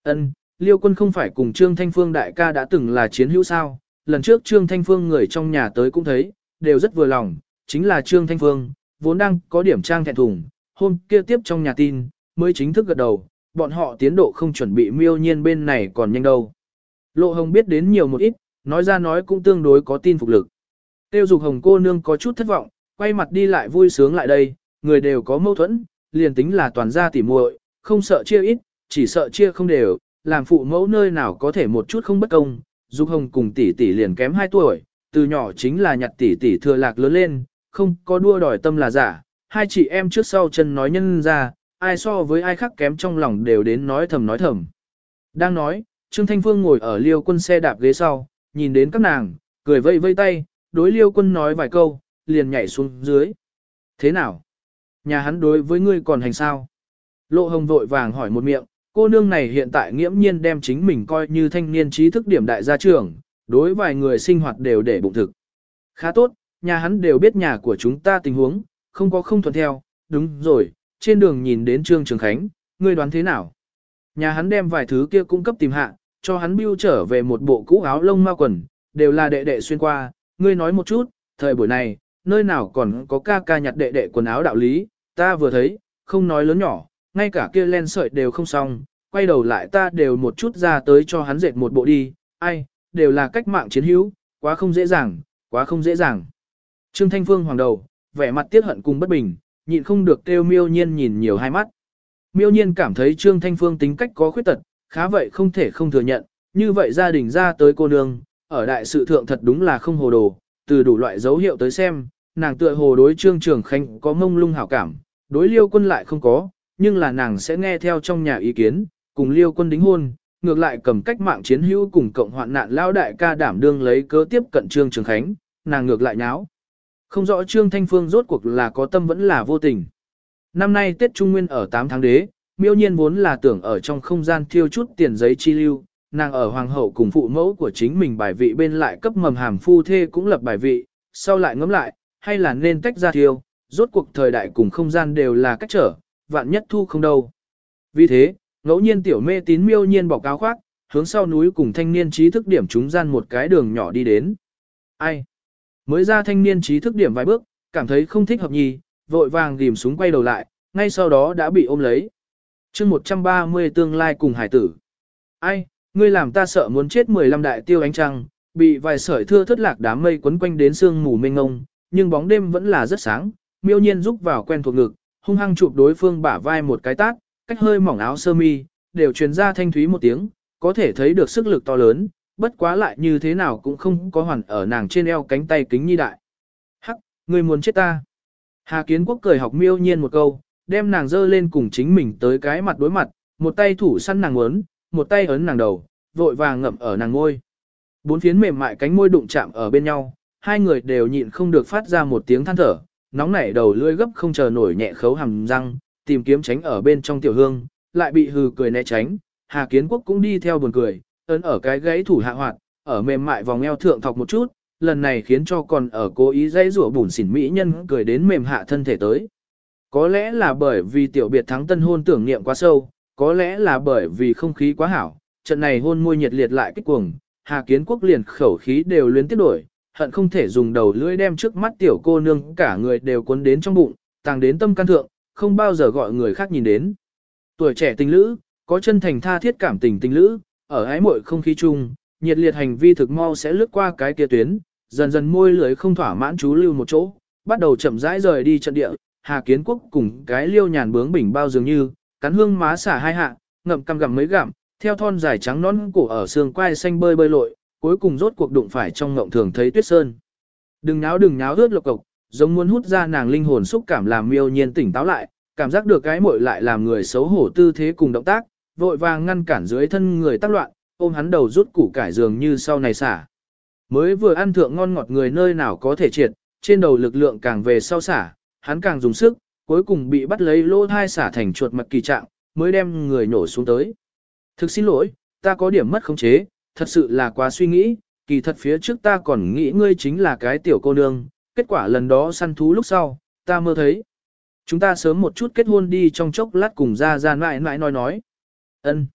Ân, liêu quân không phải cùng Trương Thanh Phương đại ca đã từng là chiến hữu sao, lần trước Trương Thanh Phương người trong nhà tới cũng thấy, đều rất vừa lòng, chính là Trương Thanh Phương, vốn đang có điểm trang thẹn thùng, hôm kia tiếp trong nhà tin, mới chính thức gật đầu, bọn họ tiến độ không chuẩn bị miêu nhiên bên này còn nhanh đâu. Lộ Hồng biết đến nhiều một ít, nói ra nói cũng tương đối có tin phục lực. Tiêu dục Hồng cô nương có chút thất vọng, quay mặt đi lại vui sướng lại đây, người đều có mâu thuẫn, liền tính là toàn gia tỉ muội, không sợ chia ít, chỉ sợ chia không đều, làm phụ mẫu nơi nào có thể một chút không bất công. Dục Hồng cùng tỷ tỷ liền kém 2 tuổi, từ nhỏ chính là nhặt tỷ tỷ thừa lạc lớn lên, không có đua đòi tâm là giả, hai chị em trước sau chân nói nhân ra, ai so với ai khác kém trong lòng đều đến nói thầm nói thầm. Đang nói, Trương Thanh Phương ngồi ở liêu quân xe đạp ghế sau, nhìn đến các nàng, cười vây vây tay, đối liêu quân nói vài câu, liền nhảy xuống dưới. Thế nào? Nhà hắn đối với ngươi còn hành sao? Lộ hồng vội vàng hỏi một miệng, cô nương này hiện tại nghiễm nhiên đem chính mình coi như thanh niên trí thức điểm đại gia trưởng, đối vài người sinh hoạt đều để bụng thực. Khá tốt, nhà hắn đều biết nhà của chúng ta tình huống, không có không thuận theo, đúng rồi, trên đường nhìn đến Trương Trường Khánh, ngươi đoán thế nào? Nhà hắn đem vài thứ kia cung cấp tìm hạ, cho hắn bưu trở về một bộ cũ áo lông ma quần, đều là đệ đệ xuyên qua, ngươi nói một chút, thời buổi này, nơi nào còn có ca ca nhặt đệ đệ quần áo đạo lý, ta vừa thấy, không nói lớn nhỏ, ngay cả kia len sợi đều không xong, quay đầu lại ta đều một chút ra tới cho hắn dệt một bộ đi, ai, đều là cách mạng chiến hữu, quá không dễ dàng, quá không dễ dàng. Trương Thanh Phương hoàng đầu, vẻ mặt tiếc hận cùng bất bình, nhịn không được kêu miêu nhiên nhìn nhiều hai mắt. Miêu nhiên cảm thấy Trương Thanh Phương tính cách có khuyết tật, khá vậy không thể không thừa nhận, như vậy gia đình ra tới cô nương, ở đại sự thượng thật đúng là không hồ đồ, từ đủ loại dấu hiệu tới xem, nàng tựa hồ đối Trương Trường Khanh có mông lung hảo cảm, đối liêu quân lại không có, nhưng là nàng sẽ nghe theo trong nhà ý kiến, cùng liêu quân đính hôn, ngược lại cầm cách mạng chiến hữu cùng cộng hoạn nạn lao đại ca đảm đương lấy cớ tiếp cận Trương Trường Khánh, nàng ngược lại nháo. Không rõ Trương Thanh Phương rốt cuộc là có tâm vẫn là vô tình. Năm nay Tết Trung Nguyên ở 8 tháng đế, miêu nhiên vốn là tưởng ở trong không gian thiêu chút tiền giấy chi lưu, nàng ở hoàng hậu cùng phụ mẫu của chính mình bài vị bên lại cấp mầm hàm phu thê cũng lập bài vị, sau lại ngẫm lại, hay là nên tách ra thiêu, rốt cuộc thời đại cùng không gian đều là cách trở, vạn nhất thu không đâu. Vì thế, ngẫu nhiên tiểu mê tín miêu nhiên bọc áo khoác, hướng sau núi cùng thanh niên trí thức điểm chúng gian một cái đường nhỏ đi đến. Ai? Mới ra thanh niên trí thức điểm vài bước, cảm thấy không thích hợp nhì, vội vàng ghim súng quay đầu lại, ngay sau đó đã bị ôm lấy. chương 130 tương lai cùng hải tử. Ai, ngươi làm ta sợ muốn chết 15 đại tiêu ánh trăng, bị vài sợi thưa thất lạc đám mây quấn quanh đến sương mù mênh ngông, nhưng bóng đêm vẫn là rất sáng, miêu nhiên rúc vào quen thuộc ngực, hung hăng chụp đối phương bả vai một cái tát, cách hơi mỏng áo sơ mi, đều truyền ra thanh thúy một tiếng, có thể thấy được sức lực to lớn, bất quá lại như thế nào cũng không có hoàn ở nàng trên eo cánh tay kính nhi đại. Hắc, ngươi muốn chết ta. Hà Kiến Quốc cười học miêu nhiên một câu, đem nàng dơ lên cùng chính mình tới cái mặt đối mặt, một tay thủ săn nàng muốn, một tay ấn nàng đầu, vội vàng ngậm ở nàng ngôi. Bốn phiến mềm mại cánh môi đụng chạm ở bên nhau, hai người đều nhịn không được phát ra một tiếng than thở, nóng nảy đầu lưỡi gấp không chờ nổi nhẹ khấu hàm răng, tìm kiếm tránh ở bên trong tiểu hương, lại bị hừ cười né tránh, Hà Kiến Quốc cũng đi theo buồn cười, ấn ở cái gãy thủ hạ hoạt, ở mềm mại vòng eo thượng thọc một chút, lần này khiến cho còn ở cố ý dây rủa bùn xỉn mỹ nhân cười đến mềm hạ thân thể tới. Có lẽ là bởi vì tiểu biệt thắng tân hôn tưởng niệm quá sâu, có lẽ là bởi vì không khí quá hảo, trận này hôn môi nhiệt liệt lại kích cuồng, Hà Kiến Quốc liền khẩu khí đều luyến tiếp đổi, hận không thể dùng đầu lưỡi đem trước mắt tiểu cô nương cả người đều cuốn đến trong bụng, tàng đến tâm can thượng, không bao giờ gọi người khác nhìn đến. Tuổi trẻ tình lữ, có chân thành tha thiết cảm tình tình lữ, ở ái muội không khí chung, nhiệt liệt hành vi thực mau sẽ lướt qua cái kia tuyến, dần dần môi lưỡi không thỏa mãn chú lưu một chỗ, bắt đầu chậm rãi rời đi trận địa, Hà Kiến Quốc cùng cái liêu nhàn bướng bỉnh bao dường như, cắn hương má xả hai hạ, ngậm căm gặm mấy gặm, theo thon dài trắng nón cổ ở xương quai xanh bơi bơi lội, cuối cùng rốt cuộc đụng phải trong ngộng thường thấy tuyết sơn. Đừng náo đừng náo ướt lộc cộc, giống muốn hút ra nàng linh hồn xúc cảm làm miêu nhiên tỉnh táo lại, cảm giác được cái muội lại làm người xấu hổ tư thế cùng động tác, vội vàng ngăn cản dưới thân người tác loạn, ôm hắn đầu rút củ cải dường như sau này xả. Mới vừa ăn thượng ngon ngọt người nơi nào có thể triệt, trên đầu lực lượng càng về sau xả, hắn càng dùng sức, cuối cùng bị bắt lấy lỗ thai xả thành chuột mặt kỳ trạng, mới đem người nổ xuống tới. Thực xin lỗi, ta có điểm mất khống chế, thật sự là quá suy nghĩ, kỳ thật phía trước ta còn nghĩ ngươi chính là cái tiểu cô nương, kết quả lần đó săn thú lúc sau, ta mơ thấy. Chúng ta sớm một chút kết hôn đi trong chốc lát cùng ra ra mãi mãi nói nói. ân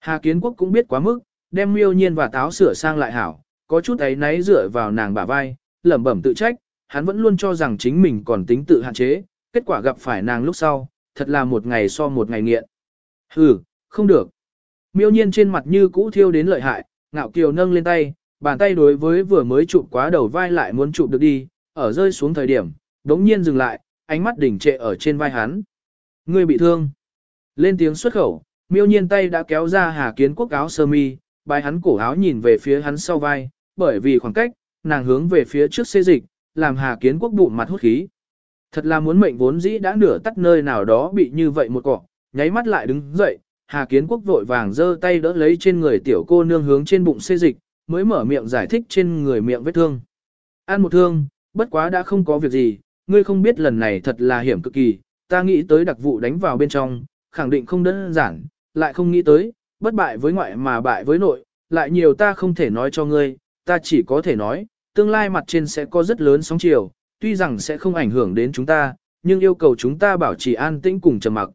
Hà Kiến Quốc cũng biết quá mức, đem miêu nhiên và táo sửa sang lại hảo, có chút ấy náy dựa vào nàng bả vai, lẩm bẩm tự trách, hắn vẫn luôn cho rằng chính mình còn tính tự hạn chế, kết quả gặp phải nàng lúc sau, thật là một ngày so một ngày nghiện. Hừ, không được. Miêu nhiên trên mặt như cũ thiêu đến lợi hại, ngạo kiều nâng lên tay, bàn tay đối với vừa mới chụp quá đầu vai lại muốn chụp được đi, ở rơi xuống thời điểm, đống nhiên dừng lại, ánh mắt đỉnh trệ ở trên vai hắn. Người bị thương. Lên tiếng xuất khẩu, miêu nhiên tay đã kéo ra hà kiến quốc áo sơ mi, bài hắn cổ áo nhìn về phía hắn sau vai, bởi vì khoảng cách, nàng hướng về phía trước xê dịch, làm hà kiến quốc bụng mặt hút khí. Thật là muốn mệnh vốn dĩ đã nửa tắt nơi nào đó bị như vậy một cọ, nháy mắt lại đứng dậy, Hà Kiến Quốc vội vàng giơ tay đỡ lấy trên người tiểu cô nương hướng trên bụng xê dịch, mới mở miệng giải thích trên người miệng vết thương. Ăn một thương, bất quá đã không có việc gì, ngươi không biết lần này thật là hiểm cực kỳ, ta nghĩ tới đặc vụ đánh vào bên trong, khẳng định không đơn giản, lại không nghĩ tới, bất bại với ngoại mà bại với nội, lại nhiều ta không thể nói cho ngươi, ta chỉ có thể nói, tương lai mặt trên sẽ có rất lớn sóng chiều, tuy rằng sẽ không ảnh hưởng đến chúng ta, nhưng yêu cầu chúng ta bảo trì an tĩnh cùng trầm mặc.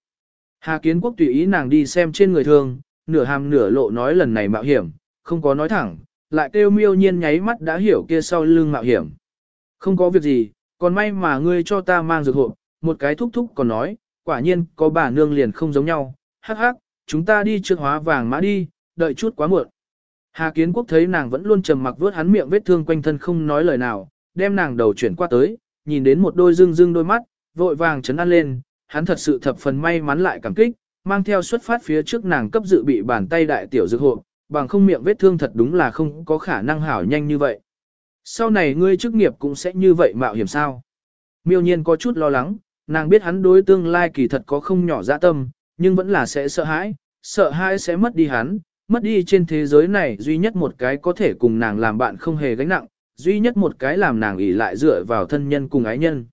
Hà Kiến Quốc tùy ý nàng đi xem trên người thương, nửa hàm nửa lộ nói lần này mạo hiểm, không có nói thẳng, lại kêu miêu nhiên nháy mắt đã hiểu kia sau lưng mạo hiểm. Không có việc gì, còn may mà ngươi cho ta mang dược hộp, một cái thúc thúc còn nói, quả nhiên có bà nương liền không giống nhau, hắc hắc, chúng ta đi trước hóa vàng mã đi, đợi chút quá muộn. Hà Kiến Quốc thấy nàng vẫn luôn trầm mặc vớt hắn miệng vết thương quanh thân không nói lời nào, đem nàng đầu chuyển qua tới, nhìn đến một đôi dương dương đôi mắt, vội vàng chấn an lên, hắn thật sự thập phần may mắn lại cảm kích, mang theo xuất phát phía trước nàng cấp dự bị bàn tay đại tiểu dược hộ, bằng không miệng vết thương thật đúng là không có khả năng hảo nhanh như vậy. Sau này ngươi chức nghiệp cũng sẽ như vậy mạo hiểm sao? Miêu nhiên có chút lo lắng, nàng biết hắn đối tương lai kỳ thật có không nhỏ dạ tâm, nhưng vẫn là sẽ sợ hãi, sợ hãi sẽ mất đi hắn, mất đi trên thế giới này duy nhất một cái có thể cùng nàng làm bạn không hề gánh nặng, duy nhất một cái làm nàng ỷ lại dựa vào thân nhân cùng ái nhân.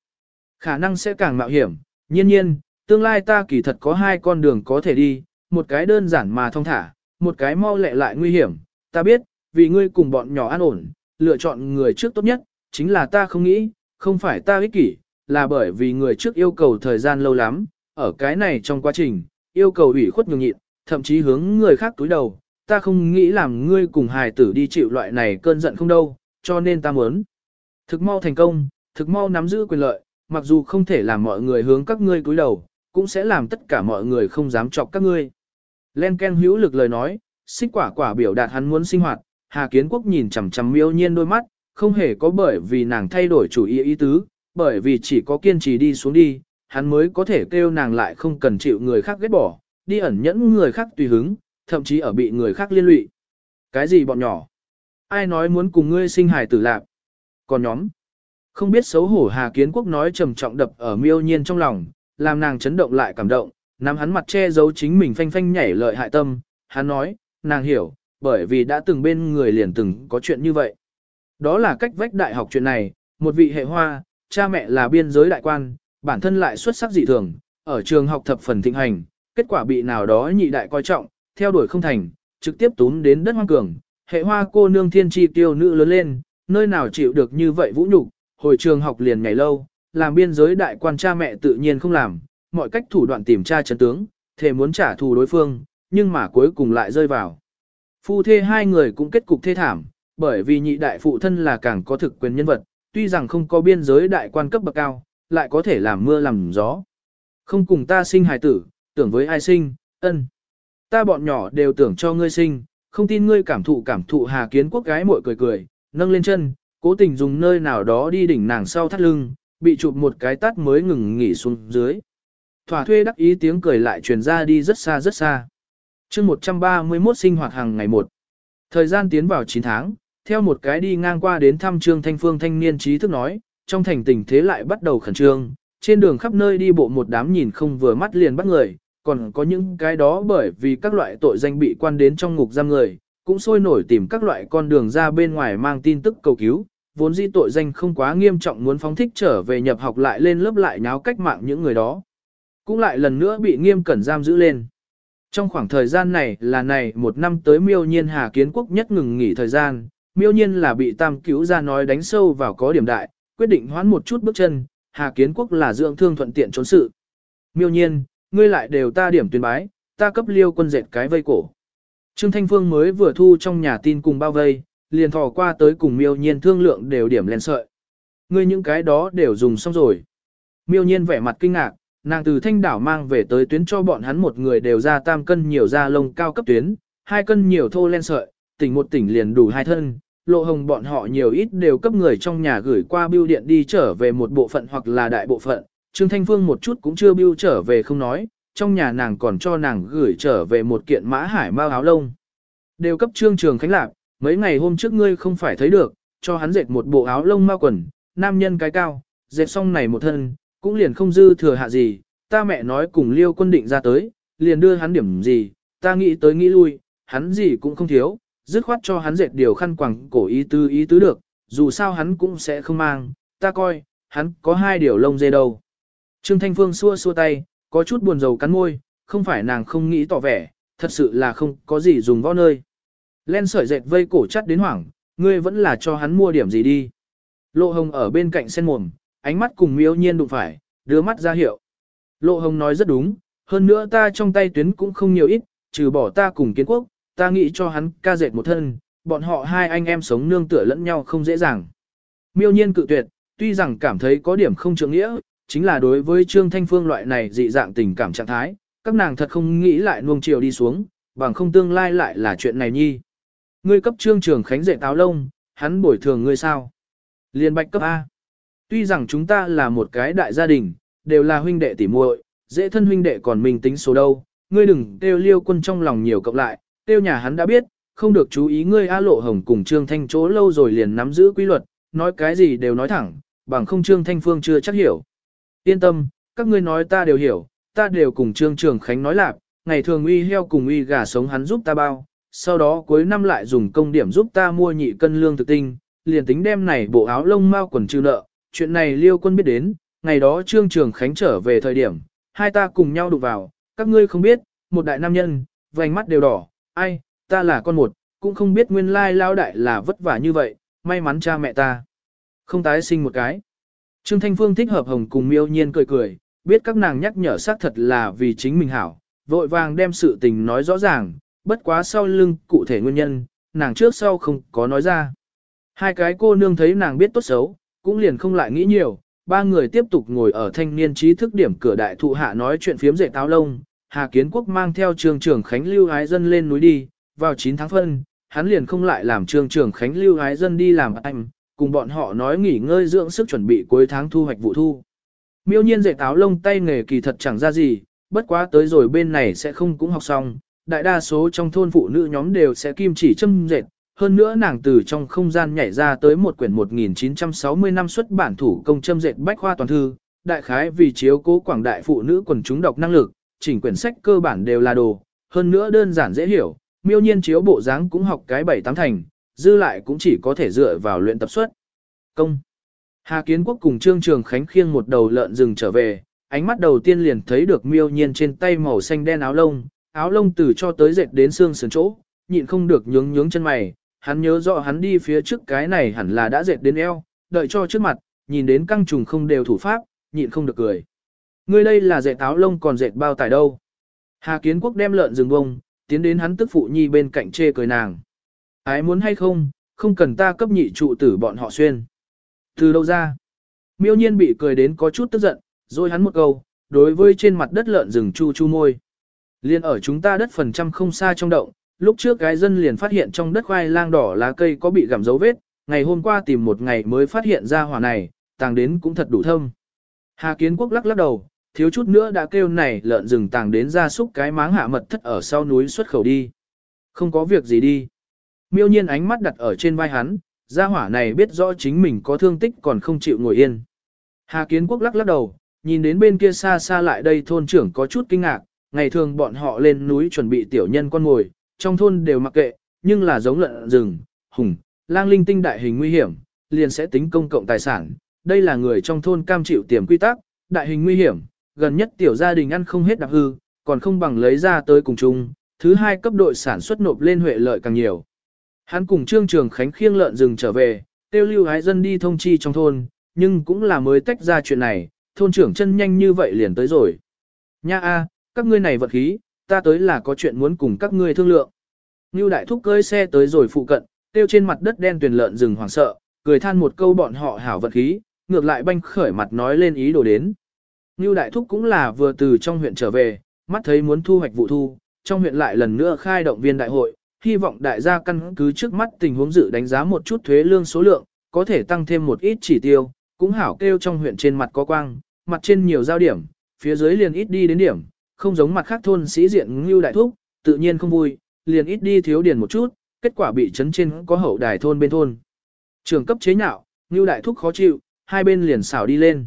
Khả năng sẽ càng mạo hiểm, nhiên nhiên, tương lai ta kỳ thật có hai con đường có thể đi, một cái đơn giản mà thông thả, một cái mau lẹ lại nguy hiểm, ta biết, vì ngươi cùng bọn nhỏ an ổn, lựa chọn người trước tốt nhất, chính là ta không nghĩ, không phải ta ích kỷ, là bởi vì người trước yêu cầu thời gian lâu lắm, ở cái này trong quá trình, yêu cầu ủy khuất nhường nhịn, thậm chí hướng người khác túi đầu, ta không nghĩ làm ngươi cùng hài tử đi chịu loại này cơn giận không đâu, cho nên ta muốn. Thực mau thành công, thực mau nắm giữ quyền lợi, mặc dù không thể làm mọi người hướng các ngươi cúi đầu, cũng sẽ làm tất cả mọi người không dám chọc các ngươi. Len Ken hữu lực lời nói, xích quả quả biểu đạt hắn muốn sinh hoạt, Hà Kiến Quốc nhìn chằm chằm miêu nhiên đôi mắt, không hề có bởi vì nàng thay đổi chủ ý ý tứ, bởi vì chỉ có kiên trì đi xuống đi, hắn mới có thể kêu nàng lại không cần chịu người khác ghét bỏ, đi ẩn nhẫn người khác tùy hứng, thậm chí ở bị người khác liên lụy. Cái gì bọn nhỏ? Ai nói muốn cùng ngươi sinh hài tử lạc? Còn nhóm? Không biết xấu hổ Hà Kiến Quốc nói trầm trọng đập ở miêu nhiên trong lòng, làm nàng chấn động lại cảm động, nắm hắn mặt che giấu chính mình phanh phanh nhảy lợi hại tâm, hắn nói, nàng hiểu, bởi vì đã từng bên người liền từng có chuyện như vậy. Đó là cách vách đại học chuyện này, một vị hệ hoa, cha mẹ là biên giới đại quan, bản thân lại xuất sắc dị thường, ở trường học thập phần thịnh hành, kết quả bị nào đó nhị đại coi trọng, theo đuổi không thành, trực tiếp túm đến đất hoang cường, hệ hoa cô nương thiên tri tiêu nữ lớn lên, nơi nào chịu được như vậy vũ nhục, hồi trường học liền ngày lâu, làm biên giới đại quan cha mẹ tự nhiên không làm, mọi cách thủ đoạn tìm tra chấn tướng, thề muốn trả thù đối phương, nhưng mà cuối cùng lại rơi vào. Phu thê hai người cũng kết cục thê thảm, bởi vì nhị đại phụ thân là càng có thực quyền nhân vật, tuy rằng không có biên giới đại quan cấp bậc cao, lại có thể làm mưa làm gió. Không cùng ta sinh hài tử, tưởng với ai sinh, ân. Ta bọn nhỏ đều tưởng cho ngươi sinh, không tin ngươi cảm thụ cảm thụ hà kiến quốc gái muội cười cười, nâng lên chân, cố tình dùng nơi nào đó đi đỉnh nàng sau thắt lưng, bị chụp một cái tát mới ngừng nghỉ xuống dưới. Thỏa thuê đắc ý tiếng cười lại truyền ra đi rất xa rất xa. chương 131 sinh hoạt hàng ngày một. Thời gian tiến vào 9 tháng, theo một cái đi ngang qua đến thăm trương thanh phương thanh niên trí thức nói, trong thành tình thế lại bắt đầu khẩn trương, trên đường khắp nơi đi bộ một đám nhìn không vừa mắt liền bắt người, còn có những cái đó bởi vì các loại tội danh bị quan đến trong ngục giam người, cũng sôi nổi tìm các loại con đường ra bên ngoài mang tin tức cầu cứu, vốn di tội danh không quá nghiêm trọng muốn phóng thích trở về nhập học lại lên lớp lại nháo cách mạng những người đó. Cũng lại lần nữa bị nghiêm cẩn giam giữ lên. Trong khoảng thời gian này là này một năm tới miêu nhiên Hà Kiến Quốc nhất ngừng nghỉ thời gian, miêu nhiên là bị tam cứu ra nói đánh sâu vào có điểm đại, quyết định hoán một chút bước chân, Hà Kiến Quốc là dưỡng thương thuận tiện trốn sự. Miêu nhiên, ngươi lại đều ta điểm tuyên bái, ta cấp liêu quân dệt cái vây cổ. Trương Thanh Phương mới vừa thu trong nhà tin cùng bao vây, liền thò qua tới cùng miêu nhiên thương lượng đều điểm lên sợi. Ngươi những cái đó đều dùng xong rồi. Miêu nhiên vẻ mặt kinh ngạc, nàng từ thanh đảo mang về tới tuyến cho bọn hắn một người đều ra tam cân nhiều da lông cao cấp tuyến, hai cân nhiều thô len sợi, tỉnh một tỉnh liền đủ hai thân. Lộ hồng bọn họ nhiều ít đều cấp người trong nhà gửi qua bưu điện đi trở về một bộ phận hoặc là đại bộ phận. Trương Thanh Phương một chút cũng chưa bưu trở về không nói, trong nhà nàng còn cho nàng gửi trở về một kiện mã hải mao áo lông. Đều cấp Trương Trường Khánh Lạc, mấy ngày hôm trước ngươi không phải thấy được, cho hắn dệt một bộ áo lông ma quần, nam nhân cái cao, dệt xong này một thân, cũng liền không dư thừa hạ gì, ta mẹ nói cùng liêu quân định ra tới, liền đưa hắn điểm gì, ta nghĩ tới nghĩ lui, hắn gì cũng không thiếu, dứt khoát cho hắn dệt điều khăn quàng cổ ý tứ ý tứ được, dù sao hắn cũng sẽ không mang, ta coi, hắn có hai điều lông dê đâu. Trương Thanh Phương xua xua tay, có chút buồn rầu cắn môi, không phải nàng không nghĩ tỏ vẻ, thật sự là không có gì dùng võ nơi. Len sợi dệt vây cổ chắt đến hoảng, ngươi vẫn là cho hắn mua điểm gì đi. Lộ hồng ở bên cạnh sen mồm, ánh mắt cùng miêu nhiên đụng phải, đưa mắt ra hiệu. Lộ hồng nói rất đúng, hơn nữa ta trong tay tuyến cũng không nhiều ít, trừ bỏ ta cùng kiến quốc, ta nghĩ cho hắn ca dệt một thân, bọn họ hai anh em sống nương tựa lẫn nhau không dễ dàng. Miêu nhiên cự tuyệt, tuy rằng cảm thấy có điểm không trưởng nghĩa, chính là đối với Trương Thanh Phương loại này dị dạng tình cảm trạng thái, các nàng thật không nghĩ lại nuông chiều đi xuống, bằng không tương lai lại là chuyện này nhi. Ngươi cấp Trương Trường Khánh dạy táo lông, hắn bồi thường ngươi sao? Liên bạch cấp A. Tuy rằng chúng ta là một cái đại gia đình, đều là huynh đệ tỉ muội, dễ thân huynh đệ còn mình tính số đâu, ngươi đừng kêu liêu quân trong lòng nhiều cộng lại, tiêu nhà hắn đã biết, không được chú ý ngươi A Lộ Hồng cùng Trương Thanh chỗ lâu rồi liền nắm giữ quy luật, nói cái gì đều nói thẳng, bằng không Trương Thanh Phương chưa chắc hiểu. Yên tâm, các ngươi nói ta đều hiểu, ta đều cùng Trương Trường Khánh nói lạc, ngày thường uy heo cùng uy gà sống hắn giúp ta bao, sau đó cuối năm lại dùng công điểm giúp ta mua nhị cân lương thực tinh, liền tính đem này bộ áo lông mau quần trừ nợ, chuyện này liêu quân biết đến, ngày đó Trương Trường Khánh trở về thời điểm, hai ta cùng nhau đụng vào, các ngươi không biết, một đại nam nhân, vành mắt đều đỏ, ai, ta là con một, cũng không biết nguyên lai lao đại là vất vả như vậy, may mắn cha mẹ ta. Không tái sinh một cái. Trương Thanh Phương thích hợp hồng cùng miêu nhiên cười cười, biết các nàng nhắc nhở xác thật là vì chính mình hảo, vội vàng đem sự tình nói rõ ràng, bất quá sau lưng cụ thể nguyên nhân, nàng trước sau không có nói ra. Hai cái cô nương thấy nàng biết tốt xấu, cũng liền không lại nghĩ nhiều, ba người tiếp tục ngồi ở thanh niên trí thức điểm cửa đại thụ hạ nói chuyện phiếm dạy táo lông, Hà Kiến Quốc mang theo trường trưởng Khánh Lưu Ái Dân lên núi đi, vào 9 tháng phân, hắn liền không lại làm trường trưởng Khánh Lưu Ái Dân đi làm anh, cùng bọn họ nói nghỉ ngơi dưỡng sức chuẩn bị cuối tháng thu hoạch vụ thu. Miêu nhiên dạy táo lông tay nghề kỳ thật chẳng ra gì, bất quá tới rồi bên này sẽ không cũng học xong, đại đa số trong thôn phụ nữ nhóm đều sẽ kim chỉ châm dệt, hơn nữa nàng từ trong không gian nhảy ra tới một quyển 1960 năm xuất bản thủ công châm dệt bách khoa toàn thư, đại khái vì chiếu cố quảng đại phụ nữ quần chúng đọc năng lực, chỉnh quyển sách cơ bản đều là đồ, hơn nữa đơn giản dễ hiểu, miêu nhiên chiếu bộ dáng cũng học cái bảy tám thành, dư lại cũng chỉ có thể dựa vào luyện tập suất. Công Hà Kiến Quốc cùng Trương Trường Khánh khiêng một đầu lợn rừng trở về, ánh mắt đầu tiên liền thấy được miêu nhiên trên tay màu xanh đen áo lông, áo lông từ cho tới dệt đến xương sườn chỗ, nhịn không được nhướng nhướng chân mày, hắn nhớ rõ hắn đi phía trước cái này hẳn là đã dệt đến eo, đợi cho trước mặt, nhìn đến căng trùng không đều thủ pháp, nhịn không được cười. Ngươi đây là dệt áo lông còn dệt bao tải đâu. Hà Kiến Quốc đem lợn rừng bông, tiến đến hắn tức phụ nhi bên cạnh chê cười nàng. Ái muốn hay không, không cần ta cấp nhị trụ tử bọn họ xuyên. Từ đâu ra? Miêu nhiên bị cười đến có chút tức giận, rồi hắn một câu, đối với trên mặt đất lợn rừng chu chu môi. Liên ở chúng ta đất phần trăm không xa trong động, lúc trước cái dân liền phát hiện trong đất khoai lang đỏ lá cây có bị gặm dấu vết, ngày hôm qua tìm một ngày mới phát hiện ra hỏa này, tàng đến cũng thật đủ thâm. Hà Kiến Quốc lắc lắc đầu, thiếu chút nữa đã kêu này lợn rừng tàng đến ra súc cái máng hạ mật thất ở sau núi xuất khẩu đi. Không có việc gì đi. Miêu nhiên ánh mắt đặt ở trên vai hắn, gia hỏa này biết rõ chính mình có thương tích còn không chịu ngồi yên. Hà Kiến Quốc lắc lắc đầu, nhìn đến bên kia xa xa lại đây thôn trưởng có chút kinh ngạc, ngày thường bọn họ lên núi chuẩn bị tiểu nhân con ngồi, trong thôn đều mặc kệ, nhưng là giống lợn rừng, hùng, lang linh tinh đại hình nguy hiểm, liền sẽ tính công cộng tài sản. Đây là người trong thôn cam chịu tiềm quy tắc, đại hình nguy hiểm, gần nhất tiểu gia đình ăn không hết đặc hư, còn không bằng lấy ra tới cùng chung, thứ hai cấp đội sản xuất nộp lên huệ lợi càng nhiều. Hắn cùng Trương Trường Khánh khiêng lợn rừng trở về, tiêu lưu hái dân đi thông chi trong thôn, nhưng cũng là mới tách ra chuyện này, thôn trưởng chân nhanh như vậy liền tới rồi. Nha a, các ngươi này vật khí, ta tới là có chuyện muốn cùng các ngươi thương lượng. Như đại thúc cơi xe tới rồi phụ cận, tiêu trên mặt đất đen tuyền lợn rừng hoảng sợ, cười than một câu bọn họ hảo vật khí, ngược lại banh khởi mặt nói lên ý đồ đến. Như đại thúc cũng là vừa từ trong huyện trở về, mắt thấy muốn thu hoạch vụ thu, trong huyện lại lần nữa khai động viên đại hội, hy vọng đại gia căn cứ trước mắt tình huống dự đánh giá một chút thuế lương số lượng, có thể tăng thêm một ít chỉ tiêu, cũng hảo kêu trong huyện trên mặt có quang, mặt trên nhiều giao điểm, phía dưới liền ít đi đến điểm, không giống mặt khác thôn sĩ diện ngưu đại thúc, tự nhiên không vui, liền ít đi thiếu điền một chút, kết quả bị chấn trên có hậu đài thôn bên thôn. Trường cấp chế nhạo, ngưu đại thúc khó chịu, hai bên liền xảo đi lên.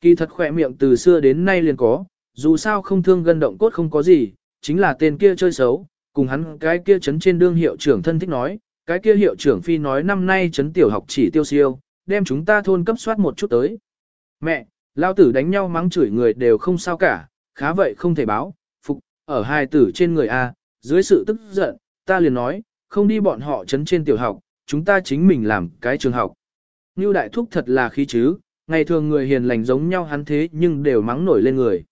Kỳ thật khỏe miệng từ xưa đến nay liền có, dù sao không thương gân động cốt không có gì, chính là tên kia chơi xấu, cùng hắn cái kia chấn trên đương hiệu trưởng thân thích nói, cái kia hiệu trưởng phi nói năm nay chấn tiểu học chỉ tiêu siêu, đem chúng ta thôn cấp soát một chút tới. Mẹ, lao tử đánh nhau mắng chửi người đều không sao cả, khá vậy không thể báo, phục, ở hai tử trên người A, dưới sự tức giận, ta liền nói, không đi bọn họ chấn trên tiểu học, chúng ta chính mình làm cái trường học. Như đại thúc thật là khí chứ, ngày thường người hiền lành giống nhau hắn thế nhưng đều mắng nổi lên người.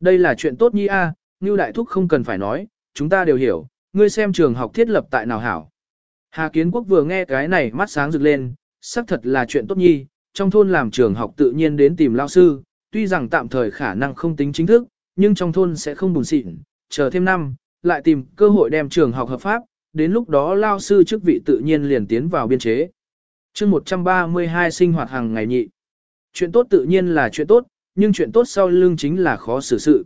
Đây là chuyện tốt nhi a, Như đại thúc không cần phải nói, chúng ta đều hiểu, ngươi xem trường học thiết lập tại nào hảo. Hà Kiến Quốc vừa nghe cái này mắt sáng rực lên, xác thật là chuyện tốt nhi, trong thôn làm trường học tự nhiên đến tìm lao sư, tuy rằng tạm thời khả năng không tính chính thức, nhưng trong thôn sẽ không bùn xịn, chờ thêm năm, lại tìm cơ hội đem trường học hợp pháp, đến lúc đó lao sư chức vị tự nhiên liền tiến vào biên chế. chương 132 sinh hoạt hàng ngày nhị. Chuyện tốt tự nhiên là chuyện tốt, nhưng chuyện tốt sau lưng chính là khó xử sự.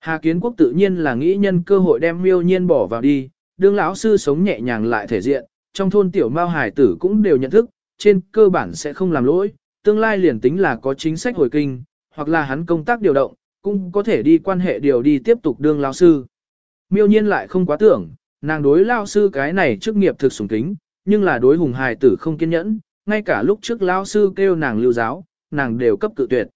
Hà Kiến Quốc tự nhiên là nghĩ nhân cơ hội đem miêu nhiên bỏ vào đi, đương lão sư sống nhẹ nhàng lại thể diện, trong thôn tiểu mao hải tử cũng đều nhận thức, trên cơ bản sẽ không làm lỗi, tương lai liền tính là có chính sách hồi kinh, hoặc là hắn công tác điều động, cũng có thể đi quan hệ điều đi tiếp tục đương lão sư. Miêu nhiên lại không quá tưởng, nàng đối lao sư cái này chức nghiệp thực sủng kính, nhưng là đối hùng hài tử không kiên nhẫn, ngay cả lúc trước lao sư kêu nàng lưu giáo, nàng đều cấp cự tuyệt.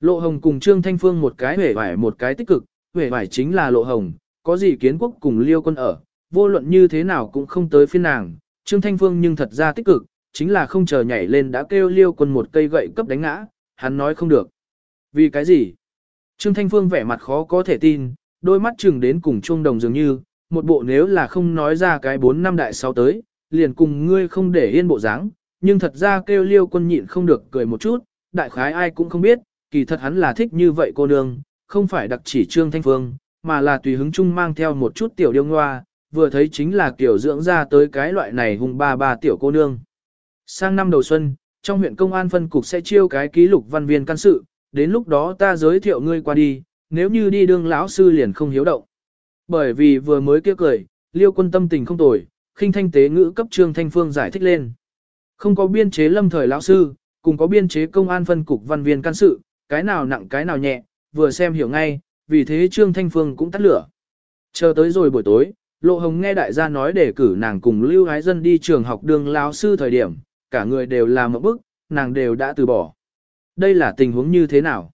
Lộ hồng cùng Trương Thanh Phương một cái hể vải một cái tích cực, hể vải chính là lộ hồng, có gì kiến quốc cùng liêu quân ở, vô luận như thế nào cũng không tới phiên nàng, Trương Thanh Phương nhưng thật ra tích cực, chính là không chờ nhảy lên đã kêu liêu quân một cây gậy cấp đánh ngã, hắn nói không được. Vì cái gì? Trương Thanh Phương vẻ mặt khó có thể tin, đôi mắt chừng đến cùng chuông đồng dường như, một bộ nếu là không nói ra cái bốn năm đại sau tới, liền cùng ngươi không để yên bộ dáng, nhưng thật ra kêu liêu quân nhịn không được cười một chút, đại khái ai cũng không biết, kỳ thật hắn là thích như vậy cô nương, không phải đặc chỉ trương thanh phương, mà là tùy hứng chung mang theo một chút tiểu điêu ngoa, vừa thấy chính là kiểu dưỡng ra tới cái loại này hung ba ba tiểu cô nương. Sang năm đầu xuân, trong huyện công an phân cục sẽ chiêu cái ký lục văn viên căn sự, đến lúc đó ta giới thiệu ngươi qua đi, nếu như đi đương lão sư liền không hiếu động. Bởi vì vừa mới kia cười, liêu quân tâm tình không tồi, khinh thanh tế ngữ cấp trương thanh phương giải thích lên. Không có biên chế lâm thời lão sư, cùng có biên chế công an phân cục văn viên can sự, cái nào nặng cái nào nhẹ, vừa xem hiểu ngay, vì thế trương thanh phương cũng tắt lửa. Chờ tới rồi buổi tối, Lộ Hồng nghe đại gia nói để cử nàng cùng Lưu Ái Dân đi trường học đường lão sư thời điểm, cả người đều làm một bức, nàng đều đã từ bỏ. Đây là tình huống như thế nào?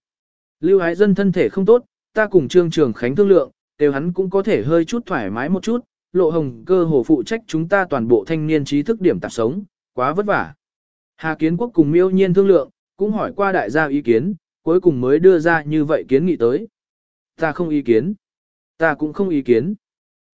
Lưu Ái Dân thân thể không tốt, ta cùng Trương Trường Khánh thương lượng, đều hắn cũng có thể hơi chút thoải mái một chút, lộ hồng cơ hồ phụ trách chúng ta toàn bộ thanh niên trí thức điểm tạp sống, quá vất vả. Hà Kiến Quốc cùng miêu nhiên thương lượng, cũng hỏi qua đại gia ý kiến, cuối cùng mới đưa ra như vậy kiến nghị tới. Ta không ý kiến. Ta cũng không ý kiến.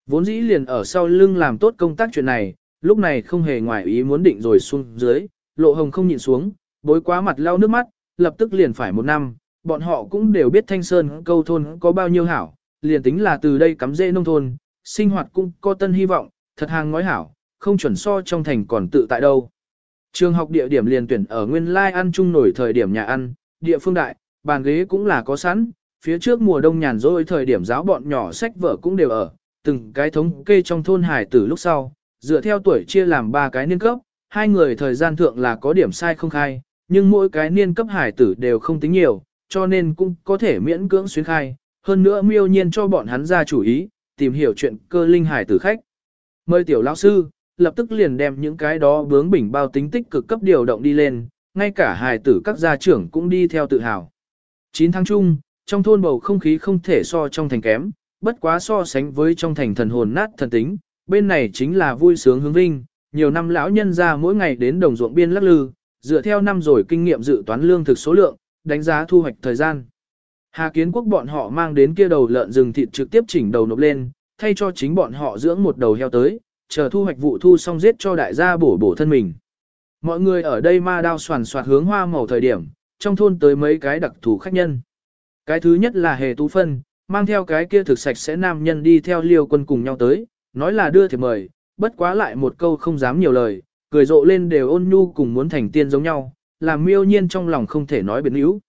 Vốn dĩ liền ở sau lưng làm tốt công tác chuyện này, lúc này không hề ngoài ý muốn định rồi xuống dưới, lộ hồng không nhìn xuống, bối quá mặt lau nước mắt, lập tức liền phải một năm, bọn họ cũng đều biết thanh sơn câu thôn có bao nhiêu hảo, liền tính là từ đây cắm rễ nông thôn, sinh hoạt cũng có tân hy vọng, thật hàng ngói hảo, không chuẩn so trong thành còn tự tại đâu. Trường học địa điểm liền tuyển ở nguyên lai ăn chung nổi thời điểm nhà ăn, địa phương đại, bàn ghế cũng là có sẵn, phía trước mùa đông nhàn rỗi thời điểm giáo bọn nhỏ sách vở cũng đều ở, từng cái thống kê trong thôn hải tử lúc sau, dựa theo tuổi chia làm ba cái niên cấp, hai người thời gian thượng là có điểm sai không khai, nhưng mỗi cái niên cấp hải tử đều không tính nhiều, cho nên cũng có thể miễn cưỡng xuyến khai, hơn nữa miêu nhiên cho bọn hắn ra chủ ý, tìm hiểu chuyện cơ linh hải tử khách. Mời tiểu lão sư, lập tức liền đem những cái đó bướng bỉnh bao tính tích cực cấp điều động đi lên, ngay cả hài tử các gia trưởng cũng đi theo tự hào. 9 tháng chung, trong thôn bầu không khí không thể so trong thành kém, bất quá so sánh với trong thành thần hồn nát thần tính, bên này chính là vui sướng hướng vinh, nhiều năm lão nhân ra mỗi ngày đến đồng ruộng biên lắc lư, dựa theo năm rồi kinh nghiệm dự toán lương thực số lượng, đánh giá thu hoạch thời gian. Hà kiến quốc bọn họ mang đến kia đầu lợn rừng thịt trực tiếp chỉnh đầu nộp lên, thay cho chính bọn họ dưỡng một đầu heo tới, chờ thu hoạch vụ thu xong giết cho đại gia bổ bổ thân mình. Mọi người ở đây ma đao soàn soạt hướng hoa màu thời điểm, trong thôn tới mấy cái đặc thù khách nhân. Cái thứ nhất là hề tú phân, mang theo cái kia thực sạch sẽ nam nhân đi theo liêu quân cùng nhau tới, nói là đưa thì mời, bất quá lại một câu không dám nhiều lời, cười rộ lên đều ôn nhu cùng muốn thành tiên giống nhau, làm miêu nhiên trong lòng không thể nói biến yếu.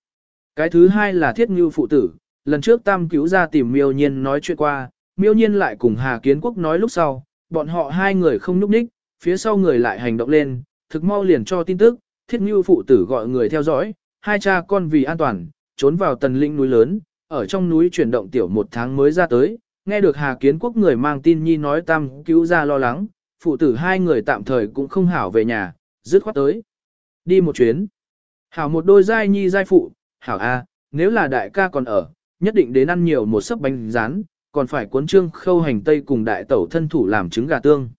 Cái thứ hai là thiết ngưu phụ tử, lần trước tam cứu ra tìm miêu nhiên nói chuyện qua, miêu nhiên lại cùng Hà Kiến Quốc nói lúc sau, bọn họ hai người không núp ních, phía sau người lại hành động lên, thực mau liền cho tin tức, thiết ngưu phụ tử gọi người theo dõi, hai cha con vì an toàn, trốn vào tần linh núi lớn, ở trong núi chuyển động tiểu một tháng mới ra tới, nghe được Hà Kiến Quốc người mang tin nhi nói tam cứu ra lo lắng, phụ tử hai người tạm thời cũng không hảo về nhà, dứt khoát tới. Đi một chuyến. Hảo một đôi giai nhi giai phụ, hảo a, nếu là đại ca còn ở, nhất định đến ăn nhiều một sấp bánh rán, còn phải cuốn trương khâu hành tây cùng đại tẩu thân thủ làm trứng gà tương.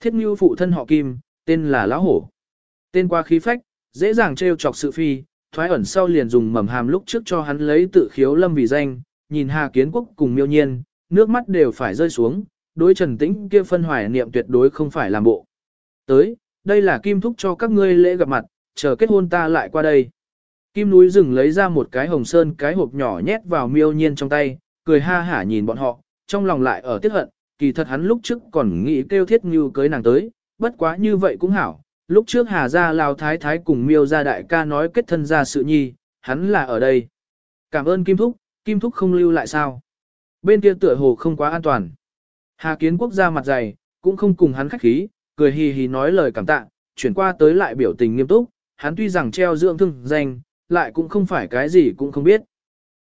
Thiết như phụ thân họ Kim, tên là Lão Hổ. Tên qua khí phách, dễ dàng trêu chọc sự phi, thoái ẩn sau liền dùng mầm hàm lúc trước cho hắn lấy tự khiếu lâm vì danh, nhìn Hà Kiến Quốc cùng miêu nhiên, nước mắt đều phải rơi xuống, đối trần tĩnh kia phân hoài niệm tuyệt đối không phải làm bộ. Tới, đây là Kim Thúc cho các ngươi lễ gặp mặt, chờ kết hôn ta lại qua đây. Kim núi rừng lấy ra một cái hồng sơn cái hộp nhỏ nhét vào miêu nhiên trong tay, cười ha hả nhìn bọn họ, trong lòng lại ở tiếc hận, kỳ thật hắn lúc trước còn nghĩ kêu thiết như cưới nàng tới, bất quá như vậy cũng hảo. Lúc trước Hà Gia Lào Thái Thái cùng miêu gia đại ca nói kết thân ra sự nhi, hắn là ở đây. Cảm ơn Kim Thúc, Kim Thúc không lưu lại sao. Bên kia tựa hồ không quá an toàn. Hà Kiến Quốc ra mặt dày, cũng không cùng hắn khách khí, cười hì hì nói lời cảm tạ, chuyển qua tới lại biểu tình nghiêm túc, hắn tuy rằng treo dưỡng thương danh, lại cũng không phải cái gì cũng không biết.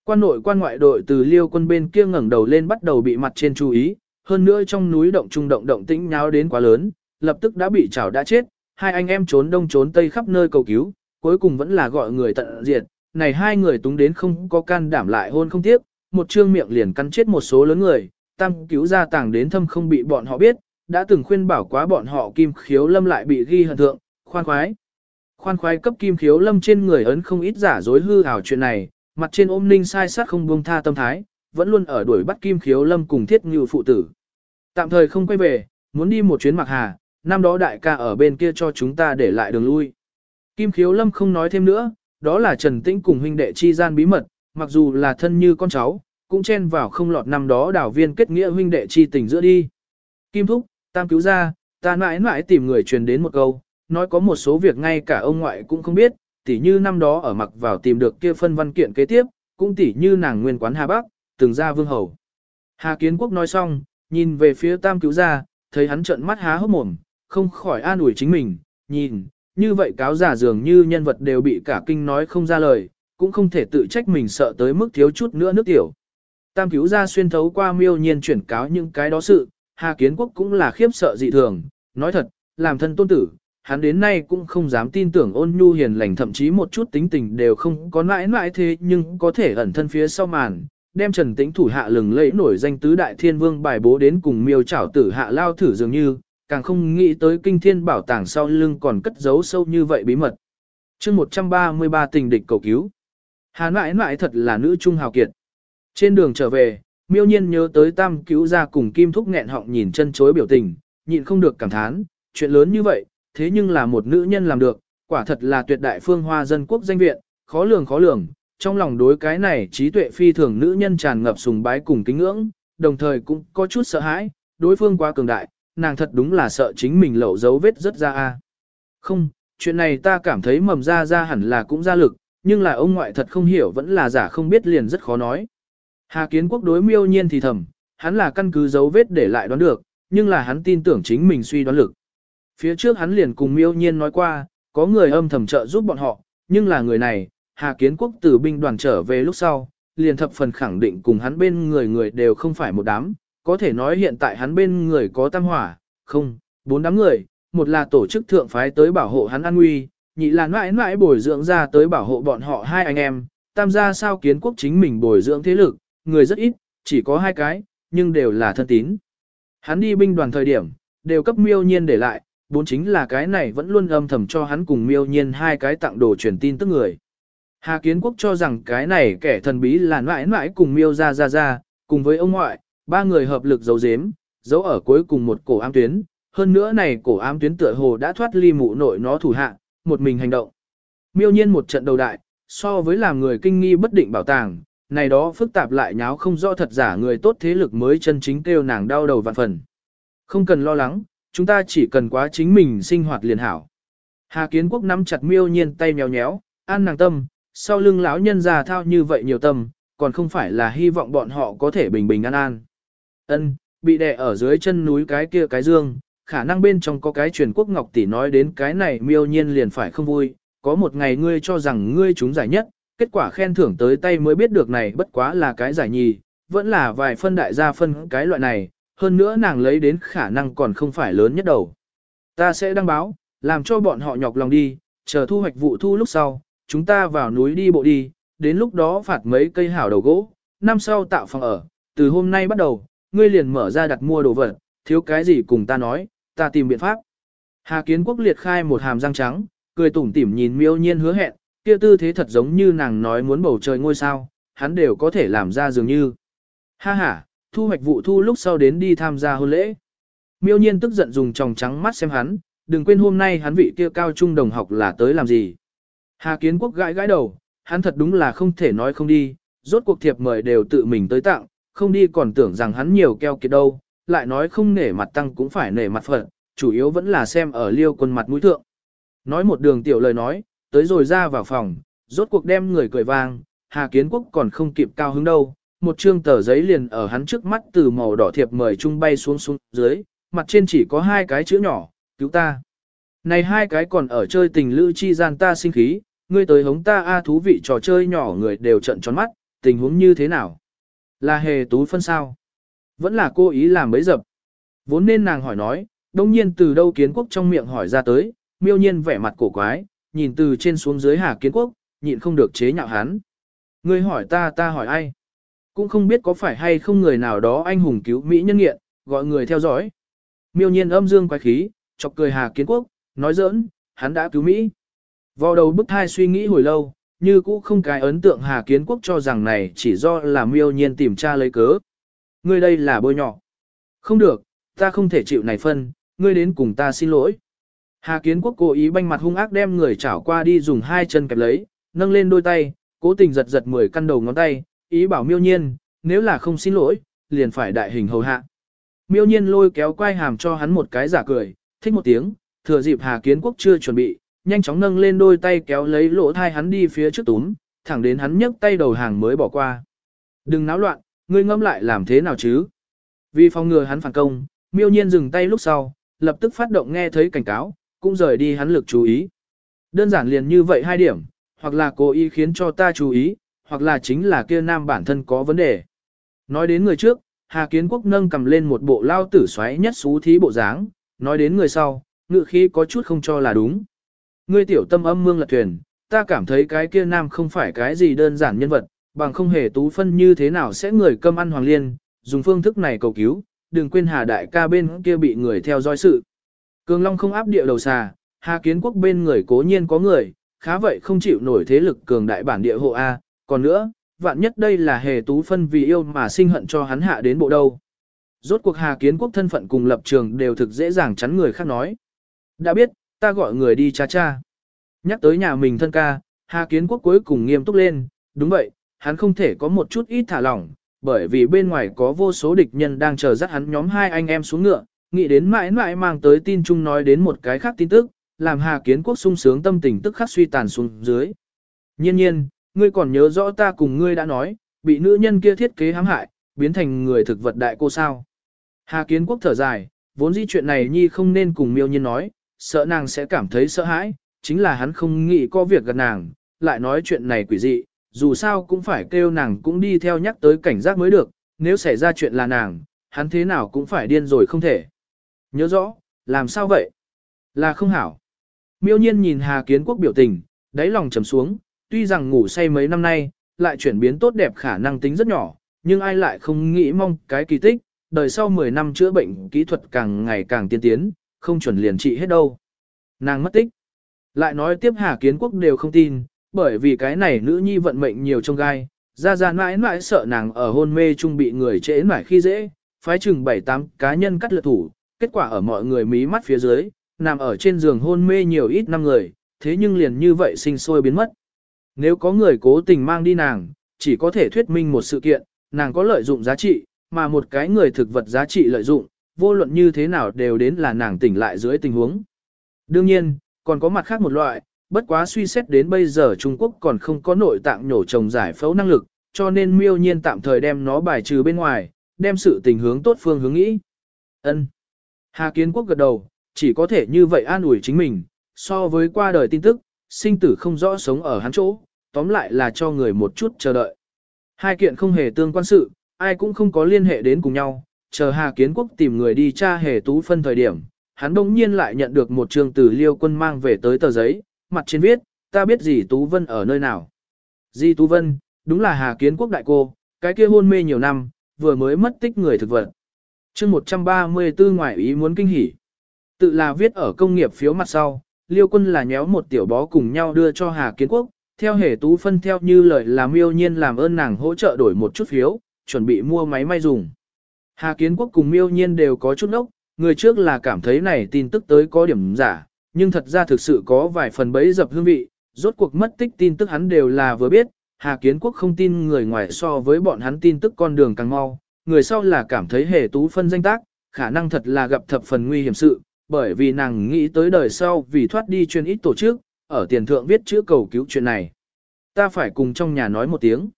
Quan nội quan ngoại đội từ liêu quân bên kia ngẩng đầu lên bắt đầu bị mặt trên chú ý, hơn nữa trong núi động trung động động tĩnh nháo đến quá lớn, lập tức đã bị chảo đã chết, hai anh em trốn đông trốn tây khắp nơi cầu cứu, cuối cùng vẫn là gọi người tận diệt, này hai người túng đến không có can đảm lại hôn không tiếc, một trương miệng liền cắn chết một số lớn người, tam cứu gia tàng đến thâm không bị bọn họ biết, đã từng khuyên bảo quá bọn họ kim khiếu lâm lại bị ghi hận thượng, khoan khoái. Khoan khoái cấp kim khiếu lâm trên người ấn không ít giả dối hư ảo chuyện này, mặt trên ôm ninh sai sát không buông tha tâm thái, vẫn luôn ở đuổi bắt kim khiếu lâm cùng thiết như phụ tử. Tạm thời không quay về, muốn đi một chuyến mặc hà, năm đó đại ca ở bên kia cho chúng ta để lại đường lui. Kim khiếu lâm không nói thêm nữa, đó là Trần Tĩnh cùng huynh đệ chi gian bí mật, mặc dù là thân như con cháu, cũng chen vào không lọt năm đó đảo viên kết nghĩa huynh đệ chi tình giữa đi. Kim thúc, tam cứu ra, ta mãi mãi tìm người truyền đến một câu, nói có một số việc ngay cả ông ngoại cũng không biết, tỉ như năm đó ở mặc vào tìm được kia phân văn kiện kế tiếp, cũng tỉ như nàng nguyên quán Hà Bắc, từng ra vương hầu. Hà Kiến Quốc nói xong, nhìn về phía tam cứu gia, thấy hắn trợn mắt há hốc mồm, không khỏi an ủi chính mình, nhìn, như vậy cáo giả dường như nhân vật đều bị cả kinh nói không ra lời, cũng không thể tự trách mình sợ tới mức thiếu chút nữa nước tiểu. Tam cứu gia xuyên thấu qua miêu nhiên chuyển cáo những cái đó sự, Hà Kiến Quốc cũng là khiếp sợ dị thường, nói thật, làm thân tôn tử, hắn đến nay cũng không dám tin tưởng ôn nhu hiền lành thậm chí một chút tính tình đều không có mãi mãi thế nhưng có thể ẩn thân phía sau màn, đem Trần Tĩnh thủ hạ lừng lẫy nổi danh tứ đại thiên vương bài bố đến cùng miêu trảo tử hạ lao thử dường như, càng không nghĩ tới kinh thiên bảo tàng sau lưng còn cất giấu sâu như vậy bí mật. chương 133 tình địch cầu cứu. Hà mãi mãi thật là nữ trung hào kiệt. Trên đường trở về, miêu nhiên nhớ tới tam cứu ra cùng kim thúc nghẹn họng nhìn chân chối biểu tình, nhịn không được cảm thán, chuyện lớn như vậy, thế nhưng là một nữ nhân làm được, quả thật là tuyệt đại phương hoa dân quốc danh viện, khó lường khó lường, trong lòng đối cái này trí tuệ phi thường nữ nhân tràn ngập sùng bái cùng kính ngưỡng, đồng thời cũng có chút sợ hãi, đối phương quá cường đại, nàng thật đúng là sợ chính mình lẩu dấu vết rất ra a. Không, chuyện này ta cảm thấy mầm ra ra hẳn là cũng ra lực, nhưng là ông ngoại thật không hiểu vẫn là giả không biết liền rất khó nói. Hà kiến quốc đối miêu nhiên thì thầm, hắn là căn cứ dấu vết để lại đoán được, nhưng là hắn tin tưởng chính mình suy đoán lực. Phía trước hắn liền cùng miêu nhiên nói qua, có người âm thầm trợ giúp bọn họ, nhưng là người này, Hà Kiến Quốc từ binh đoàn trở về lúc sau, liền thập phần khẳng định cùng hắn bên người người đều không phải một đám, có thể nói hiện tại hắn bên người có tam hỏa, không, bốn đám người, một là tổ chức thượng phái tới bảo hộ hắn an nguy, nhị là mãi mãi bồi dưỡng ra tới bảo hộ bọn họ hai anh em, tam gia sao kiến quốc chính mình bồi dưỡng thế lực, người rất ít, chỉ có hai cái, nhưng đều là thân tín. Hắn đi binh đoàn thời điểm, đều cấp miêu nhiên để lại, bốn chính là cái này vẫn luôn âm thầm cho hắn cùng miêu nhiên hai cái tặng đồ truyền tin tức người. Hà Kiến Quốc cho rằng cái này kẻ thần bí là mãi mãi cùng miêu ra ra ra, cùng với ông ngoại, ba người hợp lực giấu giếm, giấu ở cuối cùng một cổ ám tuyến, hơn nữa này cổ ám tuyến tựa hồ đã thoát ly mụ nội nó thủ hạ, một mình hành động. Miêu nhiên một trận đầu đại, so với làm người kinh nghi bất định bảo tàng, này đó phức tạp lại nháo không rõ thật giả người tốt thế lực mới chân chính kêu nàng đau đầu vạn phần. Không cần lo lắng, chúng ta chỉ cần quá chính mình sinh hoạt liền hảo. Hà Kiến Quốc nắm chặt miêu nhiên tay nhéo nhéo, an nàng tâm, sau lưng lão nhân già thao như vậy nhiều tâm, còn không phải là hy vọng bọn họ có thể bình bình an an. Ân, bị đè ở dưới chân núi cái kia cái dương, khả năng bên trong có cái truyền quốc ngọc tỷ nói đến cái này miêu nhiên liền phải không vui, có một ngày ngươi cho rằng ngươi chúng giải nhất, kết quả khen thưởng tới tay mới biết được này bất quá là cái giải nhì, vẫn là vài phân đại gia phân cái loại này, hơn nữa nàng lấy đến khả năng còn không phải lớn nhất đầu. Ta sẽ đăng báo, làm cho bọn họ nhọc lòng đi, chờ thu hoạch vụ thu lúc sau, chúng ta vào núi đi bộ đi, đến lúc đó phạt mấy cây hảo đầu gỗ, năm sau tạo phòng ở, từ hôm nay bắt đầu, ngươi liền mở ra đặt mua đồ vật, thiếu cái gì cùng ta nói, ta tìm biện pháp. Hà Kiến Quốc liệt khai một hàm răng trắng, cười tủm tỉm nhìn miêu nhiên hứa hẹn, kia tư thế thật giống như nàng nói muốn bầu trời ngôi sao, hắn đều có thể làm ra dường như. Ha ha, thu hoạch vụ thu lúc sau đến đi tham gia hôn lễ. Miêu nhiên tức giận dùng tròng trắng mắt xem hắn, đừng quên hôm nay hắn vị kia cao trung đồng học là tới làm gì. Hà Kiến Quốc gãi gãi đầu, hắn thật đúng là không thể nói không đi, rốt cuộc thiệp mời đều tự mình tới tặng, không đi còn tưởng rằng hắn nhiều keo kiệt đâu, lại nói không nể mặt tăng cũng phải nể mặt phận, chủ yếu vẫn là xem ở liêu quân mặt mũi thượng. Nói một đường tiểu lời nói, tới rồi ra vào phòng, rốt cuộc đem người cười vang, Hà Kiến Quốc còn không kịp cao hứng đâu, một trương tờ giấy liền ở hắn trước mắt từ màu đỏ thiệp mời trung bay xuống xuống dưới, mặt trên chỉ có hai cái chữ nhỏ, cứu ta. Này hai cái còn ở chơi tình lữ chi gian ta sinh khí, ngươi tới hống ta a thú vị trò chơi nhỏ người đều trận tròn mắt, tình huống như thế nào? Là hề tú phân sao? Vẫn là cô ý làm bấy dập. Vốn nên nàng hỏi nói, đông nhiên từ đâu kiến quốc trong miệng hỏi ra tới, miêu nhiên vẻ mặt cổ quái, nhìn từ trên xuống dưới hà kiến quốc, nhịn không được chế nhạo hắn. Ngươi hỏi ta ta hỏi ai? Cũng không biết có phải hay không người nào đó anh hùng cứu Mỹ nhân nghiện, gọi người theo dõi. Miêu nhiên âm dương quái khí, chọc cười hà kiến quốc, nói giỡn, hắn đã cứu Mỹ. Vào đầu bức thai suy nghĩ hồi lâu, như cũ không cái ấn tượng Hà Kiến Quốc cho rằng này chỉ do là miêu nhiên tìm tra lấy cớ. Ngươi đây là bôi nhỏ. Không được, ta không thể chịu này phân, ngươi đến cùng ta xin lỗi. Hà Kiến Quốc cố ý banh mặt hung ác đem người chảo qua đi dùng hai chân kẹp lấy, nâng lên đôi tay, cố tình giật giật mười căn đầu ngón tay, ý bảo miêu nhiên, nếu là không xin lỗi, liền phải đại hình hầu hạ. Miêu nhiên lôi kéo quai hàm cho hắn một cái giả cười, thích một tiếng, thừa dịp Hà Kiến Quốc chưa chuẩn bị, nhanh chóng nâng lên đôi tay kéo lấy lỗ thai hắn đi phía trước túm, thẳng đến hắn nhấc tay đầu hàng mới bỏ qua. Đừng náo loạn, ngươi ngâm lại làm thế nào chứ? Vì phòng ngừa hắn phản công, miêu nhiên dừng tay lúc sau, lập tức phát động nghe thấy cảnh cáo, cũng rời đi hắn lực chú ý. Đơn giản liền như vậy hai điểm, hoặc là cố ý khiến cho ta chú ý, hoặc là chính là kia nam bản thân có vấn đề. Nói đến người trước, Hà Kiến Quốc nâng cầm lên một bộ lao tử xoáy nhất xú thí bộ dáng, nói đến người sau, ngự khí có chút không cho là đúng. Ngươi tiểu tâm âm mương lật thuyền, ta cảm thấy cái kia nam không phải cái gì đơn giản nhân vật, bằng không hề tú phân như thế nào sẽ người cơm ăn hoàng liên, dùng phương thức này cầu cứu, đừng quên Hà đại ca bên kia bị người theo dõi sự. Cường Long không áp địa đầu xà, Hà Kiến Quốc bên người cố nhiên có người, khá vậy không chịu nổi thế lực cường đại bản địa hộ A, còn nữa, vạn nhất đây là hề tú phân vì yêu mà sinh hận cho hắn hạ đến bộ đâu. Rốt cuộc Hà Kiến Quốc thân phận cùng lập trường đều thực dễ dàng chắn người khác nói. Đã biết, ta gọi người đi cha cha. Nhắc tới nhà mình thân ca, Hà Kiến Quốc cuối cùng nghiêm túc lên, đúng vậy, hắn không thể có một chút ít thả lỏng, bởi vì bên ngoài có vô số địch nhân đang chờ dắt hắn nhóm hai anh em xuống ngựa, nghĩ đến mãi mãi mang tới tin chung nói đến một cái khác tin tức, làm Hà Kiến Quốc sung sướng tâm tình tức khắc suy tàn xuống dưới. Nhiên nhiên, ngươi còn nhớ rõ ta cùng ngươi đã nói, bị nữ nhân kia thiết kế hãm hại, biến thành người thực vật đại cô sao. Hà Kiến Quốc thở dài, vốn dĩ chuyện này nhi không nên cùng miêu nhiên nói, sợ nàng sẽ cảm thấy sợ hãi, chính là hắn không nghĩ có việc gần nàng, lại nói chuyện này quỷ dị, dù sao cũng phải kêu nàng cũng đi theo nhắc tới cảnh giác mới được, nếu xảy ra chuyện là nàng, hắn thế nào cũng phải điên rồi không thể. Nhớ rõ, làm sao vậy? Là không hảo. Miêu nhiên nhìn Hà Kiến Quốc biểu tình, đáy lòng trầm xuống, tuy rằng ngủ say mấy năm nay, lại chuyển biến tốt đẹp khả năng tính rất nhỏ, nhưng ai lại không nghĩ mong cái kỳ tích, đời sau 10 năm chữa bệnh kỹ thuật càng ngày càng tiên tiến, không chuẩn liền trị hết đâu. Nàng mất tích. Lại nói tiếp Hà Kiến Quốc đều không tin, bởi vì cái này nữ nhi vận mệnh nhiều trong gai, ra ra mãi mãi sợ nàng ở hôn mê chung bị người trễ mãi khi dễ, phái chừng 7-8 cá nhân cắt lượt thủ, kết quả ở mọi người mí mắt phía dưới, nằm ở trên giường hôn mê nhiều ít năm người, thế nhưng liền như vậy sinh sôi biến mất. Nếu có người cố tình mang đi nàng, chỉ có thể thuyết minh một sự kiện, nàng có lợi dụng giá trị, mà một cái người thực vật giá trị lợi dụng, vô luận như thế nào đều đến là nàng tỉnh lại dưới tình huống. Đương nhiên, còn có mặt khác một loại, bất quá suy xét đến bây giờ Trung Quốc còn không có nội tạng nhổ trồng giải phẫu năng lực, cho nên miêu nhiên tạm thời đem nó bài trừ bên ngoài, đem sự tình hướng tốt phương hướng nghĩ. Ân. Hà Kiến Quốc gật đầu, chỉ có thể như vậy an ủi chính mình, so với qua đời tin tức, sinh tử không rõ sống ở hắn chỗ, tóm lại là cho người một chút chờ đợi. Hai kiện không hề tương quan sự, ai cũng không có liên hệ đến cùng nhau, chờ Hà Kiến Quốc tìm người đi tra hề tú phân thời điểm, hắn đông nhiên lại nhận được một trường từ liêu quân mang về tới tờ giấy, mặt trên viết, ta biết gì Tú Vân ở nơi nào. Di Tú Vân, đúng là Hà Kiến Quốc đại cô, cái kia hôn mê nhiều năm, vừa mới mất tích người thực vật chương 134 ngoại ý muốn kinh hỉ. Tự là viết ở công nghiệp phiếu mặt sau, liêu quân là nhéo một tiểu bó cùng nhau đưa cho Hà Kiến Quốc, theo hệ tú phân theo như lời là miêu nhiên làm ơn nàng hỗ trợ đổi một chút phiếu, chuẩn bị mua máy may dùng. Hà Kiến Quốc cùng miêu nhiên đều có chút nốc, người trước là cảm thấy này tin tức tới có điểm giả, nhưng thật ra thực sự có vài phần bấy dập hương vị, rốt cuộc mất tích tin tức hắn đều là vừa biết, Hà Kiến Quốc không tin người ngoài so với bọn hắn tin tức con đường càng mau, người sau là cảm thấy hề tú phân danh tác, khả năng thật là gặp thập phần nguy hiểm sự, bởi vì nàng nghĩ tới đời sau vì thoát đi chuyên ít tổ chức, ở tiền thượng viết chữ cầu cứu chuyện này. Ta phải cùng trong nhà nói một tiếng.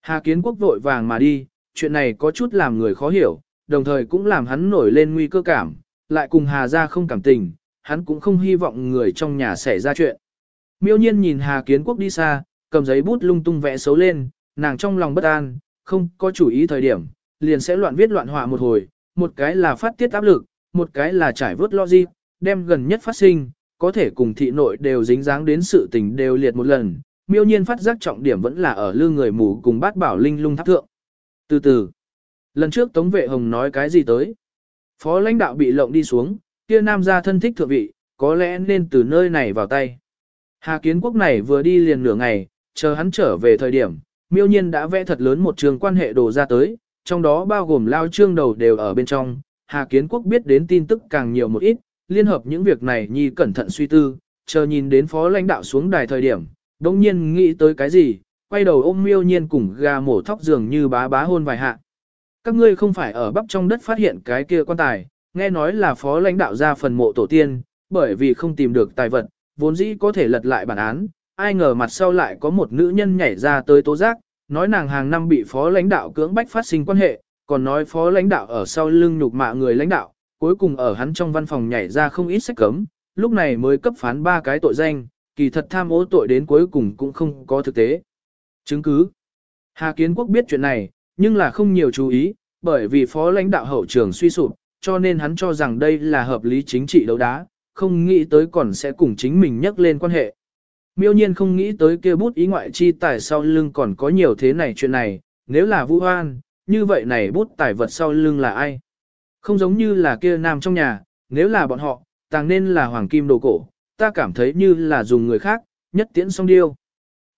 Hà Kiến Quốc vội vàng mà đi, chuyện này có chút làm người khó hiểu, đồng thời cũng làm hắn nổi lên nguy cơ cảm, lại cùng Hà ra không cảm tình, hắn cũng không hy vọng người trong nhà xảy ra chuyện. Miêu nhiên nhìn Hà Kiến Quốc đi xa, cầm giấy bút lung tung vẽ xấu lên, nàng trong lòng bất an, không có chủ ý thời điểm, liền sẽ loạn viết loạn họa một hồi, một cái là phát tiết áp lực, một cái là trải vớt logic, đem gần nhất phát sinh, có thể cùng thị nội đều dính dáng đến sự tình đều liệt một lần. Miêu nhiên phát giác trọng điểm vẫn là ở lư người mù cùng bát bảo linh lung tháp thượng. Từ từ, lần trước Tống Vệ Hồng nói cái gì tới? Phó lãnh đạo bị lộng đi xuống, kia nam gia thân thích thượng vị, có lẽ nên từ nơi này vào tay. Hà kiến quốc này vừa đi liền nửa ngày, chờ hắn trở về thời điểm, miêu nhiên đã vẽ thật lớn một trường quan hệ đồ ra tới, trong đó bao gồm lao trương đầu đều ở bên trong. Hà kiến quốc biết đến tin tức càng nhiều một ít, liên hợp những việc này nhi cẩn thận suy tư, chờ nhìn đến phó lãnh đạo xuống đài thời điểm, đồng nhiên nghĩ tới cái gì, quay đầu ôm miêu nhiên cùng gà mổ thóc dường như bá bá hôn vài hạ. Các ngươi không phải ở bắp trong đất phát hiện cái kia quan tài, nghe nói là phó lãnh đạo ra phần mộ tổ tiên, bởi vì không tìm được tài vật, vốn dĩ có thể lật lại bản án, ai ngờ mặt sau lại có một nữ nhân nhảy ra tới tố giác, nói nàng hàng năm bị phó lãnh đạo cưỡng bách phát sinh quan hệ, còn nói phó lãnh đạo ở sau lưng nhục mạ người lãnh đạo, cuối cùng ở hắn trong văn phòng nhảy ra không ít sách cấm, lúc này mới cấp phán ba cái tội danh, kỳ thật tham ô tội đến cuối cùng cũng không có thực tế. Chứng cứ Hà Kiến Quốc biết chuyện này, nhưng là không nhiều chú ý, bởi vì phó lãnh đạo hậu trường suy sụp, cho nên hắn cho rằng đây là hợp lý chính trị đấu đá, không nghĩ tới còn sẽ cùng chính mình nhắc lên quan hệ. Miêu nhiên không nghĩ tới kia bút ý ngoại chi tài sau lưng còn có nhiều thế này chuyện này, nếu là Vũ Hoan, như vậy này bút tài vật sau lưng là ai? Không giống như là kia nam trong nhà, nếu là bọn họ, tàng nên là hoàng kim đồ cổ, ta cảm thấy như là dùng người khác, nhất tiễn song điêu.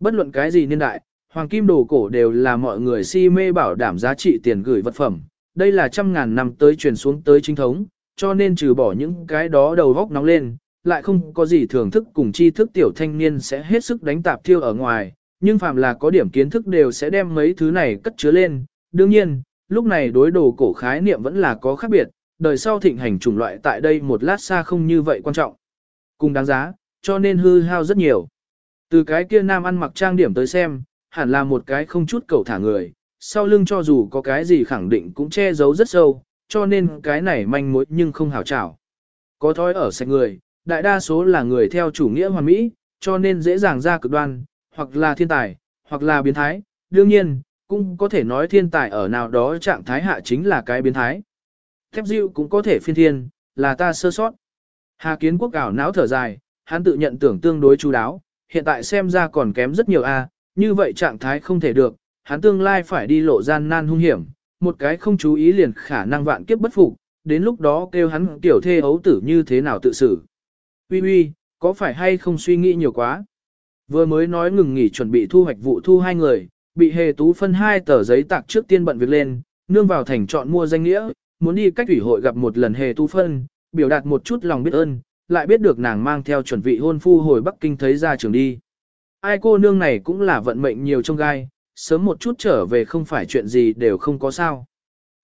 Bất luận cái gì niên đại, hoàng kim đồ cổ đều là mọi người si mê bảo đảm giá trị tiền gửi vật phẩm, đây là trăm ngàn năm tới truyền xuống tới chính thống, cho nên trừ bỏ những cái đó đầu góc nóng lên, lại không có gì thưởng thức cùng tri thức tiểu thanh niên sẽ hết sức đánh tạp thiêu ở ngoài, nhưng phàm là có điểm kiến thức đều sẽ đem mấy thứ này cất chứa lên. Đương nhiên, lúc này đối đồ cổ khái niệm vẫn là có khác biệt, đời sau thịnh hành chủng loại tại đây một lát xa không như vậy quan trọng. Cùng đáng giá, cho nên hư hao rất nhiều. Từ cái kia nam ăn mặc trang điểm tới xem, hẳn là một cái không chút cầu thả người, sau lưng cho dù có cái gì khẳng định cũng che giấu rất sâu, cho nên cái này manh mối nhưng không hảo trảo. Có thói ở sạch người, đại đa số là người theo chủ nghĩa hoàn mỹ, cho nên dễ dàng ra cực đoan, hoặc là thiên tài, hoặc là biến thái. Đương nhiên, cũng có thể nói thiên tài ở nào đó trạng thái hạ chính là cái biến thái. Thép diệu cũng có thể phiên thiên, là ta sơ sót. Hà kiến quốc ảo não thở dài, hắn tự nhận tưởng tương đối chú đáo, hiện tại xem ra còn kém rất nhiều a, như vậy trạng thái không thể được, hắn tương lai phải đi lộ gian nan hung hiểm, một cái không chú ý liền khả năng vạn kiếp bất phục, đến lúc đó kêu hắn tiểu thê ấu tử như thế nào tự xử. Uy uy, có phải hay không suy nghĩ nhiều quá? Vừa mới nói ngừng nghỉ chuẩn bị thu hoạch vụ thu hai người, bị hề tú phân hai tờ giấy tạc trước tiên bận việc lên, nương vào thành chọn mua danh nghĩa, muốn đi cách ủy hội gặp một lần hề tú phân, biểu đạt một chút lòng biết ơn, lại biết được nàng mang theo chuẩn vị hôn phu hồi Bắc Kinh thấy ra trường đi. Ai cô nương này cũng là vận mệnh nhiều trong gai, sớm một chút trở về không phải chuyện gì đều không có sao.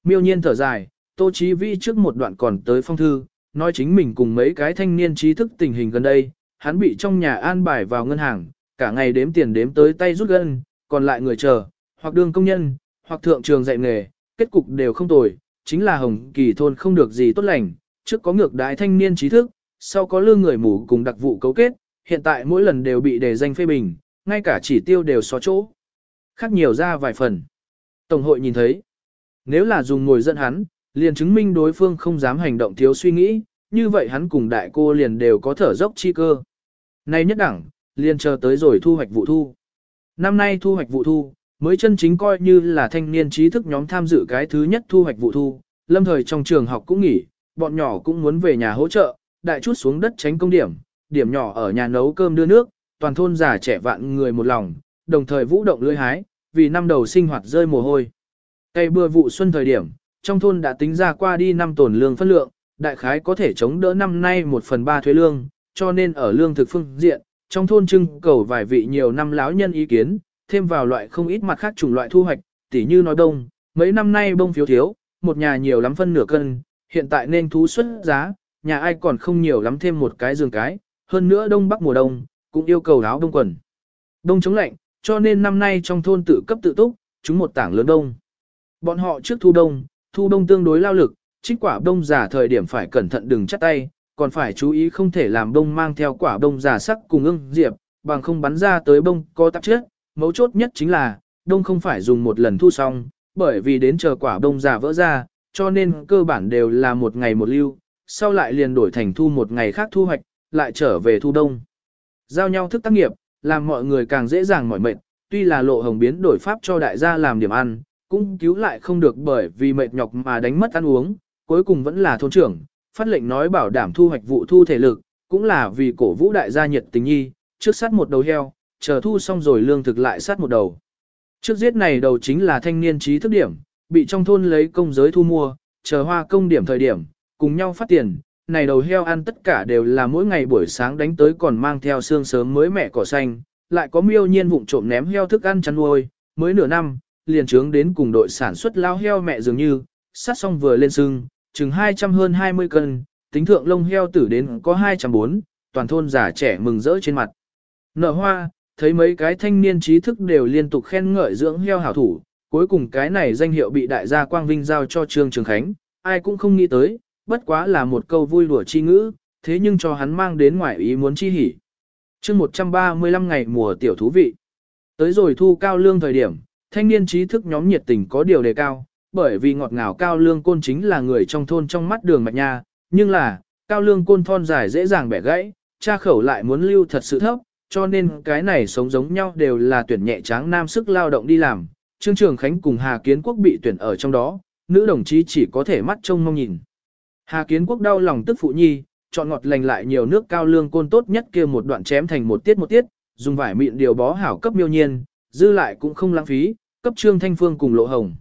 Miêu nhiên thở dài, Tô Chí Vi trước một đoạn còn tới phong thư, nói chính mình cùng mấy cái thanh niên trí thức tình hình gần đây, hắn bị trong nhà an bài vào ngân hàng, cả ngày đếm tiền đếm tới tay rút gân, còn lại người chờ, hoặc đương công nhân, hoặc thượng trường dạy nghề, kết cục đều không tồi, chính là Hồng Kỳ thôn không được gì tốt lành, trước có ngược đái thanh niên trí thức, sau có lương người mù cùng đặc vụ cấu kết, hiện tại mỗi lần đều bị đề danh phê bình, ngay cả chỉ tiêu đều xóa chỗ. Khác nhiều ra vài phần. Tổng hội nhìn thấy, nếu là dùng ngồi dẫn hắn, liền chứng minh đối phương không dám hành động thiếu suy nghĩ, như vậy hắn cùng đại cô liền đều có thở dốc chi cơ. Nay nhất đẳng, liền chờ tới rồi thu hoạch vụ thu. Năm nay thu hoạch vụ thu, mới chân chính coi như là thanh niên trí thức nhóm tham dự cái thứ nhất thu hoạch vụ thu, lâm thời trong trường học cũng nghỉ, bọn nhỏ cũng muốn về nhà hỗ trợ, đại chút xuống đất tránh công điểm, điểm nhỏ ở nhà nấu cơm đưa nước, toàn thôn già trẻ vạn người một lòng, đồng thời vũ động lưỡi hái, vì năm đầu sinh hoạt rơi mồ hôi. Cây bừa vụ xuân thời điểm, trong thôn đã tính ra qua đi năm tồn lương phân lượng, đại khái có thể chống đỡ năm nay một phần ba thuế lương, cho nên ở lương thực phương diện, trong thôn trưng cầu vài vị nhiều năm lão nhân ý kiến, thêm vào loại không ít mặt khác chủng loại thu hoạch, tỉ như nói đông, mấy năm nay bông phiếu thiếu, một nhà nhiều lắm phân nửa cân, hiện tại nên thú xuất giá, nhà ai còn không nhiều lắm thêm một cái giường cái, hơn nữa đông bắc mùa đông, cũng yêu cầu áo đông quần. Đông chống lạnh, cho nên năm nay trong thôn tự cấp tự túc, chúng một tảng lớn đông. Bọn họ trước thu đông, thu đông tương đối lao lực, trích quả đông giả thời điểm phải cẩn thận đừng chắt tay, còn phải chú ý không thể làm đông mang theo quả đông giả sắc cùng ưng diệp, bằng không bắn ra tới bông có tạp chất. Mấu chốt nhất chính là, đông không phải dùng một lần thu xong, bởi vì đến chờ quả đông giả vỡ ra, cho nên cơ bản đều là một ngày một lưu, sau lại liền đổi thành thu một ngày khác thu hoạch, lại trở về thu đông. Giao nhau thức tác nghiệp, làm mọi người càng dễ dàng mỏi mệt, tuy là lộ hồng biến đổi pháp cho đại gia làm điểm ăn, cũng cứu lại không được bởi vì mệt nhọc mà đánh mất ăn uống, cuối cùng vẫn là thôn trưởng, phát lệnh nói bảo đảm thu hoạch vụ thu thể lực, cũng là vì cổ vũ đại gia nhiệt tình nhi, trước sát một đầu heo, chờ thu xong rồi lương thực lại sát một đầu. Trước giết này đầu chính là thanh niên trí thức điểm, bị trong thôn lấy công giới thu mua, chờ hoa công điểm thời điểm, cùng nhau phát tiền, này đầu heo ăn tất cả đều là mỗi ngày buổi sáng đánh tới còn mang theo xương sớm mới mẻ cỏ xanh, lại có miêu nhiên vụng trộm ném heo thức ăn chăn nuôi, mới nửa năm, liền trướng đến cùng đội sản xuất lao heo mẹ dường như, sát xong vừa lên sưng, chừng 200 hơn 20 cân, tính thượng lông heo tử đến có 204, toàn thôn già trẻ mừng rỡ trên mặt. Nở hoa, thấy mấy cái thanh niên trí thức đều liên tục khen ngợi dưỡng heo hảo thủ, cuối cùng cái này danh hiệu bị đại gia Quang Vinh giao cho Trương Trường Khánh, ai cũng không nghĩ tới, bất quá là một câu vui đùa chi ngữ, thế nhưng cho hắn mang đến ngoài ý muốn chi hỉ. chương 135 ngày mùa tiểu thú vị. Tới rồi thu cao lương thời điểm, thanh niên trí thức nhóm nhiệt tình có điều đề cao, bởi vì ngọt ngào cao lương côn chính là người trong thôn trong mắt đường mạch nha, nhưng là, cao lương côn thon dài dễ dàng bẻ gãy, cha khẩu lại muốn lưu thật sự thấp, cho nên cái này sống giống nhau đều là tuyển nhẹ tráng nam sức lao động đi làm. Trương Trường Khánh cùng Hà Kiến Quốc bị tuyển ở trong đó, nữ đồng chí chỉ có thể mắt trông mong nhìn. Hà Kiến Quốc đau lòng tức phụ nhi, chọn ngọt lành lại nhiều nước cao lương côn tốt nhất kia một đoạn chém thành một tiết một tiết, dùng vải mịn điều bó hảo cấp miêu nhiên, dư lại cũng không lãng phí, cấp Trương Thanh Phương cùng Lộ Hồng.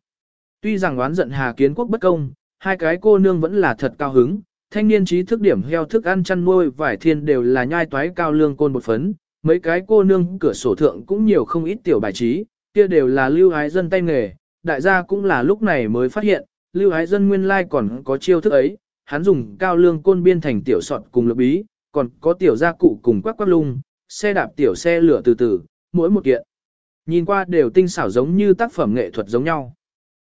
Tuy rằng oán giận Hà Kiến Quốc bất công, hai cái cô nương vẫn là thật cao hứng, thanh niên trí thức điểm heo thức ăn chăn nuôi vải thiên đều là nhai toái cao lương côn một phấn, mấy cái cô nương cửa sổ thượng cũng nhiều không ít tiểu bài trí, kia đều là lưu ái dân tay nghề, đại gia cũng là lúc này mới phát hiện, lưu ái dân nguyên lai còn có chiêu thức ấy, hắn dùng cao lương côn biên thành tiểu sọt cùng lược bí, còn có tiểu gia cụ cùng quắc quắc lung, xe đạp tiểu xe lửa từ từ, mỗi một kiện. Nhìn qua đều tinh xảo giống như tác phẩm nghệ thuật giống nhau.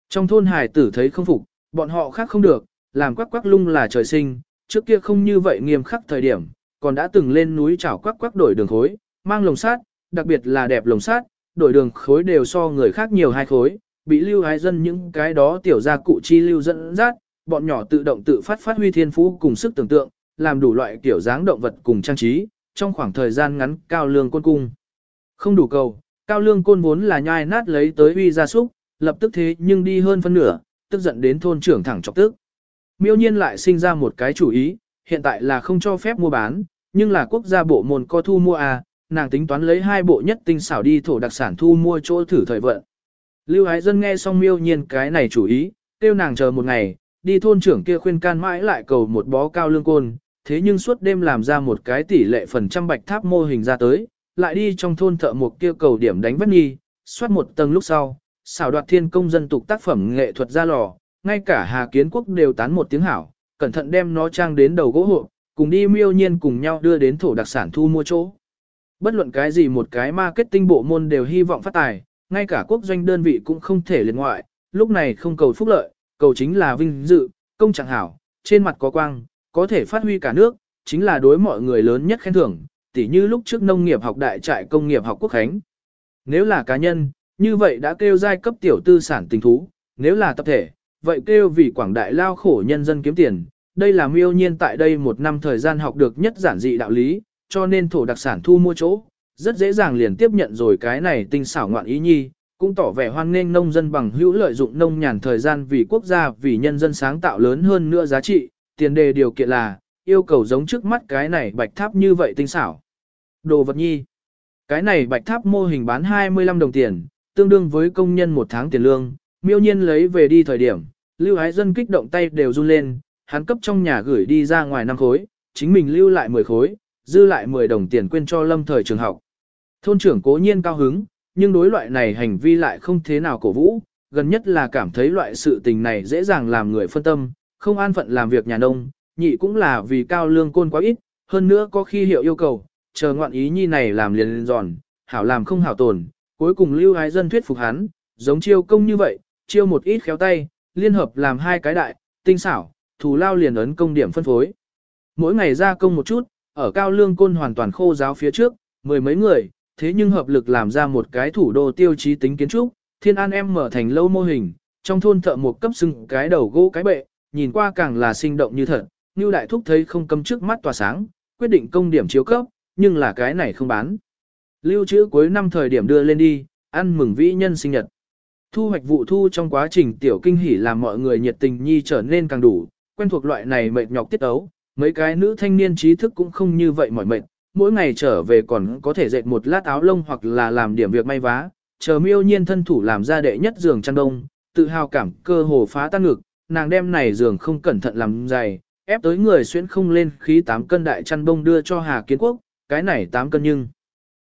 Trong thôn hải tử thấy không phục, bọn họ khác không được, làm quắc quắc lung là trời sinh, trước kia không như vậy nghiêm khắc thời điểm, còn đã từng lên núi chảo quắc quắc đổi đường khối, mang lồng sát, đặc biệt là đẹp lồng sát, đổi đường khối đều so người khác nhiều hai khối, bị lưu hái dân những cái đó tiểu gia cụ chi lưu dẫn dắt, bọn nhỏ tự động tự phát phát huy thiên phú cùng sức tưởng tượng, làm đủ loại kiểu dáng động vật cùng trang trí, trong khoảng thời gian ngắn cao lương côn cung. Không đủ cầu, cao lương côn vốn là nhai nát lấy tới uy gia súc, lập tức thế nhưng đi hơn phân nửa, tức giận đến thôn trưởng thẳng chọc tức. Miêu nhiên lại sinh ra một cái chủ ý, hiện tại là không cho phép mua bán, nhưng là quốc gia bộ môn co thu mua à, nàng tính toán lấy hai bộ nhất tinh xảo đi thổ đặc sản thu mua chỗ thử thời vận. Lưu Ái Dân nghe xong miêu nhiên cái này chủ ý, tiêu nàng chờ một ngày, đi thôn trưởng kia khuyên can mãi lại cầu một bó cao lương côn, thế nhưng suốt đêm làm ra một cái tỷ lệ phần trăm bạch tháp mô hình ra tới, lại đi trong thôn thợ một kia cầu điểm đánh vất nhi, soát một tầng lúc sau, xảo đoạt thiên công dân tục tác phẩm nghệ thuật ra lò, ngay cả Hà Kiến Quốc đều tán một tiếng hảo, cẩn thận đem nó trang đến đầu gỗ hộ, cùng đi miêu nhiên cùng nhau đưa đến thổ đặc sản thu mua chỗ. Bất luận cái gì một cái marketing bộ môn đều hy vọng phát tài, ngay cả quốc doanh đơn vị cũng không thể liên ngoại, lúc này không cầu phúc lợi, cầu chính là vinh dự, công trạng hảo, trên mặt có quang, có thể phát huy cả nước, chính là đối mọi người lớn nhất khen thưởng, tỉ như lúc trước nông nghiệp học đại trại công nghiệp học quốc khánh. Nếu là cá nhân, như vậy đã kêu giai cấp tiểu tư sản tình thú, nếu là tập thể, vậy kêu vì quảng đại lao khổ nhân dân kiếm tiền. Đây là miêu nhiên tại đây một năm thời gian học được nhất giản dị đạo lý, cho nên thổ đặc sản thu mua chỗ, rất dễ dàng liền tiếp nhận rồi cái này tinh xảo ngoạn ý nhi, cũng tỏ vẻ hoan nghênh nông dân bằng hữu lợi dụng nông nhàn thời gian vì quốc gia vì nhân dân sáng tạo lớn hơn nữa giá trị, tiền đề điều kiện là, yêu cầu giống trước mắt cái này bạch tháp như vậy tinh xảo. Đồ vật nhi. Cái này bạch tháp mô hình bán 25 đồng tiền, tương đương với công nhân một tháng tiền lương, miêu nhiên lấy về đi thời điểm, lưu ái dân kích động tay đều run lên, hắn cấp trong nhà gửi đi ra ngoài năm khối, chính mình lưu lại 10 khối, dư lại 10 đồng tiền quên cho lâm thời trường học. Thôn trưởng cố nhiên cao hứng, nhưng đối loại này hành vi lại không thế nào cổ vũ, gần nhất là cảm thấy loại sự tình này dễ dàng làm người phân tâm, không an phận làm việc nhà nông, nhị cũng là vì cao lương côn quá ít, hơn nữa có khi hiệu yêu cầu, chờ ngoạn ý nhi này làm liền lên giòn, hảo làm không hảo tồn, cuối cùng lưu ái dân thuyết phục hắn, giống chiêu công như vậy, chiêu một ít khéo tay, liên hợp làm hai cái đại, tinh xảo, thù lao liền ấn công điểm phân phối. Mỗi ngày ra công một chút, ở cao lương côn hoàn toàn khô giáo phía trước, mười mấy người, thế nhưng hợp lực làm ra một cái thủ đô tiêu chí tính kiến trúc, thiên an em mở thành lâu mô hình, trong thôn thợ một cấp xưng cái đầu gỗ cái bệ, nhìn qua càng là sinh động như thật, như đại thúc thấy không cầm trước mắt tỏa sáng, quyết định công điểm chiếu cấp, nhưng là cái này không bán. Lưu trữ cuối năm thời điểm đưa lên đi, ăn mừng vĩ nhân sinh nhật. Thu hoạch vụ thu trong quá trình tiểu kinh hỉ làm mọi người nhiệt tình nhi trở nên càng đủ, quen thuộc loại này mệt nhọc tiết ấu, mấy cái nữ thanh niên trí thức cũng không như vậy mỏi mệt, mỗi ngày trở về còn có thể dệt một lát áo lông hoặc là làm điểm việc may vá, chờ miêu nhiên thân thủ làm ra đệ nhất giường chăn đông, tự hào cảm cơ hồ phá tan ngực, nàng đem này giường không cẩn thận làm dày, ép tới người xuyên không lên khí 8 cân đại chăn đông đưa cho Hà Kiến Quốc, cái này 8 cân nhưng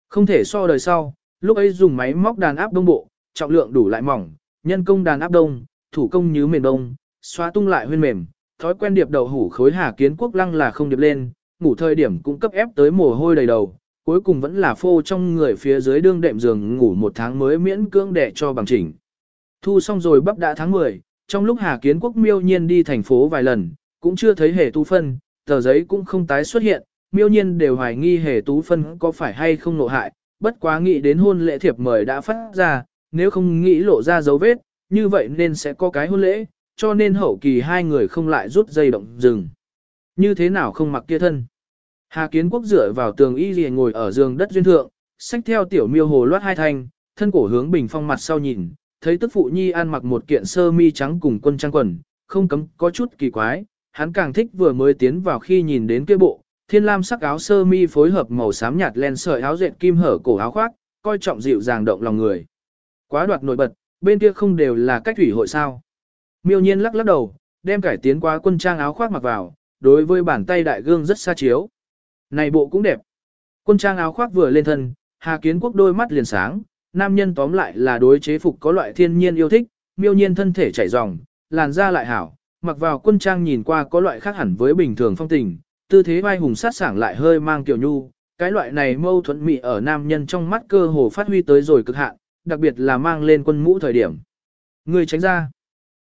không thể so đời sau, lúc ấy dùng máy móc đàn áp đông bộ, trọng lượng đủ lại mỏng, nhân công đàn áp đông, thủ công như mềm đông, xóa tung lại huyên mềm, thói quen điệp đầu hủ khối Hà Kiến Quốc lăng là không điệp lên, ngủ thời điểm cũng cấp ép tới mồ hôi đầy đầu, cuối cùng vẫn là phô trong người phía dưới đương đệm giường ngủ một tháng mới miễn cưỡng đẻ cho bằng chỉnh. Thu xong rồi bắp đã tháng 10, trong lúc Hà Kiến Quốc miêu nhiên đi thành phố vài lần, cũng chưa thấy hề tu phân, tờ giấy cũng không tái xuất hiện, miêu nhiên đều hoài nghi hề tú phân có phải hay không nộ hại, bất quá nghĩ đến hôn lễ thiệp mời đã phát ra, nếu không nghĩ lộ ra dấu vết, như vậy nên sẽ có cái hôn lễ, cho nên hậu kỳ hai người không lại rút dây động dừng. Như thế nào không mặc kia thân? Hà Kiến Quốc dựa vào tường y liền ngồi ở giường đất duyên thượng, xách theo tiểu miêu hồ loát hai thanh, thân cổ hướng bình phong mặt sau nhìn, thấy tức phụ nhi ăn mặc một kiện sơ mi trắng cùng quân trang quần, không cấm có chút kỳ quái, hắn càng thích vừa mới tiến vào khi nhìn đến kia bộ, thiên lam sắc áo sơ mi phối hợp màu xám nhạt len sợi áo dệt kim hở cổ áo khoác, coi trọng dịu dàng động lòng người. Quá đoạt nổi bật, bên kia không đều là cách thủy hội sao. Miêu nhiên lắc lắc đầu, đem cải tiến qua quân trang áo khoác mặc vào, đối với bàn tay đại gương rất xa chiếu. Này bộ cũng đẹp. Quân trang áo khoác vừa lên thân, Hà Kiến Quốc đôi mắt liền sáng, nam nhân tóm lại là đối chế phục có loại thiên nhiên yêu thích, miêu nhiên thân thể chảy ròng, làn da lại hảo, mặc vào quân trang nhìn qua có loại khác hẳn với bình thường phong tình, tư thế vai hùng sát sảng lại hơi mang kiểu nhu, cái loại này mâu thuẫn mị ở nam nhân trong mắt cơ hồ phát huy tới rồi cực hạn, đặc biệt là mang lên quân mũ thời điểm. Người tránh ra.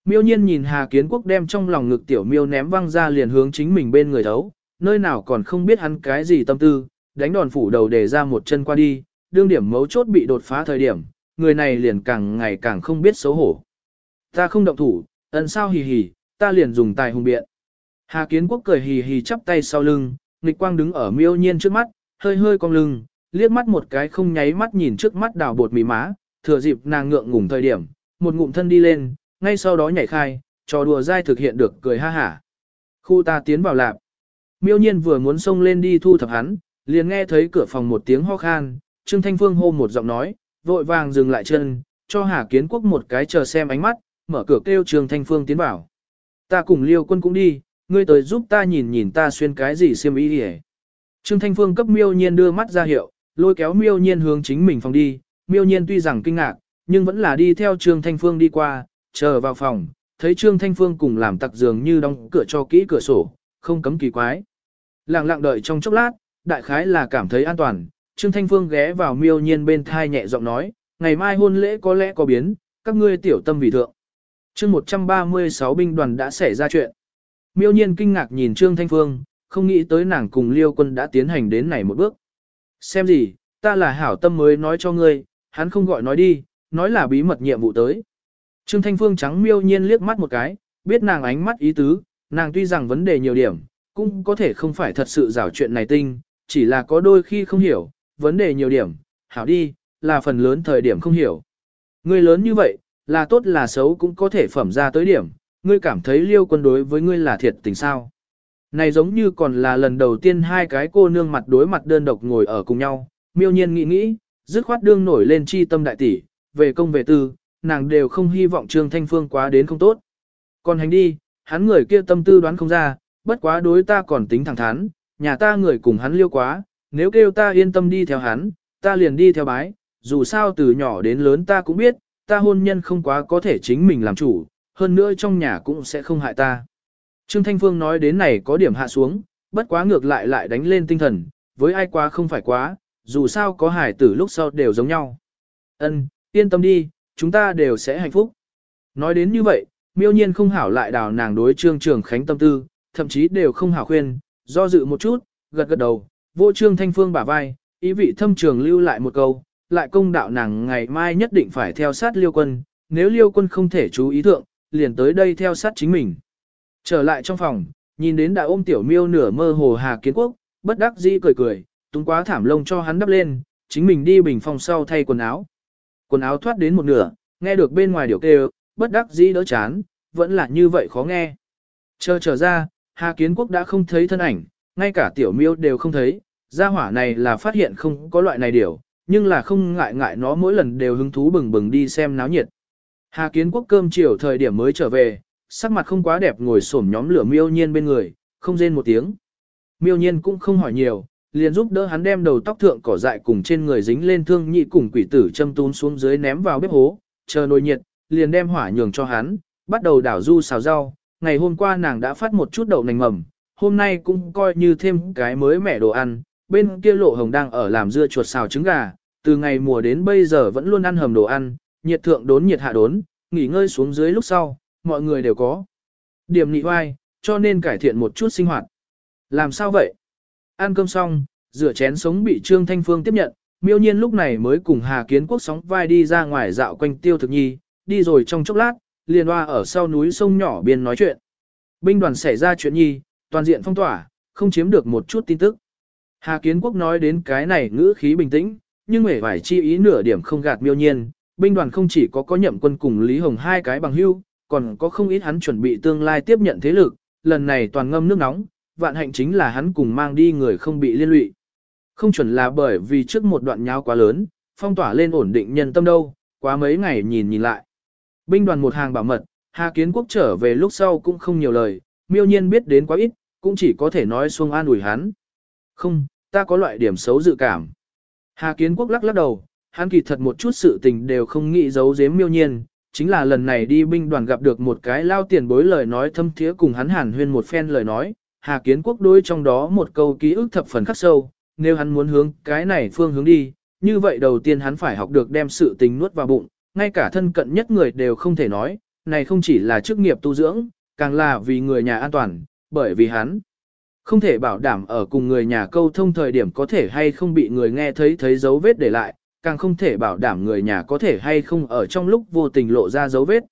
Miêu nhiên nhìn Hà Kiến Quốc đem trong lòng ngực tiểu miêu ném văng ra liền hướng chính mình bên người thấu, nơi nào còn không biết hắn cái gì tâm tư, đánh đòn phủ đầu để ra một chân qua đi, đương điểm mấu chốt bị đột phá thời điểm, người này liền càng ngày càng không biết xấu hổ. Ta không động thủ, ẩn sao hì hì, ta liền dùng tài hùng biện. Hà Kiến Quốc cười hì hì chắp tay sau lưng, nghịch quang đứng ở miêu nhiên trước mắt, hơi hơi cong lưng, liếc mắt một cái không nháy mắt nhìn trước mắt đào bột mì má, thừa dịp nàng ngượng ngùng thời điểm, một ngụm thân đi lên, ngay sau đó nhảy khai, trò đùa dai thực hiện được cười ha hả. Khu ta tiến vào lạp. Miêu nhiên vừa muốn xông lên đi thu thập hắn, liền nghe thấy cửa phòng một tiếng ho khan, Trương Thanh Phương hô một giọng nói, vội vàng dừng lại chân, cho Hà Kiến Quốc một cái chờ xem ánh mắt, mở cửa kêu Trương Thanh Phương tiến vào. Ta cùng Liêu Quân cũng đi, ngươi tới giúp ta nhìn nhìn ta xuyên cái gì xiêm y đi Trương Thanh Phương cấp miêu nhiên đưa mắt ra hiệu, lôi kéo miêu nhiên hướng chính mình phòng đi, miêu nhiên tuy rằng kinh ngạc, nhưng vẫn là đi theo Trương Thanh Phương đi qua, chờ vào phòng, thấy Trương Thanh Phương cùng làm tặc giường như đóng cửa cho kỹ cửa sổ, không cấm kỳ quái. Lặng lặng đợi trong chốc lát, đại khái là cảm thấy an toàn, Trương Thanh Phương ghé vào miêu nhiên bên thai nhẹ giọng nói, ngày mai hôn lễ có lẽ có biến, các ngươi tiểu tâm vì thượng. chương 136 binh đoàn đã xảy ra chuyện. Miêu nhiên kinh ngạc nhìn Trương Thanh Phương, không nghĩ tới nàng cùng Liêu quân đã tiến hành đến này một bước. Xem gì, ta là hảo tâm mới nói cho ngươi, hắn không gọi nói đi, nói là bí mật nhiệm vụ tới. Trương Thanh Phương trắng miêu nhiên liếc mắt một cái, biết nàng ánh mắt ý tứ, nàng tuy rằng vấn đề nhiều điểm, cũng có thể không phải thật sự rảo chuyện này tinh, chỉ là có đôi khi không hiểu, vấn đề nhiều điểm, hảo đi, là phần lớn thời điểm không hiểu. Ngươi lớn như vậy, là tốt là xấu cũng có thể phẩm ra tới điểm, ngươi cảm thấy liêu quân đối với ngươi là thiệt tình sao. Này giống như còn là lần đầu tiên hai cái cô nương mặt đối mặt đơn độc ngồi ở cùng nhau, miêu nhiên nghĩ nghĩ, dứt khoát đương nổi lên chi tâm đại tỷ, về công về tư, nàng đều không hy vọng Trương Thanh Phương quá đến không tốt. Còn hành đi, hắn người kia tâm tư đoán không ra, bất quá đối ta còn tính thẳng thắn, nhà ta người cùng hắn liêu quá, nếu kêu ta yên tâm đi theo hắn, ta liền đi theo bái, dù sao từ nhỏ đến lớn ta cũng biết, ta hôn nhân không quá có thể chính mình làm chủ, hơn nữa trong nhà cũng sẽ không hại ta. Trương Thanh Phương nói đến này có điểm hạ xuống, bất quá ngược lại lại đánh lên tinh thần, với ai quá không phải quá, dù sao có hải tử lúc sau đều giống nhau. Ân, yên tâm đi, chúng ta đều sẽ hạnh phúc. Nói đến như vậy, miêu nhiên không hảo lại đào nàng đối trương trường khánh tâm tư, thậm chí đều không hảo khuyên, do dự một chút, gật gật đầu, vô trương thanh phương bả vai, ý vị thâm trường lưu lại một câu, lại công đạo nàng ngày mai nhất định phải theo sát liêu quân, nếu liêu quân không thể chú ý thượng, liền tới đây theo sát chính mình. Trở lại trong phòng, nhìn đến đã ôm tiểu miêu nửa mơ hồ Hà Kiến Quốc, bất đắc dĩ cười cười, túng quá thảm lông cho hắn đắp lên, chính mình đi bình phòng sau thay quần áo. Quần áo thoát đến một nửa, nghe được bên ngoài điều kêu, bất đắc dĩ đỡ chán, vẫn là như vậy khó nghe. Chờ trở ra, Hà Kiến Quốc đã không thấy thân ảnh, ngay cả tiểu miêu đều không thấy, gia hỏa này là phát hiện không có loại này điều, nhưng là không ngại ngại nó mỗi lần đều hứng thú bừng bừng đi xem náo nhiệt. Hà Kiến Quốc cơm chiều thời điểm mới trở về, sắc mặt không quá đẹp ngồi xổm nhóm lửa miêu nhiên bên người, không rên một tiếng. Miêu nhiên cũng không hỏi nhiều, liền giúp đỡ hắn đem đầu tóc thượng cỏ dại cùng trên người dính lên thương nhị cùng quỷ tử châm tún xuống dưới ném vào bếp hố, chờ nồi nhiệt, liền đem hỏa nhường cho hắn, bắt đầu đảo du xào rau. Ngày hôm qua nàng đã phát một chút đậu nành mầm, hôm nay cũng coi như thêm cái mới mẻ đồ ăn, bên kia lộ hồng đang ở làm dưa chuột xào trứng gà, từ ngày mùa đến bây giờ vẫn luôn ăn hầm đồ ăn, nhiệt thượng đốn nhiệt hạ đốn, nghỉ ngơi xuống dưới lúc sau, mọi người đều có. Điểm nị hoai, cho nên cải thiện một chút sinh hoạt. Làm sao vậy? Ăn cơm xong, rửa chén sống bị Trương Thanh Phương tiếp nhận, miêu nhiên lúc này mới cùng Hà Kiến Quốc sóng vai đi ra ngoài dạo quanh tiêu thực nhi, đi rồi trong chốc lát, liền hoa ở sau núi sông nhỏ biên nói chuyện. Binh đoàn xảy ra chuyện nhi, toàn diện phong tỏa, không chiếm được một chút tin tức. Hà Kiến Quốc nói đến cái này ngữ khí bình tĩnh, nhưng hề vải chi ý nửa điểm không gạt miêu nhiên. Binh đoàn không chỉ có có nhậm quân cùng Lý Hồng hai cái bằng hưu, còn có không ít hắn chuẩn bị tương lai tiếp nhận thế lực, lần này toàn ngâm nước nóng, vạn hạnh chính là hắn cùng mang đi người không bị liên lụy. Không chuẩn là bởi vì trước một đoạn nháo quá lớn, phong tỏa lên ổn định nhân tâm đâu, quá mấy ngày nhìn nhìn lại. Binh đoàn một hàng bảo mật, Hà Kiến Quốc trở về lúc sau cũng không nhiều lời, miêu nhiên biết đến quá ít, cũng chỉ có thể nói xuông an ủi hắn. Không, ta có loại điểm xấu dự cảm. Hà Kiến Quốc lắc lắc đầu, hắn kỳ thật một chút sự tình đều không nghĩ giấu giếm miêu nhiên, chính là lần này đi binh đoàn gặp được một cái lao tiền bối lời nói thâm thiế cùng hắn hàn huyên một phen lời nói, Hà Kiến Quốc đối trong đó một câu ký ức thập phần khắc sâu, nếu hắn muốn hướng cái này phương hướng đi, như vậy đầu tiên hắn phải học được đem sự tình nuốt vào bụng, ngay cả thân cận nhất người đều không thể nói, này không chỉ là chức nghiệp tu dưỡng, càng là vì người nhà an toàn, bởi vì hắn không thể bảo đảm ở cùng người nhà câu thông thời điểm có thể hay không bị người nghe thấy thấy dấu vết để lại, càng không thể bảo đảm người nhà có thể hay không ở trong lúc vô tình lộ ra dấu vết.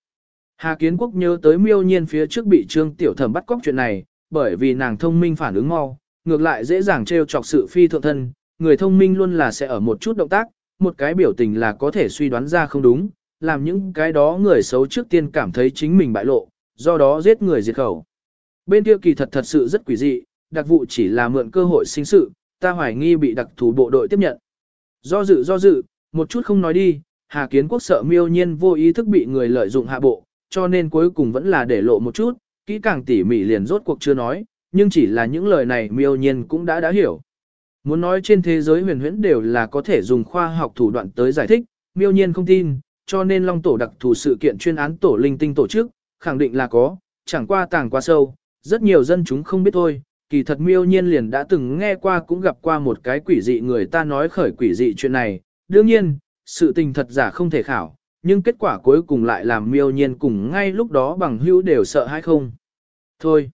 Hà Kiến Quốc nhớ tới miêu nhiên phía trước bị Trương Tiểu Thẩm bắt cóc chuyện này, bởi vì nàng thông minh phản ứng mau, ngược lại dễ dàng trêu chọc sự phi thượng thân, người thông minh luôn là sẽ ở một chút động tác, một cái biểu tình là có thể suy đoán ra không đúng, làm những cái đó người xấu trước tiên cảm thấy chính mình bại lộ, do đó giết người diệt khẩu. Bên kia kỳ thật thật sự rất quỷ dị, đặc vụ chỉ là mượn cơ hội sinh sự, ta hoài nghi bị đặc thù bộ đội tiếp nhận. Do dự do dự, một chút không nói đi, Hà Kiến Quốc sợ miêu nhiên vô ý thức bị người lợi dụng hạ bộ, cho nên cuối cùng vẫn là để lộ một chút, kỹ càng tỉ mỉ liền rốt cuộc chưa nói, nhưng chỉ là những lời này miêu nhiên cũng đã đã hiểu. Muốn nói trên thế giới huyền huyễn đều là có thể dùng khoa học thủ đoạn tới giải thích, miêu nhiên không tin, cho nên Long Tổ đặc thù sự kiện chuyên án tổ linh tinh tổ chức, khẳng định là có, chẳng qua tàng quá sâu, rất nhiều dân chúng không biết thôi, kỳ thật miêu nhiên liền đã từng nghe qua cũng gặp qua một cái quỷ dị người ta nói khởi quỷ dị chuyện này, đương nhiên, sự tình thật giả không thể khảo, nhưng kết quả cuối cùng lại làm miêu nhiên cùng ngay lúc đó bằng hữu đều sợ hay không. Thôi,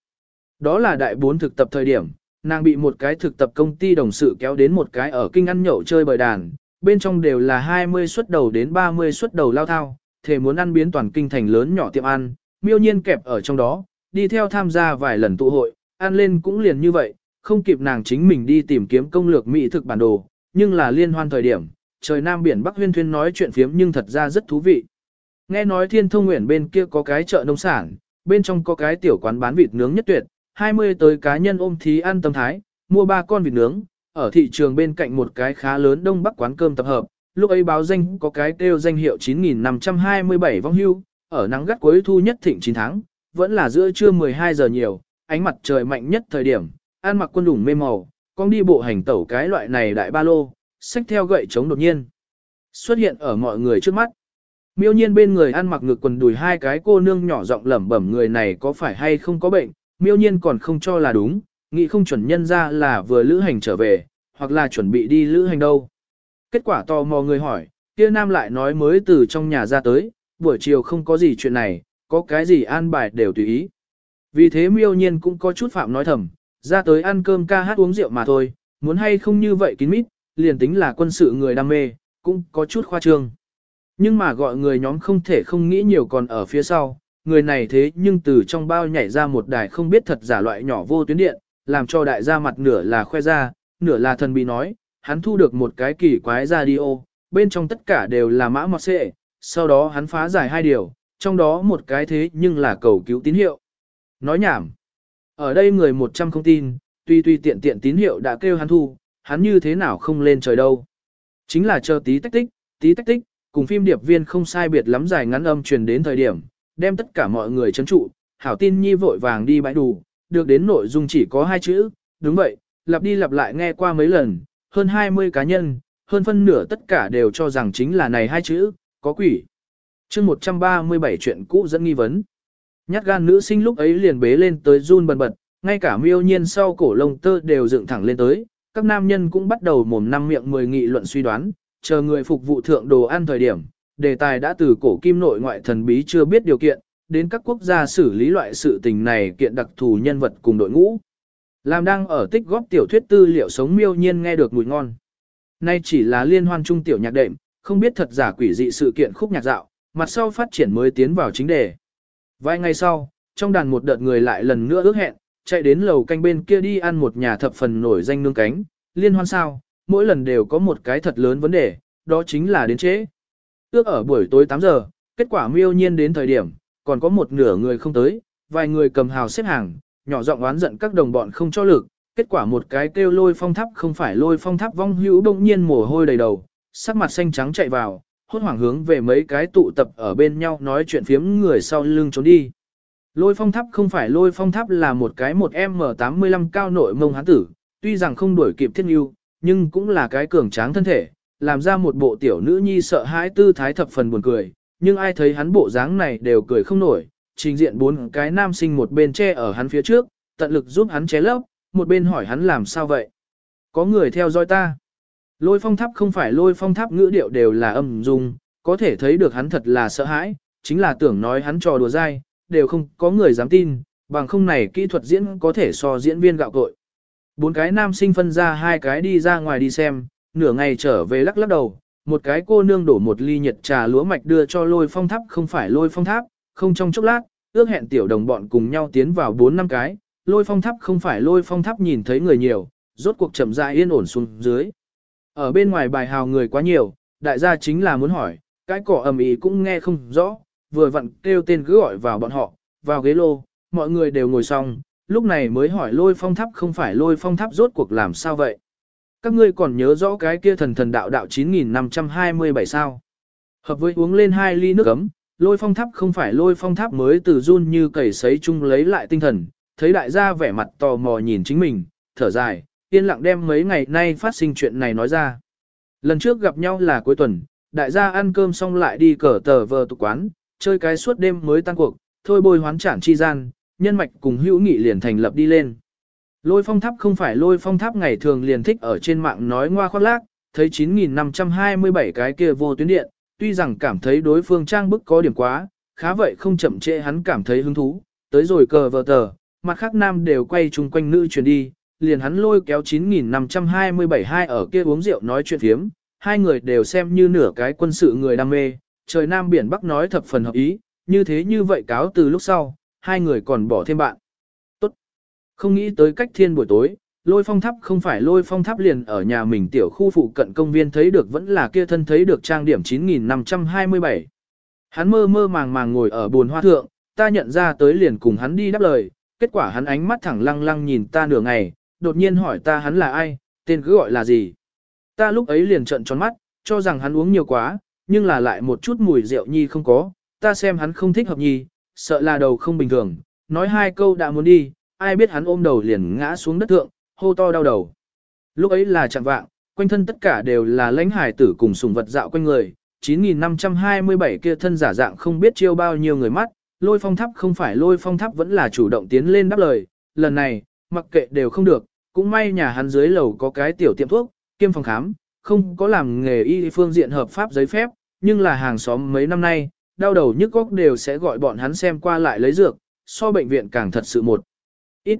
đó là đại bốn thực tập thời điểm, nàng bị một cái thực tập công ty đồng sự kéo đến một cái ở kinh ăn nhậu chơi bời đàn, bên trong đều là 20 suất đầu đến 30 suất đầu lao thao, thể muốn ăn biến toàn kinh thành lớn nhỏ tiệm ăn, miêu nhiên kẹp ở trong đó, đi theo tham gia vài lần tụ hội, ăn lên cũng liền như vậy, không kịp nàng chính mình đi tìm kiếm công lược mỹ thực bản đồ, nhưng là liên hoan thời điểm, trời nam biển Bắc huyên thuyên nói chuyện phiếm nhưng thật ra rất thú vị. Nghe nói thiên thông nguyện bên kia có cái chợ nông sản, bên trong có cái tiểu quán bán vịt nướng nhất tuyệt, 20 tới cá nhân ôm thí ăn tâm thái, mua ba con vịt nướng, ở thị trường bên cạnh một cái khá lớn đông bắc quán cơm tập hợp, lúc ấy báo danh có cái kêu danh hiệu 9527 vong hưu, ở nắng gắt cuối thu nhất thịnh 9 tháng, vẫn là giữa trưa 12 giờ nhiều, ánh mặt trời mạnh nhất thời điểm, ăn mặc quân đủng mê màu, con đi bộ hành tẩu cái loại này đại ba lô, xách theo gậy chống đột nhiên. Xuất hiện ở mọi người trước mắt. Miêu nhiên bên người ăn mặc ngực quần đùi hai cái cô nương nhỏ giọng lẩm bẩm người này có phải hay không có bệnh, miêu nhiên còn không cho là đúng, nghĩ không chuẩn nhân ra là vừa lữ hành trở về, hoặc là chuẩn bị đi lữ hành đâu. Kết quả tò mò người hỏi, kia nam lại nói mới từ trong nhà ra tới, buổi chiều không có gì chuyện này, có cái gì an bài đều tùy ý. Vì thế miêu nhiên cũng có chút phạm nói thầm, ra tới ăn cơm ca hát uống rượu mà thôi, muốn hay không như vậy kín mít, liền tính là quân sự người đam mê, cũng có chút khoa trương. Nhưng mà gọi người nhóm không thể không nghĩ nhiều còn ở phía sau, người này thế nhưng từ trong bao nhảy ra một đài không biết thật giả loại nhỏ vô tuyến điện, làm cho đại gia mặt nửa là khoe ra, nửa là thần bị nói, hắn thu được một cái kỳ quái radio, bên trong tất cả đều là mã mọt xệ, sau đó hắn phá giải hai điều, trong đó một cái thế nhưng là cầu cứu tín hiệu. Nói nhảm, ở đây người 100 không tin, tuy tuy tiện tiện tín hiệu đã kêu hắn thu, hắn như thế nào không lên trời đâu. Chính là chờ tí tách tích, tí tách tích, cùng phim điệp viên không sai biệt lắm dài ngắn âm truyền đến thời điểm, đem tất cả mọi người chấn trụ, hảo tin nhi vội vàng đi bãi đủ, được đến nội dung chỉ có hai chữ, đúng vậy, lặp đi lặp lại nghe qua mấy lần, hơn 20 cá nhân, hơn phân nửa tất cả đều cho rằng chính là này hai chữ, có quỷ. chương 137 chuyện cũ dẫn nghi vấn. Nhát gan nữ sinh lúc ấy liền bế lên tới run bần bật, ngay cả miêu nhiên sau cổ lông tơ đều dựng thẳng lên tới, các nam nhân cũng bắt đầu mồm năm miệng mười nghị luận suy đoán, chờ người phục vụ thượng đồ ăn thời điểm, đề tài đã từ cổ kim nội ngoại thần bí chưa biết điều kiện, đến các quốc gia xử lý loại sự tình này kiện đặc thù nhân vật cùng đội ngũ. Làm đang ở tích góp tiểu thuyết tư liệu sống miêu nhiên nghe được mùi ngon. Nay chỉ là liên hoan trung tiểu nhạc đệm, không biết thật giả quỷ dị sự kiện khúc nhạc dạo, mặt sau phát triển mới tiến vào chính đề. Vài ngày sau, trong đàn một đợt người lại lần nữa ước hẹn, chạy đến lầu canh bên kia đi ăn một nhà thập phần nổi danh nương cánh, liên hoan sao, mỗi lần đều có một cái thật lớn vấn đề, đó chính là đến trễ. Ước ở buổi tối 8 giờ, kết quả miêu nhiên đến thời điểm, còn có một nửa người không tới, vài người cầm hào xếp hàng, nhỏ giọng oán giận các đồng bọn không cho lực, kết quả một cái kêu lôi phong tháp không phải lôi phong tháp vong hữu đông nhiên mồ hôi đầy đầu, sắc mặt xanh trắng chạy vào, hốt hoảng hướng về mấy cái tụ tập ở bên nhau nói chuyện phiếm người sau lưng trốn đi. Lôi phong tháp không phải lôi phong tháp là một cái một M85 cao nội mông hán tử, tuy rằng không đuổi kịp thiên yêu, nhưng cũng là cái cường tráng thân thể, làm ra một bộ tiểu nữ nhi sợ hãi tư thái thập phần buồn cười, nhưng ai thấy hắn bộ dáng này đều cười không nổi, trình diện bốn cái nam sinh một bên che ở hắn phía trước, tận lực giúp hắn che lấp, một bên hỏi hắn làm sao vậy. Có người theo dõi ta. Lôi phong tháp không phải lôi phong tháp ngữ điệu đều là âm dung, có thể thấy được hắn thật là sợ hãi, chính là tưởng nói hắn trò đùa dai, đều không có người dám tin, bằng không này kỹ thuật diễn có thể so diễn viên gạo cội. Bốn cái nam sinh phân ra hai cái đi ra ngoài đi xem, nửa ngày trở về lắc lắc đầu, một cái cô nương đổ một ly nhiệt trà lúa mạch đưa cho lôi phong tháp không phải lôi phong tháp, không trong chốc lát, ước hẹn tiểu đồng bọn cùng nhau tiến vào bốn năm cái, lôi phong tháp không phải lôi phong tháp nhìn thấy người nhiều, rốt cuộc chậm rãi yên ổn xuống dưới. Ở bên ngoài bài hào người quá nhiều, đại gia chính là muốn hỏi, cái cỏ ầm ĩ cũng nghe không rõ, vừa vặn kêu tên cứ gọi vào bọn họ, vào ghế lô, mọi người đều ngồi xong, lúc này mới hỏi lôi phong tháp không phải lôi phong tháp rốt cuộc làm sao vậy. Các ngươi còn nhớ rõ cái kia thần thần đạo đạo 9527 sao. Hợp với uống lên hai ly nước ấm, lôi phong tháp không phải lôi phong tháp mới từ run như cầy sấy chung lấy lại tinh thần, thấy đại gia vẻ mặt tò mò nhìn chính mình, thở dài, yên lặng đem mấy ngày nay phát sinh chuyện này nói ra. Lần trước gặp nhau là cuối tuần, đại gia ăn cơm xong lại đi cờ tờ vờ tục quán, chơi cái suốt đêm mới tan cuộc, thôi bôi hoán trản chi gian, nhân mạch cùng hữu nghị liền thành lập đi lên. Lôi phong tháp không phải lôi phong tháp ngày thường liền thích ở trên mạng nói ngoa khoác lác, thấy 9.527 cái kia vô tuyến điện, tuy rằng cảm thấy đối phương trang bức có điểm quá, khá vậy không chậm trễ hắn cảm thấy hứng thú, tới rồi cờ vờ tờ, mặt khác nam đều quay chung quanh nữ chuyển đi, liền hắn lôi kéo 9.527 hai ở kia uống rượu nói chuyện phiếm, hai người đều xem như nửa cái quân sự người đam mê, trời nam biển bắc nói thập phần hợp ý, như thế như vậy cáo từ lúc sau, hai người còn bỏ thêm bạn. Tốt. Không nghĩ tới cách thiên buổi tối, lôi phong tháp không phải lôi phong tháp liền ở nhà mình tiểu khu phụ cận công viên thấy được vẫn là kia thân thấy được trang điểm 9527. Hắn mơ mơ màng màng ngồi ở bồn hoa thượng, ta nhận ra tới liền cùng hắn đi đáp lời, kết quả hắn ánh mắt thẳng lăng lăng nhìn ta nửa ngày, đột nhiên hỏi ta hắn là ai, tên cứ gọi là gì. Ta lúc ấy liền trợn tròn mắt, cho rằng hắn uống nhiều quá, nhưng là lại một chút mùi rượu nhi không có, ta xem hắn không thích hợp nhi, sợ là đầu không bình thường, nói hai câu đã muốn đi, ai biết hắn ôm đầu liền ngã xuống đất thượng, hô to đau đầu. Lúc ấy là chạm vạng, quanh thân tất cả đều là lãnh hải tử cùng sùng vật dạo quanh người, 9527 kia thân giả dạng không biết chiêu bao nhiêu người mắt, lôi phong tháp không phải lôi phong tháp vẫn là chủ động tiến lên đáp lời, lần này, mặc kệ đều không được, cũng may nhà hắn dưới lầu có cái tiểu tiệm thuốc, kiêm phòng khám, không có làm nghề y phương diện hợp pháp giấy phép, nhưng là hàng xóm mấy năm nay, đau đầu nhức góc đều sẽ gọi bọn hắn xem qua lại lấy dược, so bệnh viện càng thật sự một. Ít.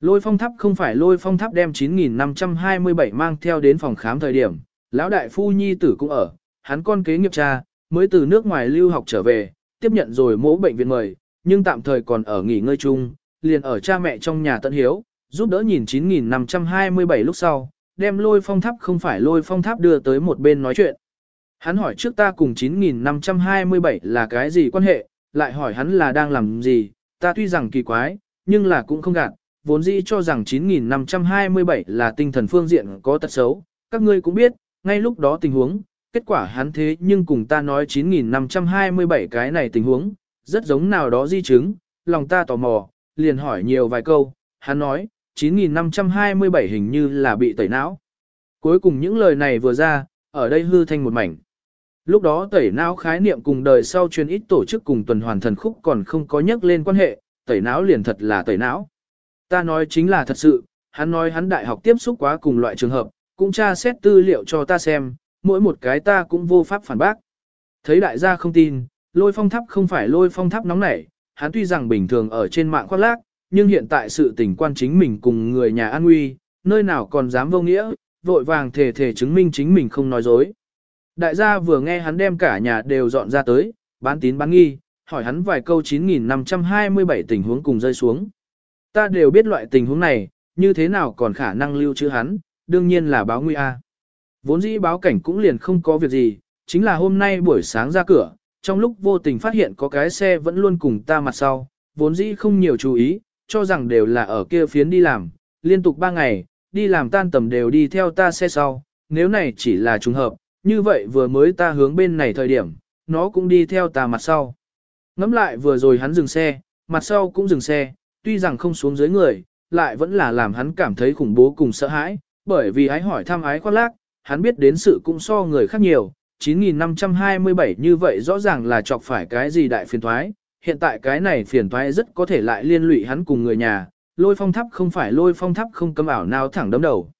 Lôi phong tháp không phải lôi phong tháp đem 9527 mang theo đến phòng khám thời điểm, lão đại phu nhi tử cũng ở, hắn con kế nghiệp cha, mới từ nước ngoài lưu học trở về, tiếp nhận rồi mỗ bệnh viện mời, nhưng tạm thời còn ở nghỉ ngơi chung, liền ở cha mẹ trong nhà tận hiếu, giúp đỡ nhìn 9527 lúc sau, đem lôi phong tháp không phải lôi phong tháp đưa tới một bên nói chuyện. Hắn hỏi trước ta cùng 9527 là cái gì quan hệ, lại hỏi hắn là đang làm gì, ta tuy rằng kỳ quái, nhưng là cũng không gạt, vốn dĩ cho rằng 9527 là tinh thần phương diện có tật xấu, các ngươi cũng biết, ngay lúc đó tình huống, kết quả hắn thế nhưng cùng ta nói 9527 cái này tình huống, rất giống nào đó di chứng, lòng ta tò mò, liền hỏi nhiều vài câu, hắn nói, 9527 hình như là bị tẩy não. Cuối cùng những lời này vừa ra, ở đây hư thành một mảnh. Lúc đó tẩy não khái niệm cùng đời sau truyền ít tổ chức cùng tuần hoàn thần khúc còn không có nhắc lên quan hệ, tẩy não liền thật là tẩy não. Ta nói chính là thật sự, hắn nói hắn đại học tiếp xúc quá cùng loại trường hợp, cũng tra xét tư liệu cho ta xem, mỗi một cái ta cũng vô pháp phản bác. Thấy đại gia không tin, lôi phong tháp không phải lôi phong tháp nóng nảy, hắn tuy rằng bình thường ở trên mạng khoác lác, nhưng hiện tại sự tình quan chính mình cùng người nhà an nguy, nơi nào còn dám vô nghĩa, vội vàng thể thể chứng minh chính mình không nói dối. Đại gia vừa nghe hắn đem cả nhà đều dọn ra tới, bán tín bán nghi, hỏi hắn vài câu 9527 tình huống cùng rơi xuống. Ta đều biết loại tình huống này, như thế nào còn khả năng lưu trữ hắn, đương nhiên là báo nguy a. Vốn dĩ báo cảnh cũng liền không có việc gì, chính là hôm nay buổi sáng ra cửa, trong lúc vô tình phát hiện có cái xe vẫn luôn cùng ta mặt sau, vốn dĩ không nhiều chú ý, cho rằng đều là ở kia phiến đi làm, liên tục 3 ngày, đi làm tan tầm đều đi theo ta xe sau, nếu này chỉ là trùng hợp, như vậy vừa mới ta hướng bên này thời điểm, nó cũng đi theo ta mặt sau. Ngắm lại vừa rồi hắn dừng xe, mặt sau cũng dừng xe, tuy rằng không xuống dưới người, lại vẫn là làm hắn cảm thấy khủng bố cùng sợ hãi, bởi vì ái hỏi thăm ái khoác lác, hắn biết đến sự cũng so người khác nhiều, 9527 như vậy rõ ràng là chọc phải cái gì đại phiền thoái, hiện tại cái này phiền thoái rất có thể lại liên lụy hắn cùng người nhà, lôi phong tháp không phải lôi phong tháp không cấm ảo nào thẳng đấm đầu.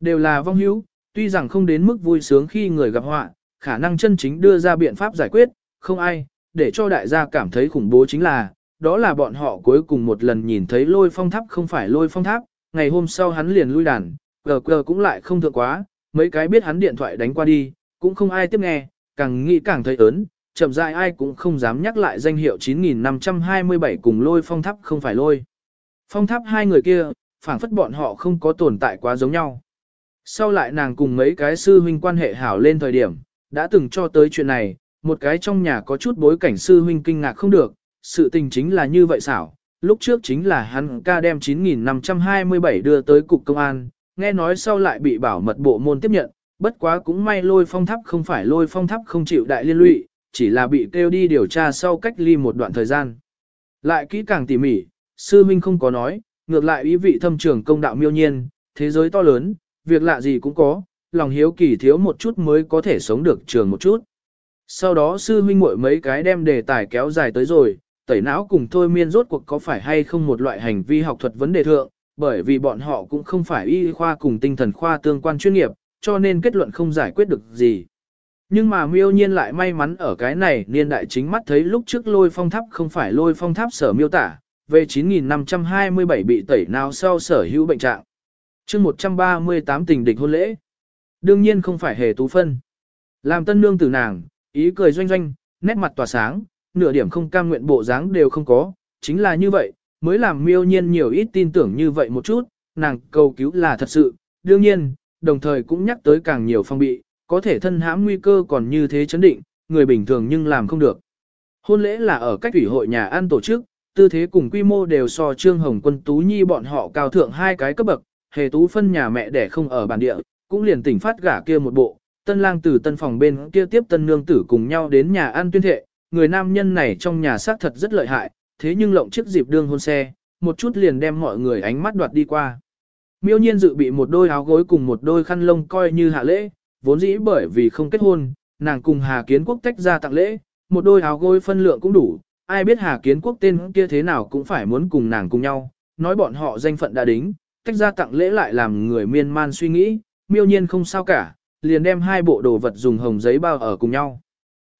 Đều là vong hữu, tuy rằng không đến mức vui sướng khi người gặp họa, khả năng chân chính đưa ra biện pháp giải quyết, không ai, để cho đại gia cảm thấy khủng bố chính là, đó là bọn họ cuối cùng một lần nhìn thấy lôi phong tháp không phải lôi phong tháp, ngày hôm sau hắn liền lui đàn, gờ gờ cũng lại không thượng quá, mấy cái biết hắn điện thoại đánh qua đi, cũng không ai tiếp nghe, càng nghĩ càng thấy ớn, chậm rãi ai cũng không dám nhắc lại danh hiệu 9527 cùng lôi phong tháp không phải lôi. Phong tháp hai người kia, phảng phất bọn họ không có tồn tại quá giống nhau. Sau lại nàng cùng mấy cái sư huynh quan hệ hảo lên thời điểm, đã từng cho tới chuyện này, một cái trong nhà có chút bối cảnh sư huynh kinh ngạc không được, sự tình chính là như vậy xảo. Lúc trước chính là hắn ca đem 9527 đưa tới cục công an, nghe nói sau lại bị bảo mật bộ môn tiếp nhận, bất quá cũng may lôi phong tháp không phải lôi phong tháp không chịu đại liên lụy, chỉ là bị kêu đi điều tra sau cách ly một đoạn thời gian. Lại kỹ càng tỉ mỉ, sư minh không có nói, ngược lại ý vị thâm trường công đạo miêu nhiên, thế giới to lớn, việc lạ gì cũng có, lòng hiếu kỳ thiếu một chút mới có thể sống được trường một chút. Sau đó sư huynh muội mấy cái đem đề tài kéo dài tới rồi, tẩy não cùng thôi miên rốt cuộc có phải hay không một loại hành vi học thuật vấn đề thượng, bởi vì bọn họ cũng không phải y khoa cùng tinh thần khoa tương quan chuyên nghiệp, cho nên kết luận không giải quyết được gì. Nhưng mà miêu nhiên lại may mắn ở cái này niên đại chính mắt thấy lúc trước lôi phong tháp không phải lôi phong tháp sở miêu tả, về 9527 bị tẩy nào sau sở hữu bệnh trạng. chương 138 tình địch hôn lễ. Đương nhiên không phải hề tú phân. Làm tân nương tử nàng, ý cười doanh doanh, nét mặt tỏa sáng, nửa điểm không cam nguyện bộ dáng đều không có, chính là như vậy, mới làm miêu nhiên nhiều ít tin tưởng như vậy một chút, nàng cầu cứu là thật sự, đương nhiên, đồng thời cũng nhắc tới càng nhiều phong bị, có thể thân hãm nguy cơ còn như thế chấn định, người bình thường nhưng làm không được. Hôn lễ là ở cách ủy hội nhà ăn tổ chức, tư thế cùng quy mô đều so Trương Hồng Quân Tú Nhi bọn họ cao thượng hai cái cấp bậc, hề tú phân nhà mẹ đẻ không ở bản địa, cũng liền tỉnh phát gả kia một bộ, tân lang từ tân phòng bên kia tiếp tân nương tử cùng nhau đến nhà ăn tuyên thệ, người nam nhân này trong nhà xác thật rất lợi hại, thế nhưng lộng chiếc dịp đương hôn xe, một chút liền đem mọi người ánh mắt đoạt đi qua. Miêu nhiên dự bị một đôi áo gối cùng một đôi khăn lông coi như hạ lễ, vốn dĩ bởi vì không kết hôn, nàng cùng Hà Kiến Quốc tách ra tặng lễ, một đôi áo gối phân lượng cũng đủ, ai biết Hà Kiến Quốc tên kia thế nào cũng phải muốn cùng nàng cùng nhau, nói bọn họ danh phận đã đính, tách ra tặng lễ lại làm người miên man suy nghĩ, miêu nhiên không sao cả, liền đem hai bộ đồ vật dùng hồng giấy bao ở cùng nhau.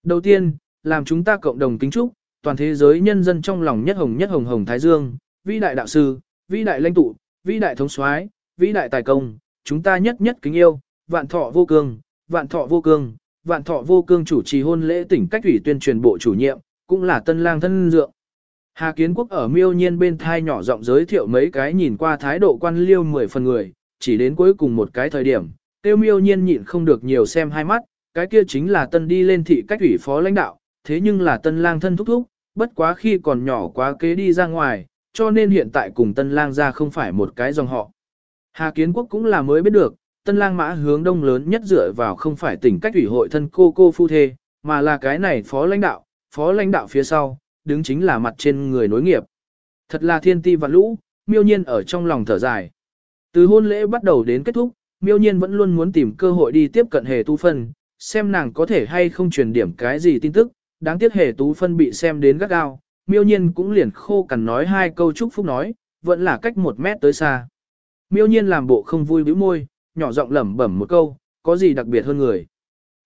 Đầu tiên, làm chúng ta cộng đồng kính chúc, toàn thế giới nhân dân trong lòng nhất hồng nhất hồng hồng Thái Dương, vĩ đại đạo sư, vĩ đại lãnh tụ, vĩ đại thống soái, vĩ đại tài công, chúng ta nhất nhất kính yêu, vạn thọ vô cương, vạn thọ vô cương, vạn thọ vô cương chủ trì hôn lễ tỉnh cách ủy tuyên truyền bộ chủ nhiệm, cũng là tân lang thân dượng. Hà Kiến Quốc ở miêu nhiên bên thai nhỏ giọng giới thiệu mấy cái nhìn qua thái độ quan liêu mười phần người, chỉ đến cuối cùng một cái thời điểm, tiêu miêu nhiên nhịn không được nhiều xem hai mắt, cái kia chính là tân đi lên thị cách ủy phó lãnh đạo, thế nhưng là tân lang thân thúc thúc, bất quá khi còn nhỏ quá kế đi ra ngoài, cho nên hiện tại cùng tân lang ra không phải một cái dòng họ. Hà Kiến Quốc cũng là mới biết được, tân lang mã hướng đông lớn nhất dựa vào không phải tỉnh cách ủy hội thân cô cô phu thê, mà là cái này phó lãnh đạo, phó lãnh đạo phía sau, đứng chính là mặt trên người nối nghiệp. Thật là thiên ti và lũ, miêu nhiên ở trong lòng thở dài. Từ hôn lễ bắt đầu đến kết thúc, miêu nhiên vẫn luôn muốn tìm cơ hội đi tiếp cận hề tu phân, xem nàng có thể hay không truyền điểm cái gì tin tức, đáng tiếc hề tú phân bị xem đến gắt gao, miêu nhiên cũng liền khô cằn nói hai câu chúc phúc nói, vẫn là cách một mét tới xa. Miêu nhiên làm bộ không vui bĩu môi, nhỏ giọng lẩm bẩm một câu, có gì đặc biệt hơn người.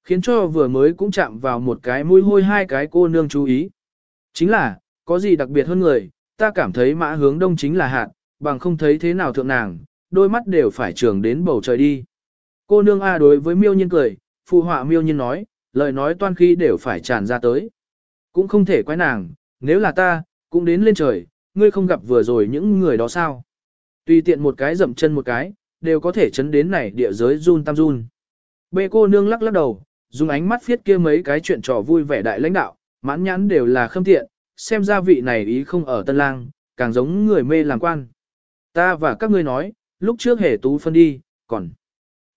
Khiến cho vừa mới cũng chạm vào một cái mũi hôi hai cái cô nương chú ý. Chính là, có gì đặc biệt hơn người, ta cảm thấy mã hướng đông chính là hạn bằng không thấy thế nào thượng nàng, đôi mắt đều phải trường đến bầu trời đi. Cô nương A đối với miêu nhiên cười, phụ họa miêu nhiên nói, lời nói toan khi đều phải tràn ra tới. Cũng không thể quái nàng, nếu là ta, cũng đến lên trời, ngươi không gặp vừa rồi những người đó sao. Tùy tiện một cái dậm chân một cái, đều có thể chấn đến này địa giới run tam run. Bê cô nương lắc lắc đầu, dùng ánh mắt phiết kia mấy cái chuyện trò vui vẻ đại lãnh đạo, mãn nhãn đều là khâm tiện, xem ra vị này ý không ở tân lang, càng giống người mê làm quan. Ta và các ngươi nói, lúc trước hề tú phân đi, còn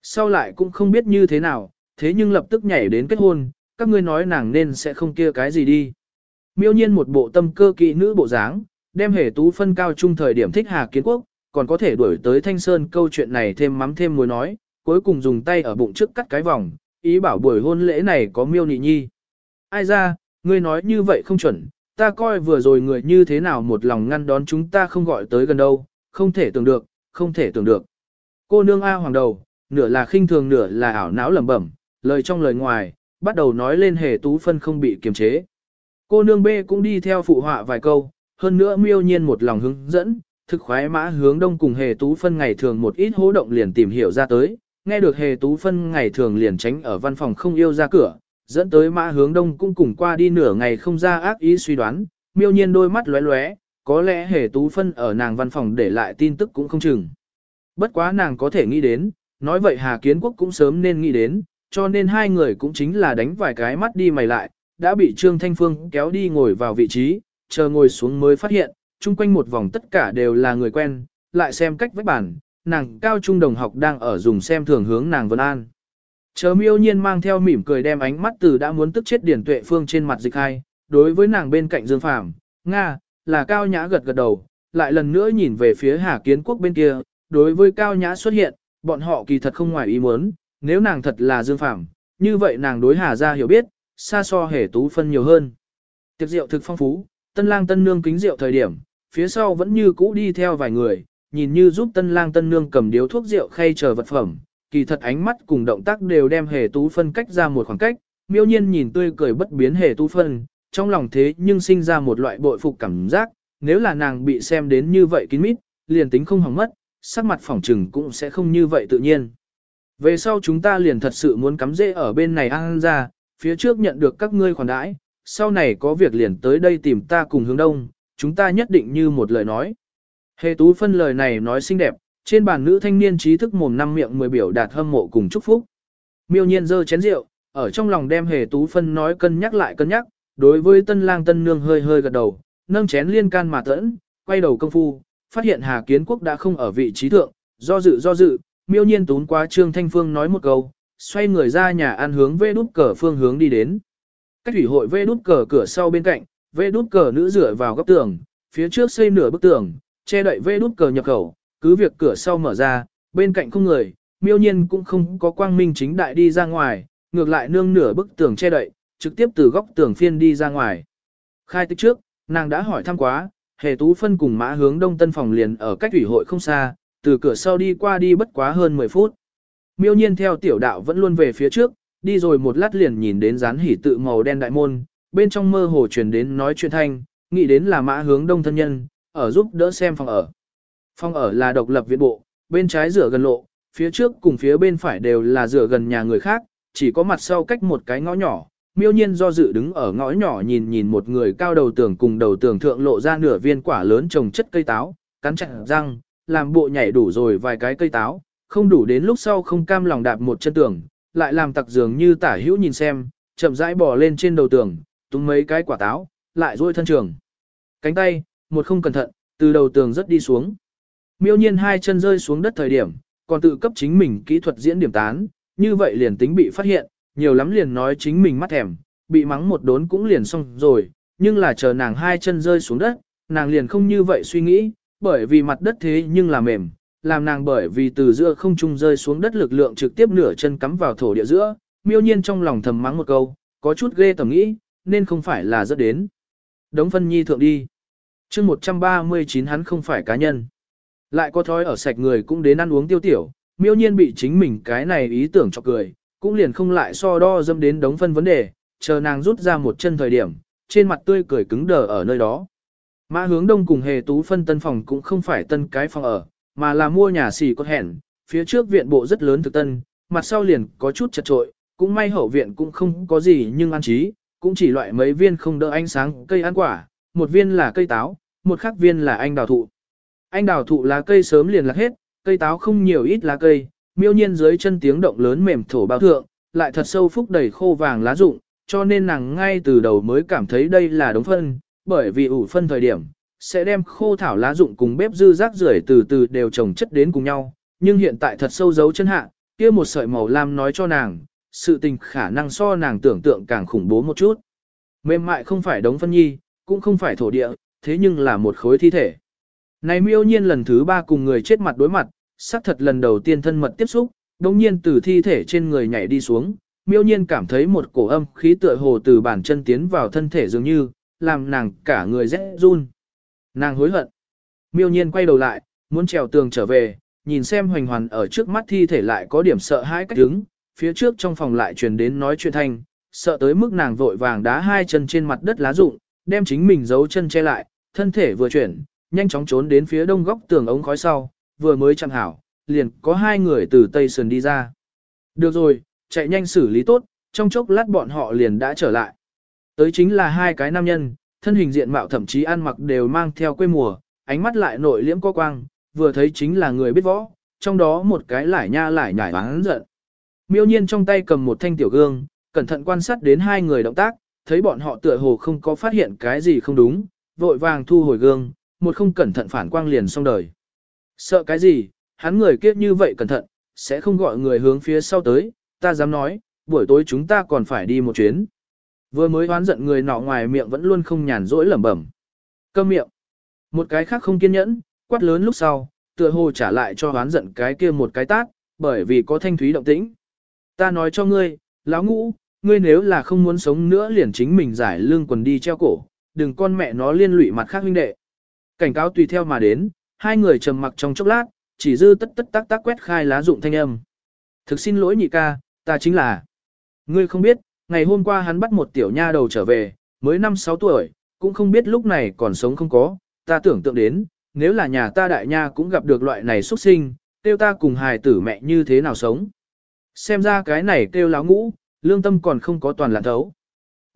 sau lại cũng không biết như thế nào, thế nhưng lập tức nhảy đến kết hôn, các ngươi nói nàng nên sẽ không kia cái gì đi. Miêu nhiên một bộ tâm cơ kỵ nữ bộ dáng, đem hề tú phân cao trung thời điểm thích Hà Kiến Quốc, còn có thể đuổi tới Thanh Sơn câu chuyện này thêm mắm thêm muối nói, cuối cùng dùng tay ở bụng trước cắt cái vòng, ý bảo buổi hôn lễ này có miêu nị nhi. Ai ra, ngươi nói như vậy không chuẩn, ta coi vừa rồi người như thế nào một lòng ngăn đón chúng ta không gọi tới gần đâu, không thể tưởng được, không thể tưởng được. Cô nương A hoàng đầu, nửa là khinh thường nửa là ảo não lẩm bẩm, lời trong lời ngoài, bắt đầu nói lên hề tú phân không bị kiềm chế. Cô nương B cũng đi theo phụ họa vài câu, hơn nữa miêu nhiên một lòng hướng dẫn, thực khoái mã hướng đông cùng hề tú phân ngày thường một ít hố động liền tìm hiểu ra tới, nghe được hề tú phân ngày thường liền tránh ở văn phòng không yêu ra cửa, dẫn tới mã hướng đông cũng cùng qua đi nửa ngày không ra ác ý suy đoán, miêu nhiên đôi mắt lóe lóe, có lẽ hề tú phân ở nàng văn phòng để lại tin tức cũng không chừng. Bất quá nàng có thể nghĩ đến, nói vậy Hà Kiến Quốc cũng sớm nên nghĩ đến, cho nên hai người cũng chính là đánh vài cái mắt đi mày lại, đã bị Trương Thanh Phương kéo đi ngồi vào vị trí, chờ ngồi xuống mới phát hiện, chung quanh một vòng tất cả đều là người quen, lại xem cách vách bản, nàng cao trung đồng học đang ở dùng xem thường hướng nàng Vân An. Chờ miêu nhiên mang theo mỉm cười đem ánh mắt từ đã muốn tức chết điển tuệ phương trên mặt dịch hai, đối với nàng bên cạnh Dương Phàm Nga, là cao nhã gật gật đầu, lại lần nữa nhìn về phía Hà Kiến Quốc bên kia, đối với cao nhã xuất hiện, bọn họ kỳ thật không ngoài ý muốn, nếu nàng thật là Dương Phàm như vậy nàng đối Hà ra hiểu biết, xa so hề tú phân nhiều hơn. Tiệc rượu thực phong phú, tân lang tân nương kính rượu thời điểm, phía sau vẫn như cũ đi theo vài người, nhìn như giúp tân lang tân nương cầm điếu thuốc rượu khay chờ vật phẩm, kỳ thật ánh mắt cùng động tác đều đem hề tú phân cách ra một khoảng cách, miêu nhiên nhìn tươi cười bất biến hề tú phân, trong lòng thế nhưng sinh ra một loại bội phục cảm giác, nếu là nàng bị xem đến như vậy kín mít, liền tính không hỏng mất, sắc mặt phỏng trừng cũng sẽ không như vậy tự nhiên. Về sau chúng ta liền thật sự muốn cắm rễ ở bên này ăn ra, phía trước nhận được các ngươi khoản đãi, sau này có việc liền tới đây tìm ta cùng hướng đông, chúng ta nhất định như một lời nói. Hề tú phân lời này nói xinh đẹp, Trên bàn nữ thanh niên trí thức mồm năm miệng mười biểu đạt hâm mộ cùng chúc phúc. Miêu nhiên dơ chén rượu, ở trong lòng đem hề tú phân nói cân nhắc lại cân nhắc, đối với tân lang tân nương hơi hơi gật đầu, nâng chén liên can mà tẫn, quay đầu công phu, phát hiện Hà Kiến Quốc đã không ở vị trí thượng, do dự do dự, miêu nhiên tún qua Trương Thanh Phương nói một câu, xoay người ra nhà ăn hướng vê đút cờ phương hướng đi đến. Cách thủy hội vê đút cờ cửa sau bên cạnh, vê đút cờ nữ rửa vào góc tường, phía trước xây nửa bức tường, che đậy vê đút cờ nhập khẩu, cứ việc cửa sau mở ra, bên cạnh không người, miêu nhiên cũng không có quang minh chính đại đi ra ngoài, ngược lại nương nửa bức tường che đậy, trực tiếp từ góc tường phiên đi ra ngoài. Khai tích trước, nàng đã hỏi thăm quá, hề tú phân cùng mã hướng đông tân phòng liền ở cách ủy hội không xa, từ cửa sau đi qua đi bất quá hơn 10 phút. Miêu nhiên theo tiểu đạo vẫn luôn về phía trước, đi rồi một lát liền nhìn đến dán hỉ tự màu đen đại môn, bên trong mơ hồ truyền đến nói chuyện thanh, nghĩ đến là mã hướng đông thân nhân, ở giúp đỡ xem phòng ở. Phòng ở là độc lập viện bộ, bên trái rửa gần lộ, phía trước cùng phía bên phải đều là rửa gần nhà người khác, chỉ có mặt sau cách một cái ngõ nhỏ. Miêu nhiên do dự đứng ở ngõ nhỏ nhìn nhìn một người cao đầu tường cùng đầu tường thượng lộ ra nửa viên quả lớn trồng chất cây táo, cắn chặt răng, làm bộ nhảy đủ rồi vài cái cây táo, không đủ đến lúc sau không cam lòng đạp một chân tường, lại làm tặc dường như tả hữu nhìn xem, chậm rãi bò lên trên đầu tường, túm mấy cái quả táo, lại duỗi thân trường. Cánh tay, một không cẩn thận, từ đầu tường rất đi xuống. Miêu nhiên hai chân rơi xuống đất thời điểm, còn tự cấp chính mình kỹ thuật diễn điểm tán, như vậy liền tính bị phát hiện, nhiều lắm liền nói chính mình mắt thèm, bị mắng một đốn cũng liền xong rồi, nhưng là chờ nàng hai chân rơi xuống đất, nàng liền không như vậy suy nghĩ, bởi vì mặt đất thế nhưng là mềm, làm nàng bởi vì từ giữa không trung rơi xuống đất lực lượng trực tiếp nửa chân cắm vào thổ địa giữa, miêu nhiên trong lòng thầm mắng một câu, có chút ghê tầm nghĩ, nên không phải là rất đến. Đống phân nhi thượng đi. chương 139 hắn không phải cá nhân. Lại có thói ở sạch người cũng đến ăn uống tiêu tiểu, miêu nhiên bị chính mình cái này ý tưởng cho cười, cũng liền không lại so đo dâm đến đống phân vấn đề, chờ nàng rút ra một chân thời điểm, trên mặt tươi cười cứng đờ ở nơi đó. Mã hướng đông cùng hề tú phân tân phòng cũng không phải tân cái phòng ở, mà là mua nhà xì có hẻn, phía trước viện bộ rất lớn thực tân, mặt sau liền có chút chật trội, cũng may hậu viện cũng không có gì nhưng an trí, cũng chỉ loại mấy viên không đỡ ánh sáng cây ăn quả, một viên là cây táo, một khác viên là anh đào thụ. Anh đào thụ lá cây sớm liền lạc hết, cây táo không nhiều ít lá cây, miêu nhiên dưới chân tiếng động lớn mềm thổ bao thượng, lại thật sâu phúc đầy khô vàng lá rụng, cho nên nàng ngay từ đầu mới cảm thấy đây là đống phân, bởi vì ủ phân thời điểm, sẽ đem khô thảo lá rụng cùng bếp dư rác rưởi từ từ đều trồng chất đến cùng nhau, nhưng hiện tại thật sâu giấu chân hạ, kia một sợi màu lam nói cho nàng, sự tình khả năng so nàng tưởng tượng càng khủng bố một chút. Mềm mại không phải đống phân nhi, cũng không phải thổ địa, thế nhưng là một khối thi thể. Này miêu nhiên lần thứ ba cùng người chết mặt đối mặt, xác thật lần đầu tiên thân mật tiếp xúc, đồng nhiên từ thi thể trên người nhảy đi xuống, miêu nhiên cảm thấy một cổ âm khí tựa hồ từ bàn chân tiến vào thân thể dường như, làm nàng cả người rẽ run. Nàng hối hận. Miêu nhiên quay đầu lại, muốn trèo tường trở về, nhìn xem hoành hoàn ở trước mắt thi thể lại có điểm sợ hãi cách đứng, phía trước trong phòng lại truyền đến nói chuyện thanh, sợ tới mức nàng vội vàng đá hai chân trên mặt đất lá rụng, đem chính mình giấu chân che lại, thân thể vừa chuyển, nhanh chóng trốn đến phía đông góc tường ống khói sau, vừa mới chạm hảo, liền có hai người từ tây sườn đi ra. Được rồi, chạy nhanh xử lý tốt, trong chốc lát bọn họ liền đã trở lại. Tới chính là hai cái nam nhân, thân hình diện mạo thậm chí ăn mặc đều mang theo quê mùa, ánh mắt lại nội liễm có quang, vừa thấy chính là người biết võ, trong đó một cái lải nha lải nhải bán giận. Miêu nhiên trong tay cầm một thanh tiểu gương, cẩn thận quan sát đến hai người động tác, thấy bọn họ tựa hồ không có phát hiện cái gì không đúng, vội vàng thu hồi gương, một không cẩn thận phản quang liền xong đời. Sợ cái gì, hắn người kiếp như vậy cẩn thận, sẽ không gọi người hướng phía sau tới, ta dám nói, buổi tối chúng ta còn phải đi một chuyến. Vừa mới oán giận người nọ ngoài miệng vẫn luôn không nhàn rỗi lẩm bẩm. Câm miệng. Một cái khác không kiên nhẫn, quát lớn lúc sau, tựa hồ trả lại cho oán giận cái kia một cái tát, bởi vì có thanh thúy động tĩnh. Ta nói cho ngươi, lão ngũ, ngươi nếu là không muốn sống nữa liền chính mình giải lương quần đi treo cổ, đừng con mẹ nó liên lụy mặt khác huynh đệ. Cảnh cáo tùy theo mà đến, hai người trầm mặc trong chốc lát, chỉ dư tất tất tác tác quét khai lá dụng thanh âm. Thực xin lỗi nhị ca, ta chính là. Ngươi không biết, ngày hôm qua hắn bắt một tiểu nha đầu trở về, mới 5-6 tuổi, cũng không biết lúc này còn sống không có, ta tưởng tượng đến, nếu là nhà ta đại nha cũng gặp được loại này xuất sinh, tiêu ta cùng hài tử mẹ như thế nào sống. Xem ra cái này kêu láo ngũ, lương tâm còn không có toàn lạn thấu.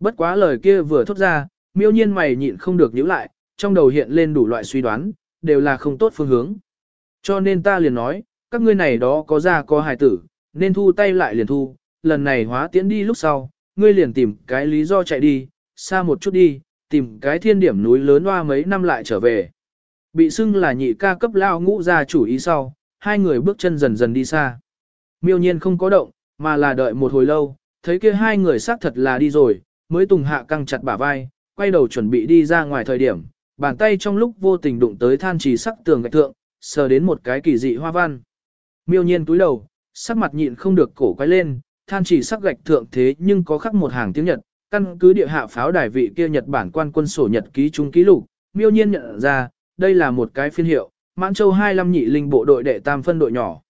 Bất quá lời kia vừa thốt ra, miêu nhiên mày nhịn không được nhíu lại, trong đầu hiện lên đủ loại suy đoán, đều là không tốt phương hướng. Cho nên ta liền nói, các ngươi này đó có ra có hài tử, nên thu tay lại liền thu, lần này hóa tiễn đi lúc sau, ngươi liền tìm cái lý do chạy đi, xa một chút đi, tìm cái thiên điểm núi lớn hoa mấy năm lại trở về. Bị xưng là nhị ca cấp lao ngũ ra chủ ý sau, hai người bước chân dần dần đi xa. Miêu nhiên không có động, mà là đợi một hồi lâu, thấy kia hai người xác thật là đi rồi, mới tùng hạ căng chặt bả vai, quay đầu chuẩn bị đi ra ngoài thời điểm, bàn tay trong lúc vô tình đụng tới than trì sắc tường gạch thượng, sờ đến một cái kỳ dị hoa văn. Miêu nhiên túi đầu, sắc mặt nhịn không được cổ quay lên, than chỉ sắc gạch thượng thế nhưng có khắc một hàng tiếng Nhật, căn cứ địa hạ pháo đài vị kia Nhật Bản quan quân sổ nhật ký trung ký lục, miêu nhiên nhận ra, đây là một cái phiên hiệu, Mãn Châu 25 nhị linh bộ đội đệ tam phân đội nhỏ.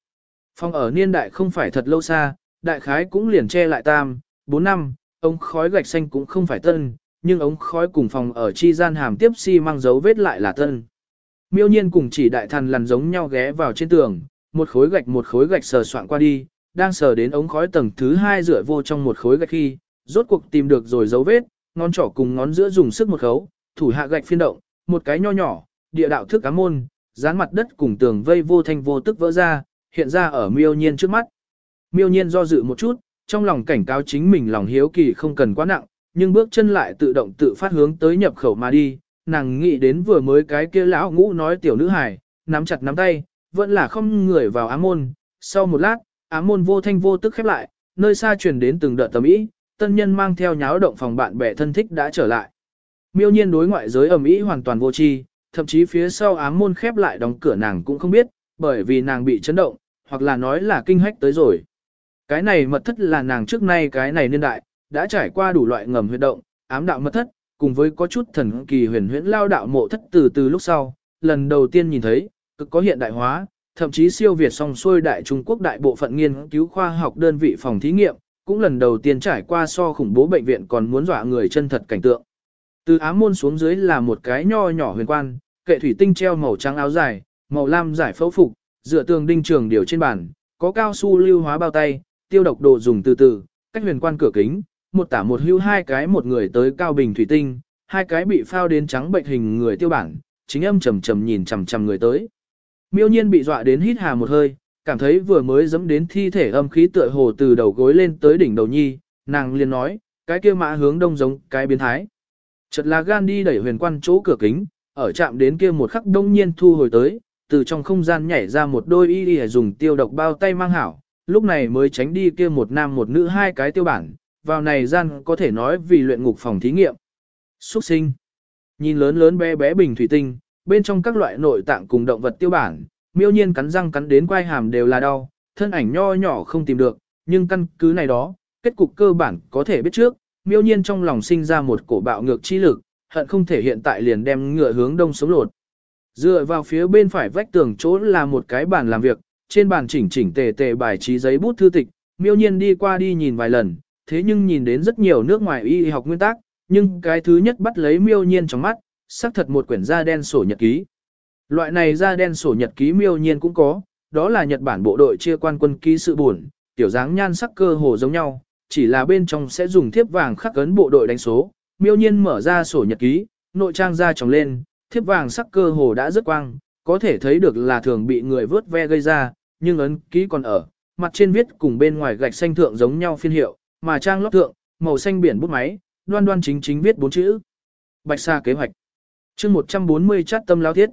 Phòng ở niên đại không phải thật lâu xa, đại khái cũng liền che lại tam, 4 năm, ống khói gạch xanh cũng không phải tân, nhưng ống khói cùng phòng ở chi gian hàm tiếp xi si mang dấu vết lại là tân. Miêu nhiên cùng chỉ đại thần lằn giống nhau ghé vào trên tường, một khối gạch một khối gạch sờ soạn qua đi, đang sờ đến ống khói tầng thứ hai rửa vô trong một khối gạch khi, rốt cuộc tìm được rồi dấu vết, ngón trỏ cùng ngón giữa dùng sức một khấu, thủ hạ gạch phiên động, một cái nho nhỏ, địa đạo thức cá môn, dán mặt đất cùng tường vây vô thanh vô tức vỡ ra, hiện ra ở miêu nhiên trước mắt. Miêu nhiên do dự một chút, trong lòng cảnh cáo chính mình lòng hiếu kỳ không cần quá nặng, nhưng bước chân lại tự động tự phát hướng tới nhập khẩu mà đi, nàng nghĩ đến vừa mới cái kia lão ngũ nói tiểu nữ hài, nắm chặt nắm tay, vẫn là không người vào ám môn, sau một lát, ám môn vô thanh vô tức khép lại, nơi xa truyền đến từng đợt tầm ý, tân nhân mang theo nháo động phòng bạn bè thân thích đã trở lại. Miêu nhiên đối ngoại giới ầm ý hoàn toàn vô tri, thậm chí phía sau ám môn khép lại đóng cửa nàng cũng không biết, bởi vì nàng bị chấn động, hoặc là nói là kinh hách tới rồi. Cái này mật thất là nàng trước nay cái này niên đại, đã trải qua đủ loại ngầm huyệt động, ám đạo mật thất, cùng với có chút thần kỳ huyền huyễn lao đạo mộ thất từ từ lúc sau, lần đầu tiên nhìn thấy, cực có hiện đại hóa, thậm chí siêu việt song xuôi đại Trung Quốc đại bộ phận nghiên cứu khoa học đơn vị phòng thí nghiệm, cũng lần đầu tiên trải qua so khủng bố bệnh viện còn muốn dọa người chân thật cảnh tượng. Từ ám môn xuống dưới là một cái nho nhỏ huyền quan, kệ thủy tinh treo màu trắng áo dài, màu lam giải phẫu phục, dựa tường đinh trường điều trên bàn, có cao su lưu hóa bao tay, tiêu độc đồ dùng từ từ, cách huyền quan cửa kính, một tả một hưu hai cái một người tới cao bình thủy tinh, hai cái bị phao đến trắng bệnh hình người tiêu bản, chính âm trầm trầm nhìn chằm chằm người tới. Miêu nhiên bị dọa đến hít hà một hơi, cảm thấy vừa mới dẫm đến thi thể âm khí tựa hồ từ đầu gối lên tới đỉnh đầu nhi, nàng liền nói, cái kia mã hướng đông giống cái biến thái. Chợt là gan đi đẩy huyền quan chỗ cửa kính, ở chạm đến kia một khắc đông nhiên thu hồi tới, từ trong không gian nhảy ra một đôi y y dùng tiêu độc bao tay mang hảo, lúc này mới tránh đi kia một nam một nữ hai cái tiêu bản, vào này gian có thể nói vì luyện ngục phòng thí nghiệm. Xuất sinh. Nhìn lớn lớn bé bé bình thủy tinh, bên trong các loại nội tạng cùng động vật tiêu bản, miêu nhiên cắn răng cắn đến quai hàm đều là đau, thân ảnh nho nhỏ không tìm được, nhưng căn cứ này đó, kết cục cơ bản có thể biết trước, miêu nhiên trong lòng sinh ra một cổ bạo ngược chi lực, hận không thể hiện tại liền đem ngựa hướng đông sống lột. Dựa vào phía bên phải vách tường chỗ là một cái bàn làm việc, trên bàn chỉnh chỉnh tề tề bài trí giấy bút thư tịch, miêu nhiên đi qua đi nhìn vài lần, thế nhưng nhìn đến rất nhiều nước ngoài y học nguyên tắc, nhưng cái thứ nhất bắt lấy miêu nhiên trong mắt, xác thật một quyển da đen sổ nhật ký. Loại này da đen sổ nhật ký miêu nhiên cũng có, đó là Nhật Bản bộ đội chia quan quân ký sự buồn, tiểu dáng nhan sắc cơ hồ giống nhau, chỉ là bên trong sẽ dùng thiếp vàng khắc ấn bộ đội đánh số. Miêu nhiên mở ra sổ nhật ký, nội trang ra trồng lên, thiếp vàng sắc cơ hồ đã rất quang, có thể thấy được là thường bị người vớt ve gây ra, nhưng ấn ký còn ở, mặt trên viết cùng bên ngoài gạch xanh thượng giống nhau phiên hiệu, mà trang lót thượng, màu xanh biển bút máy, đoan đoan chính chính viết bốn chữ. Bạch Sa kế hoạch. chương 140 chát tâm lao thiết.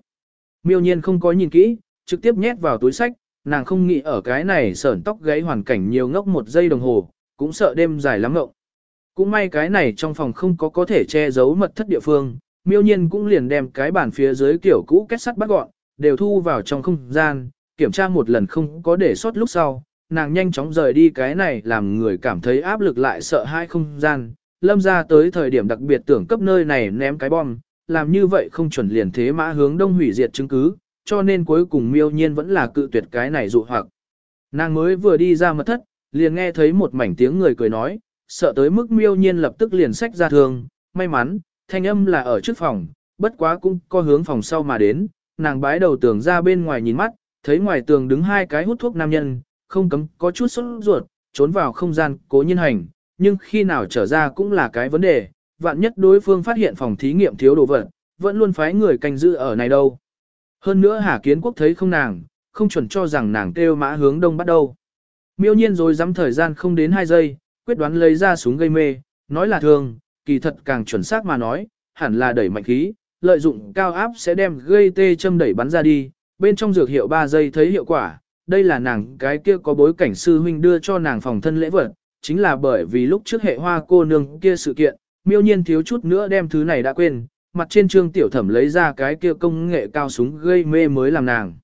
Miêu nhiên không có nhìn kỹ, trực tiếp nhét vào túi sách, nàng không nghĩ ở cái này sởn tóc gáy hoàn cảnh nhiều ngốc một giây đồng hồ, cũng sợ đêm dài lắm ngộng. Cũng may cái này trong phòng không có có thể che giấu mật thất địa phương, miêu nhiên cũng liền đem cái bàn phía dưới kiểu cũ kết sắt bắt gọn, đều thu vào trong không gian, kiểm tra một lần không có để sót lúc sau, nàng nhanh chóng rời đi cái này làm người cảm thấy áp lực lại sợ hai không gian, lâm ra tới thời điểm đặc biệt tưởng cấp nơi này ném cái bom, làm như vậy không chuẩn liền thế mã hướng đông hủy diệt chứng cứ, cho nên cuối cùng miêu nhiên vẫn là cự tuyệt cái này dụ hoặc. Nàng mới vừa đi ra mật thất, liền nghe thấy một mảnh tiếng người cười nói, sợ tới mức miêu nhiên lập tức liền sách ra thường, may mắn, thanh âm là ở trước phòng, bất quá cũng có hướng phòng sau mà đến, nàng bái đầu tường ra bên ngoài nhìn mắt, thấy ngoài tường đứng hai cái hút thuốc nam nhân, không cấm có chút sốt ruột, trốn vào không gian cố nhiên hành, nhưng khi nào trở ra cũng là cái vấn đề, vạn nhất đối phương phát hiện phòng thí nghiệm thiếu đồ vật, vẫn luôn phái người canh giữ ở này đâu. Hơn nữa Hà Kiến Quốc thấy không nàng, không chuẩn cho rằng nàng kêu mã hướng đông bắt đầu. Miêu nhiên rồi dám thời gian không đến 2 giây, quyết đoán lấy ra súng gây mê, nói là thường, kỳ thật càng chuẩn xác mà nói, hẳn là đẩy mạnh khí, lợi dụng cao áp sẽ đem gây tê châm đẩy bắn ra đi, bên trong dược hiệu 3 giây thấy hiệu quả, đây là nàng cái kia có bối cảnh sư huynh đưa cho nàng phòng thân lễ vật, chính là bởi vì lúc trước hệ hoa cô nương kia sự kiện, miêu nhiên thiếu chút nữa đem thứ này đã quên, mặt trên trương tiểu thẩm lấy ra cái kia công nghệ cao súng gây mê mới làm nàng.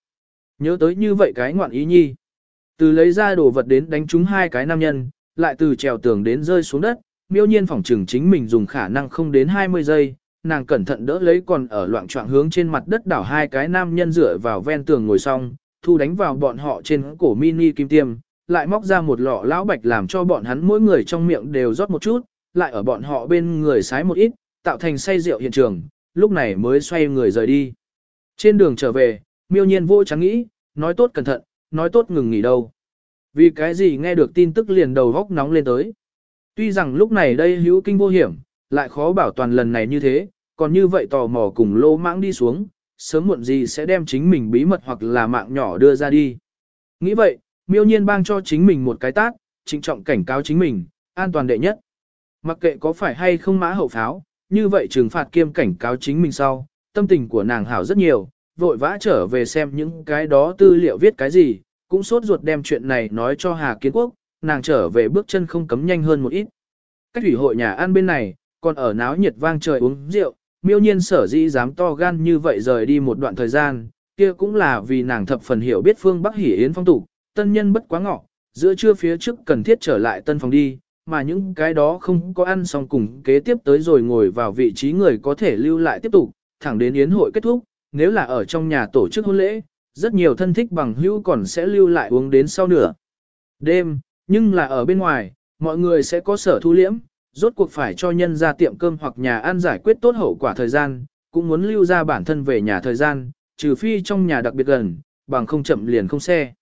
Nhớ tới như vậy cái ngoạn ý nhi. Từ lấy ra đồ vật đến đánh trúng hai cái nam nhân, lại từ trèo tường đến rơi xuống đất, miêu nhiên phỏng trừng chính mình dùng khả năng không đến 20 giây, nàng cẩn thận đỡ lấy còn ở loạn trọng hướng trên mặt đất đảo hai cái nam nhân dựa vào ven tường ngồi xong, thu đánh vào bọn họ trên cổ mini kim tiêm, lại móc ra một lọ lão bạch làm cho bọn hắn mỗi người trong miệng đều rót một chút, lại ở bọn họ bên người sái một ít, tạo thành say rượu hiện trường, lúc này mới xoay người rời đi. Trên đường trở về, miêu nhiên vô trắng nghĩ, nói tốt cẩn thận, nói tốt ngừng nghỉ đâu. Vì cái gì nghe được tin tức liền đầu góc nóng lên tới. Tuy rằng lúc này đây hữu kinh vô hiểm, lại khó bảo toàn lần này như thế, còn như vậy tò mò cùng lô mãng đi xuống, sớm muộn gì sẽ đem chính mình bí mật hoặc là mạng nhỏ đưa ra đi. Nghĩ vậy, miêu nhiên bang cho chính mình một cái tác, trịnh trọng cảnh cáo chính mình, an toàn đệ nhất. Mặc kệ có phải hay không mã hậu pháo, như vậy trừng phạt kiêm cảnh cáo chính mình sau, tâm tình của nàng hảo rất nhiều, vội vã trở về xem những cái đó tư liệu viết cái gì, cũng sốt ruột đem chuyện này nói cho Hà Kiến Quốc, nàng trở về bước chân không cấm nhanh hơn một ít. Cách thủy hội nhà ăn bên này, còn ở náo nhiệt vang trời uống rượu, miêu nhiên sở dĩ dám to gan như vậy rời đi một đoạn thời gian, kia cũng là vì nàng thập phần hiểu biết phương Bắc Hỉ Yến phong tục, tân nhân bất quá ngọ, giữa trưa phía trước cần thiết trở lại tân phòng đi, mà những cái đó không có ăn xong cùng kế tiếp tới rồi ngồi vào vị trí người có thể lưu lại tiếp tục, thẳng đến yến hội kết thúc, nếu là ở trong nhà tổ chức hôn lễ, rất nhiều thân thích bằng hữu còn sẽ lưu lại uống đến sau nửa đêm, nhưng là ở bên ngoài, mọi người sẽ có sở thu liễm, rốt cuộc phải cho nhân ra tiệm cơm hoặc nhà ăn giải quyết tốt hậu quả thời gian, cũng muốn lưu ra bản thân về nhà thời gian, trừ phi trong nhà đặc biệt gần, bằng không chậm liền không xe.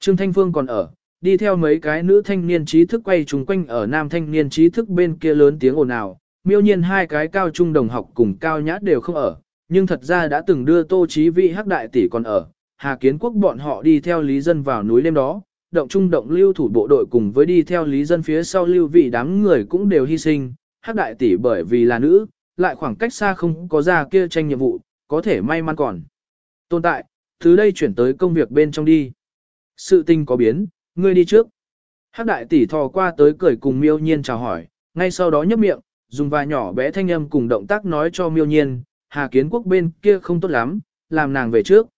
Trương Thanh Phương còn ở, đi theo mấy cái nữ thanh niên trí thức quay chung quanh ở nam thanh niên trí thức bên kia lớn tiếng ồn ào, miêu nhiên hai cái cao trung đồng học cùng cao nhã đều không ở, nhưng thật ra đã từng đưa tô trí vị hắc đại tỷ còn ở, Hà Kiến Quốc bọn họ đi theo Lý Dân vào núi đêm đó, động trung động lưu thủ bộ đội cùng với đi theo Lý Dân phía sau lưu vị đám người cũng đều hy sinh, hắc đại tỷ bởi vì là nữ, lại khoảng cách xa không có ra kia tranh nhiệm vụ, có thể may mắn còn. Tồn tại, thứ đây chuyển tới công việc bên trong đi. Sự tình có biến, ngươi đi trước. Hắc đại tỷ thò qua tới cười cùng miêu nhiên chào hỏi, ngay sau đó nhấp miệng, dùng vài nhỏ bé thanh âm cùng động tác nói cho miêu nhiên, Hà Kiến Quốc bên kia không tốt lắm, làm nàng về trước.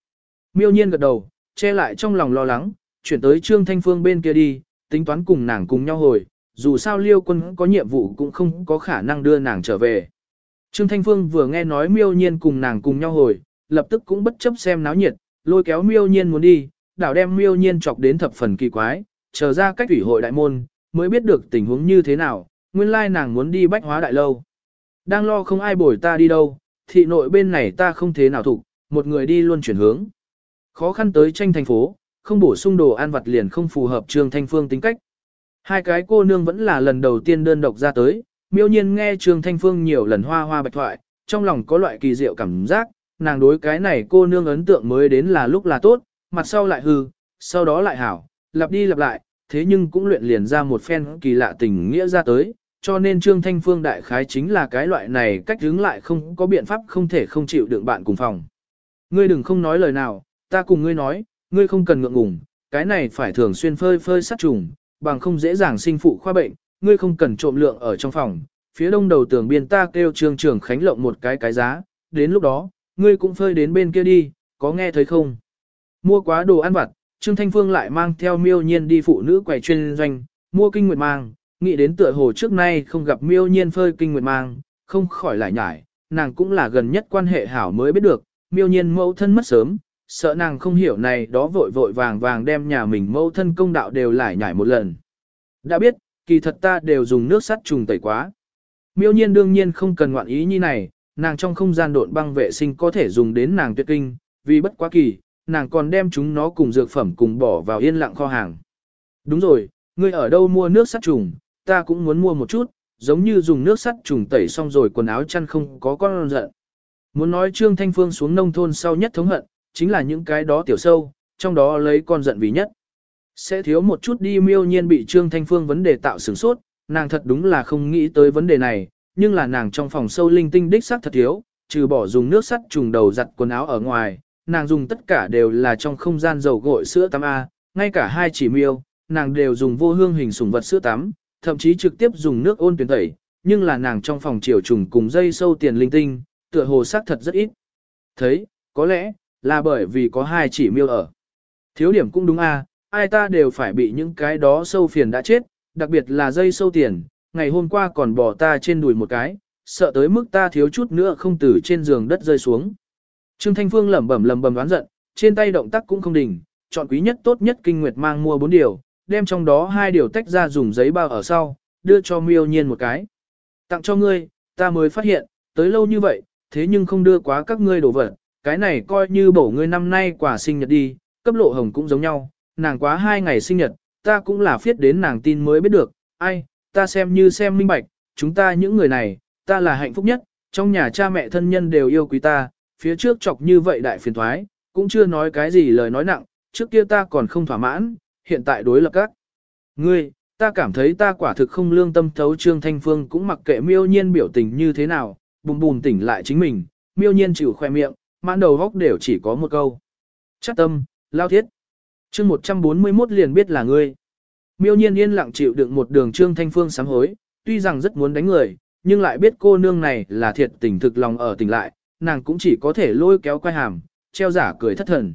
Miêu nhiên gật đầu, che lại trong lòng lo lắng, chuyển tới Trương Thanh Phương bên kia đi, tính toán cùng nàng cùng nhau hồi, dù sao liêu quân có nhiệm vụ cũng không có khả năng đưa nàng trở về. Trương Thanh Phương vừa nghe nói miêu nhiên cùng nàng cùng nhau hồi, lập tức cũng bất chấp xem náo nhiệt, lôi kéo miêu nhiên muốn đi, đảo đem miêu nhiên chọc đến thập phần kỳ quái, chờ ra cách ủy hội đại môn, mới biết được tình huống như thế nào, nguyên lai nàng muốn đi bách hóa đại lâu. Đang lo không ai bồi ta đi đâu, thị nội bên này ta không thế nào thủ, một người đi luôn chuyển hướng. Khó khăn tới tranh thành phố, không bổ sung đồ ăn vặt liền không phù hợp Trương Thanh Phương tính cách. Hai cái cô nương vẫn là lần đầu tiên đơn độc ra tới, miêu nhiên nghe Trương Thanh Phương nhiều lần hoa hoa bạch thoại, trong lòng có loại kỳ diệu cảm giác, nàng đối cái này cô nương ấn tượng mới đến là lúc là tốt, mặt sau lại hư, sau đó lại hảo, lặp đi lặp lại, thế nhưng cũng luyện liền ra một phen kỳ lạ tình nghĩa ra tới, cho nên Trương Thanh Phương đại khái chính là cái loại này cách hướng lại không có biện pháp không thể không chịu đựng bạn cùng phòng. Ngươi đừng không nói lời nào, ta cùng ngươi nói, ngươi không cần ngượng ngùng, cái này phải thường xuyên phơi phơi sát trùng, bằng không dễ dàng sinh phụ khoa bệnh, ngươi không cần trộm lượng ở trong phòng, phía đông đầu tường biên ta kêu Trương Trường Khánh lộng một cái cái giá, đến lúc đó, ngươi cũng phơi đến bên kia đi, có nghe thấy không? Mua quá đồ ăn vặt, Trương Thanh Phương lại mang theo miêu nhiên đi phụ nữ quầy chuyên doanh, mua kinh nguyệt mang, nghĩ đến tựa hồ trước nay không gặp miêu nhiên phơi kinh nguyệt mang, không khỏi lại nhải, nàng cũng là gần nhất quan hệ hảo mới biết được, miêu nhiên mẫu thân mất sớm, sợ nàng không hiểu này đó vội vội vàng vàng đem nhà mình mâu thân công đạo đều lại nhải một lần. Đã biết, kỳ thật ta đều dùng nước sắt trùng tẩy quá. Miêu nhiên đương nhiên không cần ngoạn ý như này, nàng trong không gian độn băng vệ sinh có thể dùng đến nàng tuyệt kinh, vì bất quá kỳ, nàng còn đem chúng nó cùng dược phẩm cùng bỏ vào yên lặng kho hàng. Đúng rồi, ngươi ở đâu mua nước sắt trùng, ta cũng muốn mua một chút, giống như dùng nước sắt trùng tẩy xong rồi quần áo chăn không có con giận. Muốn nói Trương Thanh Phương xuống nông thôn sau nhất thống hận, chính là những cái đó tiểu sâu, trong đó lấy con giận vì nhất. Sẽ thiếu một chút đi miêu nhiên bị Trương Thanh Phương vấn đề tạo sửng sốt, nàng thật đúng là không nghĩ tới vấn đề này, nhưng là nàng trong phòng sâu linh tinh đích xác thật thiếu, trừ bỏ dùng nước sắt trùng đầu giặt quần áo ở ngoài, nàng dùng tất cả đều là trong không gian dầu gội sữa tắm A, ngay cả hai chỉ miêu, nàng đều dùng vô hương hình sủng vật sữa tắm, thậm chí trực tiếp dùng nước ôn tuyển tẩy, nhưng là nàng trong phòng chiều trùng cùng dây sâu tiền linh tinh, tựa hồ sắc thật rất ít. Thấy, có lẽ, là bởi vì có hai chỉ miêu ở. Thiếu điểm cũng đúng a, ai ta đều phải bị những cái đó sâu phiền đã chết, đặc biệt là dây sâu tiền, ngày hôm qua còn bỏ ta trên đùi một cái, sợ tới mức ta thiếu chút nữa không từ trên giường đất rơi xuống. Trương Thanh Phương lẩm bẩm lẩm bẩm đoán giận, trên tay động tác cũng không đình, chọn quý nhất tốt nhất kinh nguyệt mang mua bốn điều, đem trong đó hai điều tách ra dùng giấy bao ở sau, đưa cho miêu nhiên một cái. Tặng cho ngươi, ta mới phát hiện, tới lâu như vậy, thế nhưng không đưa quá các ngươi đồ vật, cái này coi như bổ ngươi năm nay quả sinh nhật đi, cấp lộ hồng cũng giống nhau, nàng quá hai ngày sinh nhật, ta cũng là phiết đến nàng tin mới biết được, ai, ta xem như xem minh bạch, chúng ta những người này, ta là hạnh phúc nhất, trong nhà cha mẹ thân nhân đều yêu quý ta, phía trước chọc như vậy đại phiền thoái, cũng chưa nói cái gì lời nói nặng, trước kia ta còn không thỏa mãn, hiện tại đối lập các. Ngươi, ta cảm thấy ta quả thực không lương tâm thấu Trương Thanh Phương cũng mặc kệ miêu nhiên biểu tình như thế nào, bùm bùm tỉnh lại chính mình, miêu nhiên chịu khoe miệng, mãn đầu góc đều chỉ có một câu. Chắc tâm, lao thiết. chương 141 liền biết là ngươi. Miêu nhiên yên lặng chịu đựng một đường Trương Thanh Phương sám hối, tuy rằng rất muốn đánh người, nhưng lại biết cô nương này là thiệt tình thực lòng ở tỉnh lại, nàng cũng chỉ có thể lôi kéo quay hàm, treo giả cười thất thần.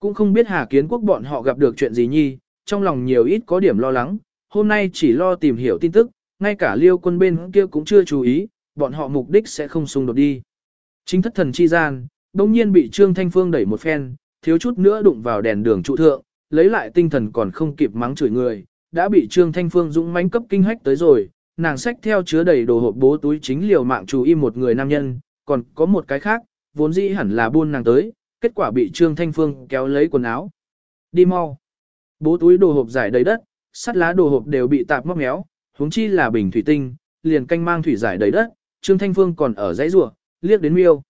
Cũng không biết Hà Kiến Quốc bọn họ gặp được chuyện gì nhi, trong lòng nhiều ít có điểm lo lắng, hôm nay chỉ lo tìm hiểu tin tức, ngay cả liêu quân bên kia cũng chưa chú ý, bọn họ mục đích sẽ không xung đột đi. Chính thất thần chi gian, đông nhiên bị Trương Thanh Phương đẩy một phen, thiếu chút nữa đụng vào đèn đường trụ thượng, lấy lại tinh thần còn không kịp mắng chửi người, đã bị Trương Thanh Phương dũng mãnh cấp kinh hách tới rồi, nàng xách theo chứa đầy đồ hộp bố túi chính liều mạng chú im một người nam nhân, còn có một cái khác, vốn dĩ hẳn là buôn nàng tới, kết quả bị Trương Thanh Phương kéo lấy quần áo. Đi mau. Bố túi đồ hộp giải đầy đất, sắt lá đồ hộp đều bị tạp móc méo, huống chi là bình thủy tinh, liền canh mang thủy giải đầy đất, Trương Thanh Phương còn ở dãy rủa, liếc đến miêu,